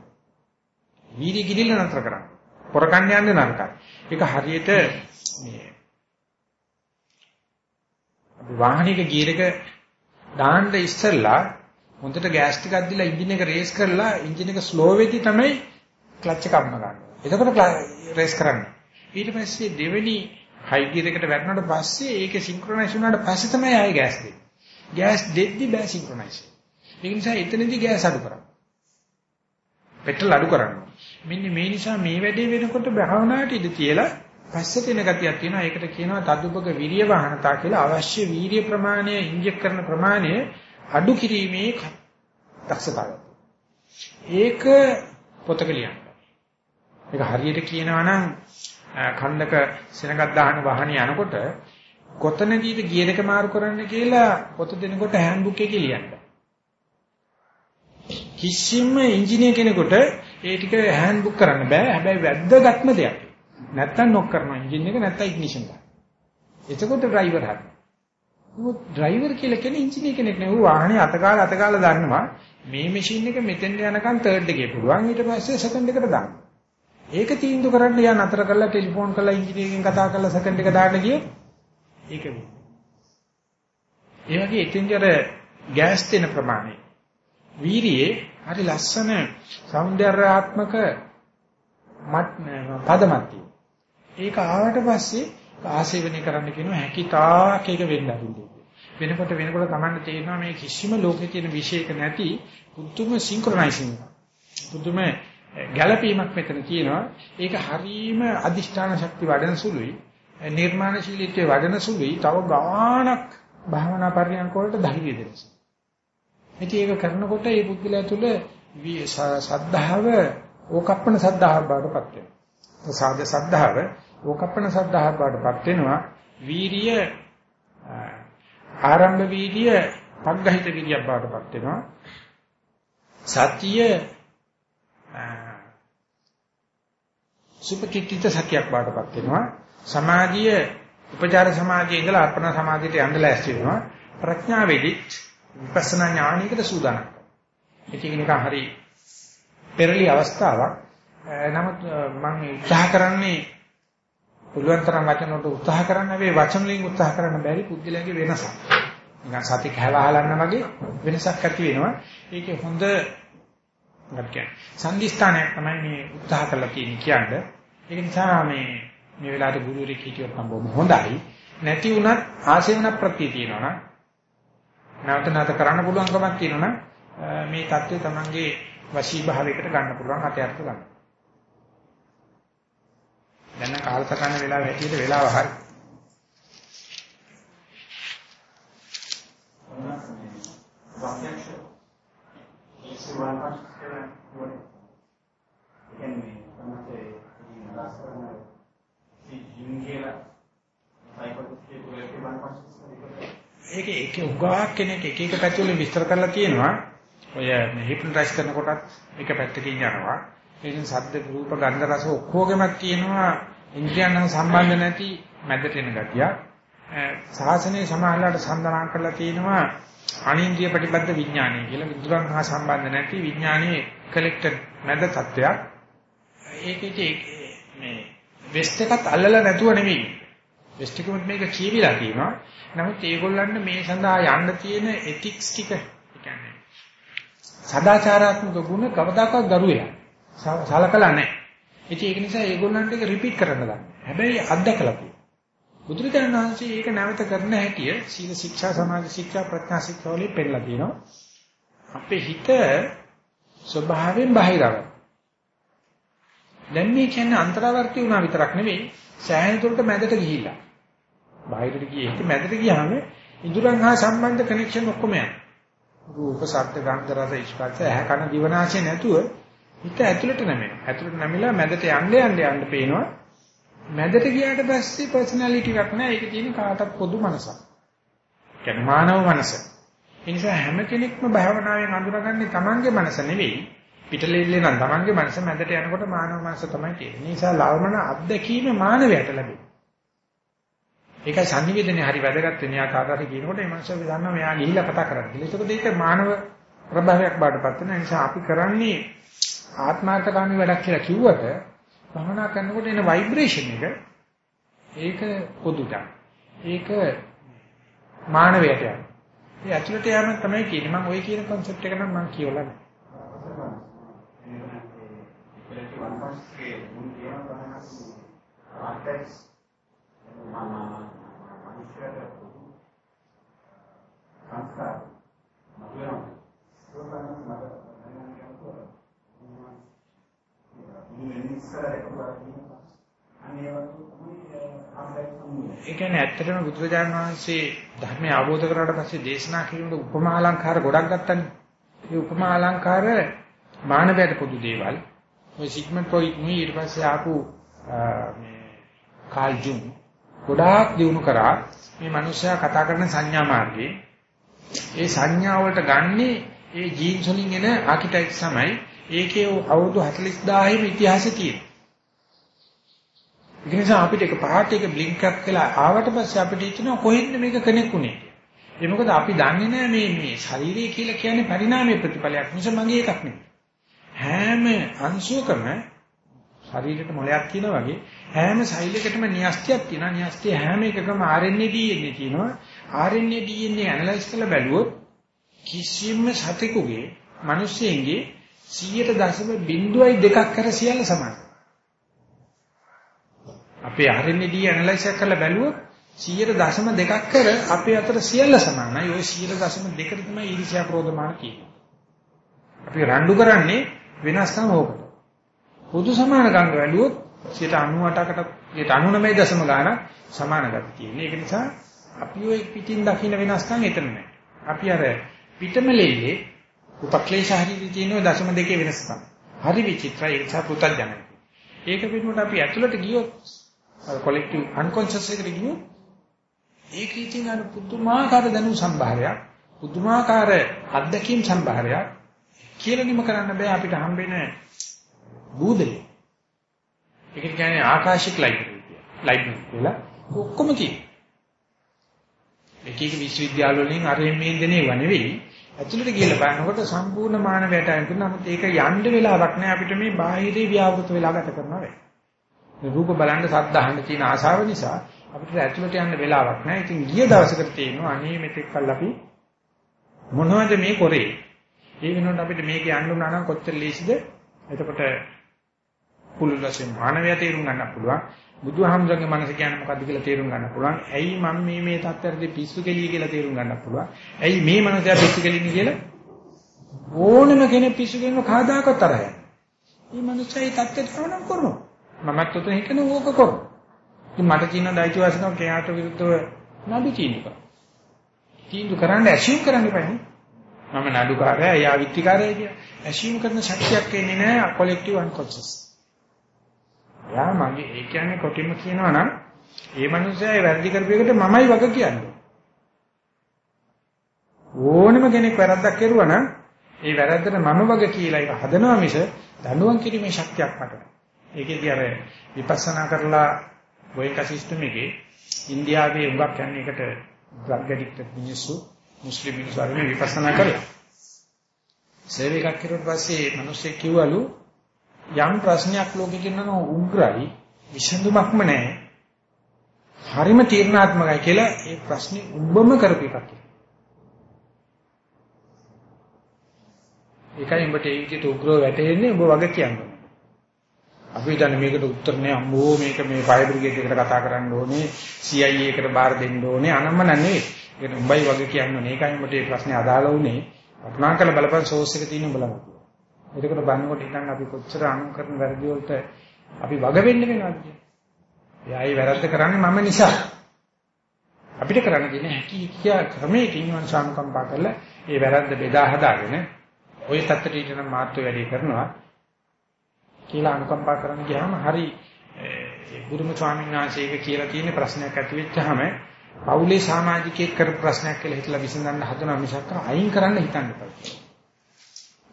වීර්ය කිදිල්ල නතර කරන්න. පොරකන්න යන්නේ නරකයි. ඒක හරියට මේ අපි වාහනයක ගියර් එක දාන්න ඉස්සෙල්ලා හොඳට ගෑස් ටිකක් දීලා එන්ජින් එක රේස් කරලා එන්ජින් එක ස්ලෝ වෙද්දි තමයි ක්ලච් එක අම්ම ගන්න. එතකොට රේස් කරන්න. ඊට පස්සේ දෙවෙනි හයි ගියර් එකට වැටුණාට පස්සේ ඒකේ සින්ක්‍රොනයිස් වුණාට පස්සේ තමයි ආයෙ ගෑස් දෙන්නේ. ගෑස් දෙද්දි බෑ සින්ක්‍රොනයිස්. ඒ නිසා එතනදී ගෑස් අඩු කරන්න. පෙට්‍රල් අඩු කරන්න. මෙන්න මේ නිසා මේ වැඩේ වෙනකොට භාවනාවට ඉඳ තියලා පස්සට එන ගතියක් තියෙනවා. ඒකට කියනවා තදුපක විරිය වහනතා කියලා අවශ්‍ය වීර්ය ප්‍රමාණය ඉන්ජෙක්ට් කරන ප්‍රමාණය අඩු කිරීමේ දක්ෂතාවය. ඒක පොතක ලියන්න. ඒක හරියට කියනවා නම් ඛණ්ඩක සෙනගක් දාහන වාහනේ යනකොට කොතනදීද ගියර් එක මාරු කරන්න කියලා පොත දෙනකොට හෑන්ඩ්බුක් එකේ ලියන්න. කිසිම ඉංජිනේර කෙනෙකුට ඒ ටික හෑන්ඩ්බුක් කරන්න බෑ. හැබැයි වැද්දගත්ම දෙයක්. නැත්තම් නොක් කරනවා එන්ජින් එක නැත්තම් ඉග්නිෂන් ගන්න. එතකොට ඩ්‍රයිවර් හරි. මොකද ඩ්‍රයිවර් කියලා කියන්නේ ඉංජිනේර කෙනෙක් නෙවෙයි. වාහනේ අතකාල අතකාල දන්නවා මේ මැෂින් එක මෙතෙන් යනකම් තර්ඩ් එකේ පුළුවන් ඊට පස්සේ සෙකන්ඩ් එකට දාන්න. ඒක තීන්දුව කරන්න යා නතර කරලා ටෙලිෆෝන් කරලා ඉංජිනේරකින් කතා කරලා සෙකන්ඩ් එක දාන්න ගියේ ඒක වෙන්නේ. ඒ වගේ එතෙන්ජර ගෑස් දෙන ප්‍රමාණය වීරියේ හරි ලස්සන సౌందర్యාත්මක පදමක් තියෙනවා. ඒක ආවට පස්සේ ආශේවනය කරන්න කියනවා හැකිතාක් ඒක වෙන්න අරින්නේ. වෙනකොට වෙනකොට Tamanne තේරෙනවා මේ කිසිම ලෝකේ තියෙන විශේෂක නැති පුදුම සින්ක්‍රොනයිසින්. පුදුම ගැළපීමක් මෙතන තියෙනවා. ඒක හරීම අදිෂ්ඨාන ශක්ති වඩන සුළුයි. නිර්මාණශීලීත්වයේ වඩන සුළුයි. තව ගාණක් භාවනා පරියන්ක වලට ධෛර්යය දෙනවා. ඉතින් ඒක කරනකොට මේ පුද්ගලයා තුළ සද්ධාව ඕකප්පන සද්ධාව බවටපත් වෙනවා. ප්‍රසාද සද්ධාව ඕකප්පන සද්ධාව බවටපත් වෙනවා. වීරිය ආරම්භ වීර්ය පග්ගහිත වීර්යයක් බවටපත් වෙනවා. සතිය සුපකිට්ඨිත සතියක් බවටපත් වෙනවා. සමාධිය උපචාර සමාධියේ ඉඳලා අර්පණ සමාධියට යන්න ලෑස්ති වෙනවා. ප්‍රඥාවේදීත් විපස්සනා ඥානයකට සූදානම්. ඒක නිකන් හරි පෙරලි අවස්ථාවක්. නමුත් මම උත්සාහ කරන්නේ පුළුවන් තරම් වචන වලට උත්සාහ කරන්න හැබැයි වචන වලින් උත්සාහ කරන්න බැරි පුද්ගලයාගේ වෙනසක්. නිකන් සති කැවහලන්න වගේ වෙනසක් ඇති වෙනවා. ඒකේ හොඳ මොකක්ද කියන්නේ සංදිස්ථානයක් තමයි මේ උත්සාහ කරලා තියෙන්නේ කියන්නේ. ඒක නිසා මේ මේ වෙලාවට ගුරුවරයෙක් හිටියොත් නම් බොහොම හොඳයි. නැති වුණත් ආශේවන ප්‍රත්‍ය තියෙනවා නම් නැවත නැවත කරන්න පුළුවන්කමක් තියෙනවා නම් මේ தත්ත්වය තමන්ගේ වශී භාවයකට ගන්න පුළුවන් අතයන්ට ගන්න. දැන් නම් කාලසටහන වෙලාව හැටියට වෙලාව හරි. ප්‍රත්‍යක්ෂ ඒසුවන් පස්කරන වනේ කියන්නේ තමයි මේ රාස්තරන ජීන් කියලා සයිකොලොජි එකේ බණ පස්කරන ඒක එක උගාවක් කෙනෙක් එක එක පැතිවල විස්තර කරලා තියෙනවා. ඔය හිප්නොටයිස් කරනකොටත් එක පැත්තකින් යනවා. ඒකෙන් සද්ද රූප ගන්ධ රස ඔක්කොගෙම තියෙනවා ඉන්ද්‍රියයන් සම්බන්ධ නැති මැදට එන ගතිය. සාසනයේ සමාහලට සම්දනා කරලා තියෙනවා අනින්ද්‍රිය ප්‍රතිබද්ධ විඥානය කියලා විදුරන් හා සම්බන්ධ නැති විඥානයේ කලෙක්ටඩ් මැද තත්වයක්. ඒකෙදි මේ වෙස්ට් එකත් අල්ලලා නැතුව නෙමෙයි. වෙස්ට් එකෙත් මේක කියවිලා තියෙනවා. නමුත් ඒගොල්ලන්ට මේ සඳහා යන්න තියෙන එතික්ස් ටික කියන්නේ සදාචාරාත්මක ගුණ කවදාකවත් ගරුවේ සලකලා නැහැ. ඉතින් ඒක නිසා ඒගොල්ලන්ට ඒක රිපීට් කරන්න ගන්න. හැබැයි අත්දකලා තියෙනවා. බුදුරජාණන් වහන්සේ ඒක නැවත කරන හැටිය සීල ශික්ෂා සමාධි ශික්ෂා ප්‍රඥා ශික්ෂා වලින් පෙන්නලා තියෙනවා. අපේ හිත ස්වභාවයෙන් බාහිරව. දැන් මේ කියන්නේ අන්තරාවර්ති වුණා විතරක් නෙවෙයි සෑහෙන දුරට මැදට ගිහිල්ලා. බාහිරට ගියේ හිත මැදට ගියාම ඉඳුරන් හා සම්බන්ධ කනෙක්ෂන් ඔක්කොම යනවා. රූප, ශබ්ද, ගන්ධ, රස, ස්පර්ශ, ඇහ කන දිවනාශය නැතුව හිත ඇතුළට නැමෙනවා. ඇතුළට නැමිලා මැදට යන්න යන්න යන්න පේනවා. මැදට ගියාට පස්සේ පර්සනැලිටි එකක් නැහැ. ඒක තියෙන කාටත් පොදු මනසක්. කියන්නේ මානව මනස. ඒ නිසා හැම කෙනෙක්ම භාවනාවෙන් අඳුරගන්නේ Tamange මනස නෙවෙයි. පිටලෙල්ලේ නම් Tamange මනස මැදට යනකොට මානව මනස තමයි තියෙන්නේ. නිසා ලවමන අත්දැකීම මානවයට ලැබෙනවා. ඒකයි sannivedanaye හරි වැදගත් වෙන ආකාරයට කියනකොට මේ මනස දන්නවා මෙයා ගිහිලා කතා කරන්නේ කියලා. ඒකද ඒක මානව ප්‍රභාවයක් බාටපත් වෙන නිසා අපි කරන්නේ ආත්මාර්ථකාමී වැඩක් කියලා කිව්වට භවනා කරනකොට එන ভাইබ්‍රේෂන් එක ඒක පොදුට. ඒක මානවයට යනවා. ඒ ඇතුළට යෑම තමයි කියන්නේ. මම ওই කියන concept එක නම් මම කියවලා නැහැ. සංස්කාර මතුවෙනවා. ඒක තමයි මට ඒ කියන්නේ ඇත්තටම බුදුරජාණන් වහන්සේ ධර්මය අවබෝධ කරාට පස්සේ දේශනා කිරීමේ උපමා අලංකාර ගොඩක් ගත්තනේ. ඒ උපමා අලංකාර මානවයට පොදු දේවල්. ඔය සිග්මන්ඩ් ෆ්‍රොයිඩ් මේ ඊට පස්සේ ආපු මේ කාල් ජුන් ගොඩාක් දිනු කරා මේ මිනිස්සයා කතා කරන සංඥා මාර්ගයේ ඒ සංඥා වලට ගන්නේ ඒ ජීන්ස් වලින් එන ආකිටෙක්ට් තමයි ඒකේ අවුරුදු 40000ෙම ඉතිහාසය තියෙනවා. ඒ නිසා අපිට එක පහට එක බ්ලින්ක් එකක් කියලා ආවට පස්සේ අපිට හිතෙනවා කොහෙන්ද මේක කනෙක්ට් උනේ. ඒ මොකද අපි දන්නේ නැහැ මේ මේ ශරීරය කියලා කියන්නේ පරිණාමයේ ප්‍රතිඵලයක් නිසා මගේ එකක් නෙමෙයි. හැම අංශුවකම ශරීරෙට මොලයක් තියෙනවා වගේ හැම සෛලයකටම න්‍යෂ්ටියක් තියෙනවා. න්‍යෂ්ටිය හැම එකකම RNA DNA තියෙනවා. RNA DNA ඇනලයිස් කරලා බැලුවොත් කිසිම සතෙකුගේ මිනිස්සෙන්ගේ 100.02ක් කර සියල්ල සමානයි. අපේ RNA DNA ඇනලයිස් කරලා බැලුවොත් 100.2ක් කර අපේ අතර සියල්ල සමානයි. ওই 100.2ට තමයි ඊර්ෂ්‍යා ක්‍රෝධමාන කියන්නේ. අපි රණ්ඩු කරන්නේ වෙනස්කම් ඕකට. පොදු සමාන ගන්න වැළුවොත් 98කට 99 ගාන සමාන ගති තියෙන. ඒක නිසා අපි ওই පිටින් දකින්න වෙනස්කම් එතන නැහැ. අපි අර පිටම ලෙල්ලේ උපක්ලේශ හරියට තියෙන දශම දෙකේ වෙනස්කම්. හරි විචිත්‍රයි ඒක නිසා පුතඥයි. ඒක පිටුමට අපි ඇතුළට ගියොත් කොලෙක්ටිව් අන්කොන්ෂස් එකට ගියොත් ඒකේ තියෙන අර පුදුමාකාර දැනුම් සම්භාරයක් පුදුමාකාර අත්දැකීම් සම්භාරයක් කියලා නිම කරන්න බෑ අපිට හම්බෙන බූදලේ. ඒක කියන්නේ ආකාශික ලයිබ්‍රරි කියලා. ලයිබ්‍රරි කියලා ඔක්කොම තියෙනවා. එක එක විශ්වවිද්‍යාල වලින් අරින් මේ දෙනේව නෙවෙයි. ඇතුළට ගිහලා බලනකොට සම්පූර්ණ මානවයට අයින් කරන නමුත් ඒක යන්න වෙලාවක් නෑ අපිට මේ බාහිරේ ව්‍යාවෘත වෙලා ගත කරනවා වෙයි. රූප බලන්න සද්ද අහන්න තියෙන ආශාව නිසා අපිට ඇතුළට යන්න වෙලාවක් නෑ. ඉතින් ගිය දවසකට තේරෙනවා අනේ මෙතෙක් කල් අපි මොනවද මේ කරේ? ඒ වෙනුවට අපිට මේක යන්න උනා නම් කොච්චර ලේසිද? එතකොට පුළුල් වශයෙන් මානවය තේරුම් ගන්න පුළුවන්. බුදුහාමුදුරන්ගේ මනස කියන්නේ මොකද්ද කියලා තේරුම් ගන්න පුළුවන්. ඇයි මම මේ මේ තත්ත්වයටදී පිස්සු කෙලිය කියලා තේරුම් ගන්න පුළුවන්. ඇයි මේ මනසයා පිස්සු කෙලින්නේ කියලා ඕනම කෙනෙක් පිස්සු කෙලින කාදාකත් තරහයි. මේ මනුස්සයා ඒ තත්ත්වයට සමනම් කරනවා. මමත් උතන හිතන ඕක කරනවා. ඉතින් මට තියෙන දෛත්‍ය වාසනාව කයාට විරුද්ධව නඩු තීන්දුව. තීන්දුව කරන්න ඇසියුම් කරන්න බෑනේ. මම නඩුකාරයා එයා විත්තිකාරයා කියලා. ඇසියුම් කරන ශක්තියක් එන්නේ නැහැ කොලෙක්ටිව් අන්කොන්ෂස්. යා මගේ ඒ කියන්නේ කොටිම කියනවා නම් ඒ මනුස්සයා වැරදි කරපු එකට මමයි වග කියන්නේ. ඕනම කෙනෙක් වැරද්දක් කරුවා නම් ඒ වැරද්දට මම වග කියලා ඒක හදනවා මිස දඬුවම් කිරීමේ ශක්තියක් මට නැහැ. ඒකේදී අර විපස්සනා කරලා ගෝයක සිස්ටම් එකේ ඉන්දියාවේ උගක් යන්නේ එකට ඩ්‍රග් ඇඩික්ටඩ් මිනිස්සු මුස්ලිම් මිනිස්සු අරගෙන විපස්සනා කළා. සේවයක් කරුවට පස්සේ මිනිස්සු කිව්වලු යම් ප්‍රශ්නයක් ලෝකෙ කියනවා උග්‍රයි විසඳුමක්ම නැහැ. හරිම තීර්ණාත්මකයි කියලා ඒ ප්‍රශ්නේ උඹම කරපු එකක්. ඒකයි උඹට ඒ විදිහට උග්‍රව වැටෙන්නේ උඹ වගේ කියන්නේ. අපි හිතන්නේ මේකට උත්තර නෑ අම්බෝ මේක මේ ෆයර් බ්‍රිගේඩ් එකට කතා කරන්න ඕනේ CIA එකට බාර දෙන්න ඕනේ අනම්ම නෙවෙයි. ඒකට උඹයි වගේ කියන්නේ ඒකයි උඹට මේ ප්‍රශ්නේ අදාළ වුනේ. අපනාකල බලපන් සෝස් එක තියෙන උඹලම. ඒකට බලනකොට ඉතින් අපි කොච්චර අනුන් කරන වැරදි වලට අපි වග වෙන්න වෙනවද කියන්නේ. එයායි වැරද්ද කරන්නේ මම නිසා. අපිට කරන්න දෙන්නේ හැකි කියා ක්‍රමයකින් වංශානුකම්පා කරලා ඒ වැරද්ද බෙදා හදාගෙන ওই තත්ත්වයට ඊටනම් මාත්‍ය වැඩි කරනවා කියලා අනුකම්පා කරන්න ගියාම හරි ඒ ගුරුම ස්වාමීන් වහන්සේක කියලා තියෙන ප්‍රශ්නයක් ඇති වෙච්චාම පවුලේ සමාජිකයෙක් කර ප්‍රශ්නයක් කියලා හිතලා විසඳන්න හදනවා මිසක් අයින් කරන්න හිතන්න බෑ.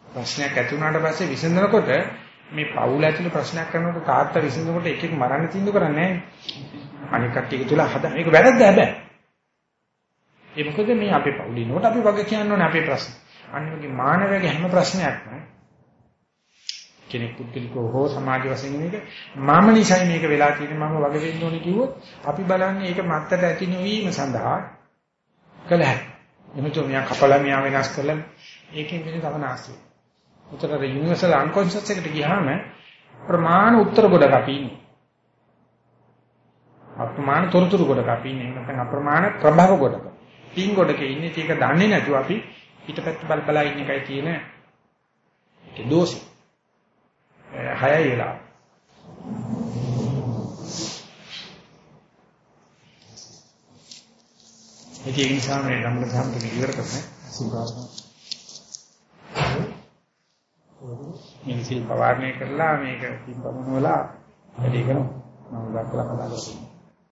ප්‍රශ්නයක් ඇති වුණාට පස්සේ විසඳනකොට මේ පවුල ඇතුලේ ප්‍රශ්නයක් කරනකොට තාත්තා විසඳනකොට එක එක මරන්න තීන්දුව කරන්නේ නැහැ. අනික කට්ටිය තුල හදා මේක වැරද්ද හැබැයි. ඒ මොකද මේ අපේ පවුලේ නෝට අපි වගේ කියන්න ඕනේ අපේ ප්‍රශ්න. අනිවාර්යයෙන් මානවයාගේ හැම ප්‍රශ්නයක්ම කෙනෙක් පුද්ගලිකව හෝ සමාජ වශයෙන් මේක මම නිසයි මේක වෙලා තියෙන්නේ මම වග වෙන්න ඕනේ කිව්වොත් අපි බලන්නේ ඒක මත්තට ඇති නොවීම සඳහා කළ හැකියි. එමුතු මියා කපලා මියා වෙනස් කරලා ඒකෙන් වෙන තව නාස්ති. උතර යුනිවර්සල් අන්කොන්ෂස් එකට ගියාම ප්‍රමාණ උත්තර ගොඩක් අපි ඉන්නේ. අප්‍රමාණ තොරතුරු ගොඩක් අපි ඉන්නේ. නැත්නම් අප්‍රමාණ ප්‍රභව ගොඩක. පින් ගොඩක ඉන්නේ. ඒක දන්නේ නැතුව අපි පිටපැත්ත බල බල ඉන්න එකයි තියෙන ඒ දෝෂේ. 6යි වෙලා. ඒක නිසා මේ ළමල සම්පූර්ණ ඉවර කරන්න සිතාසන. මේ සිල් පවාරණය කරලා මේක පින්පමුණවලා වැඩි කරනවා. මම දක්වලා කතා කරනවා.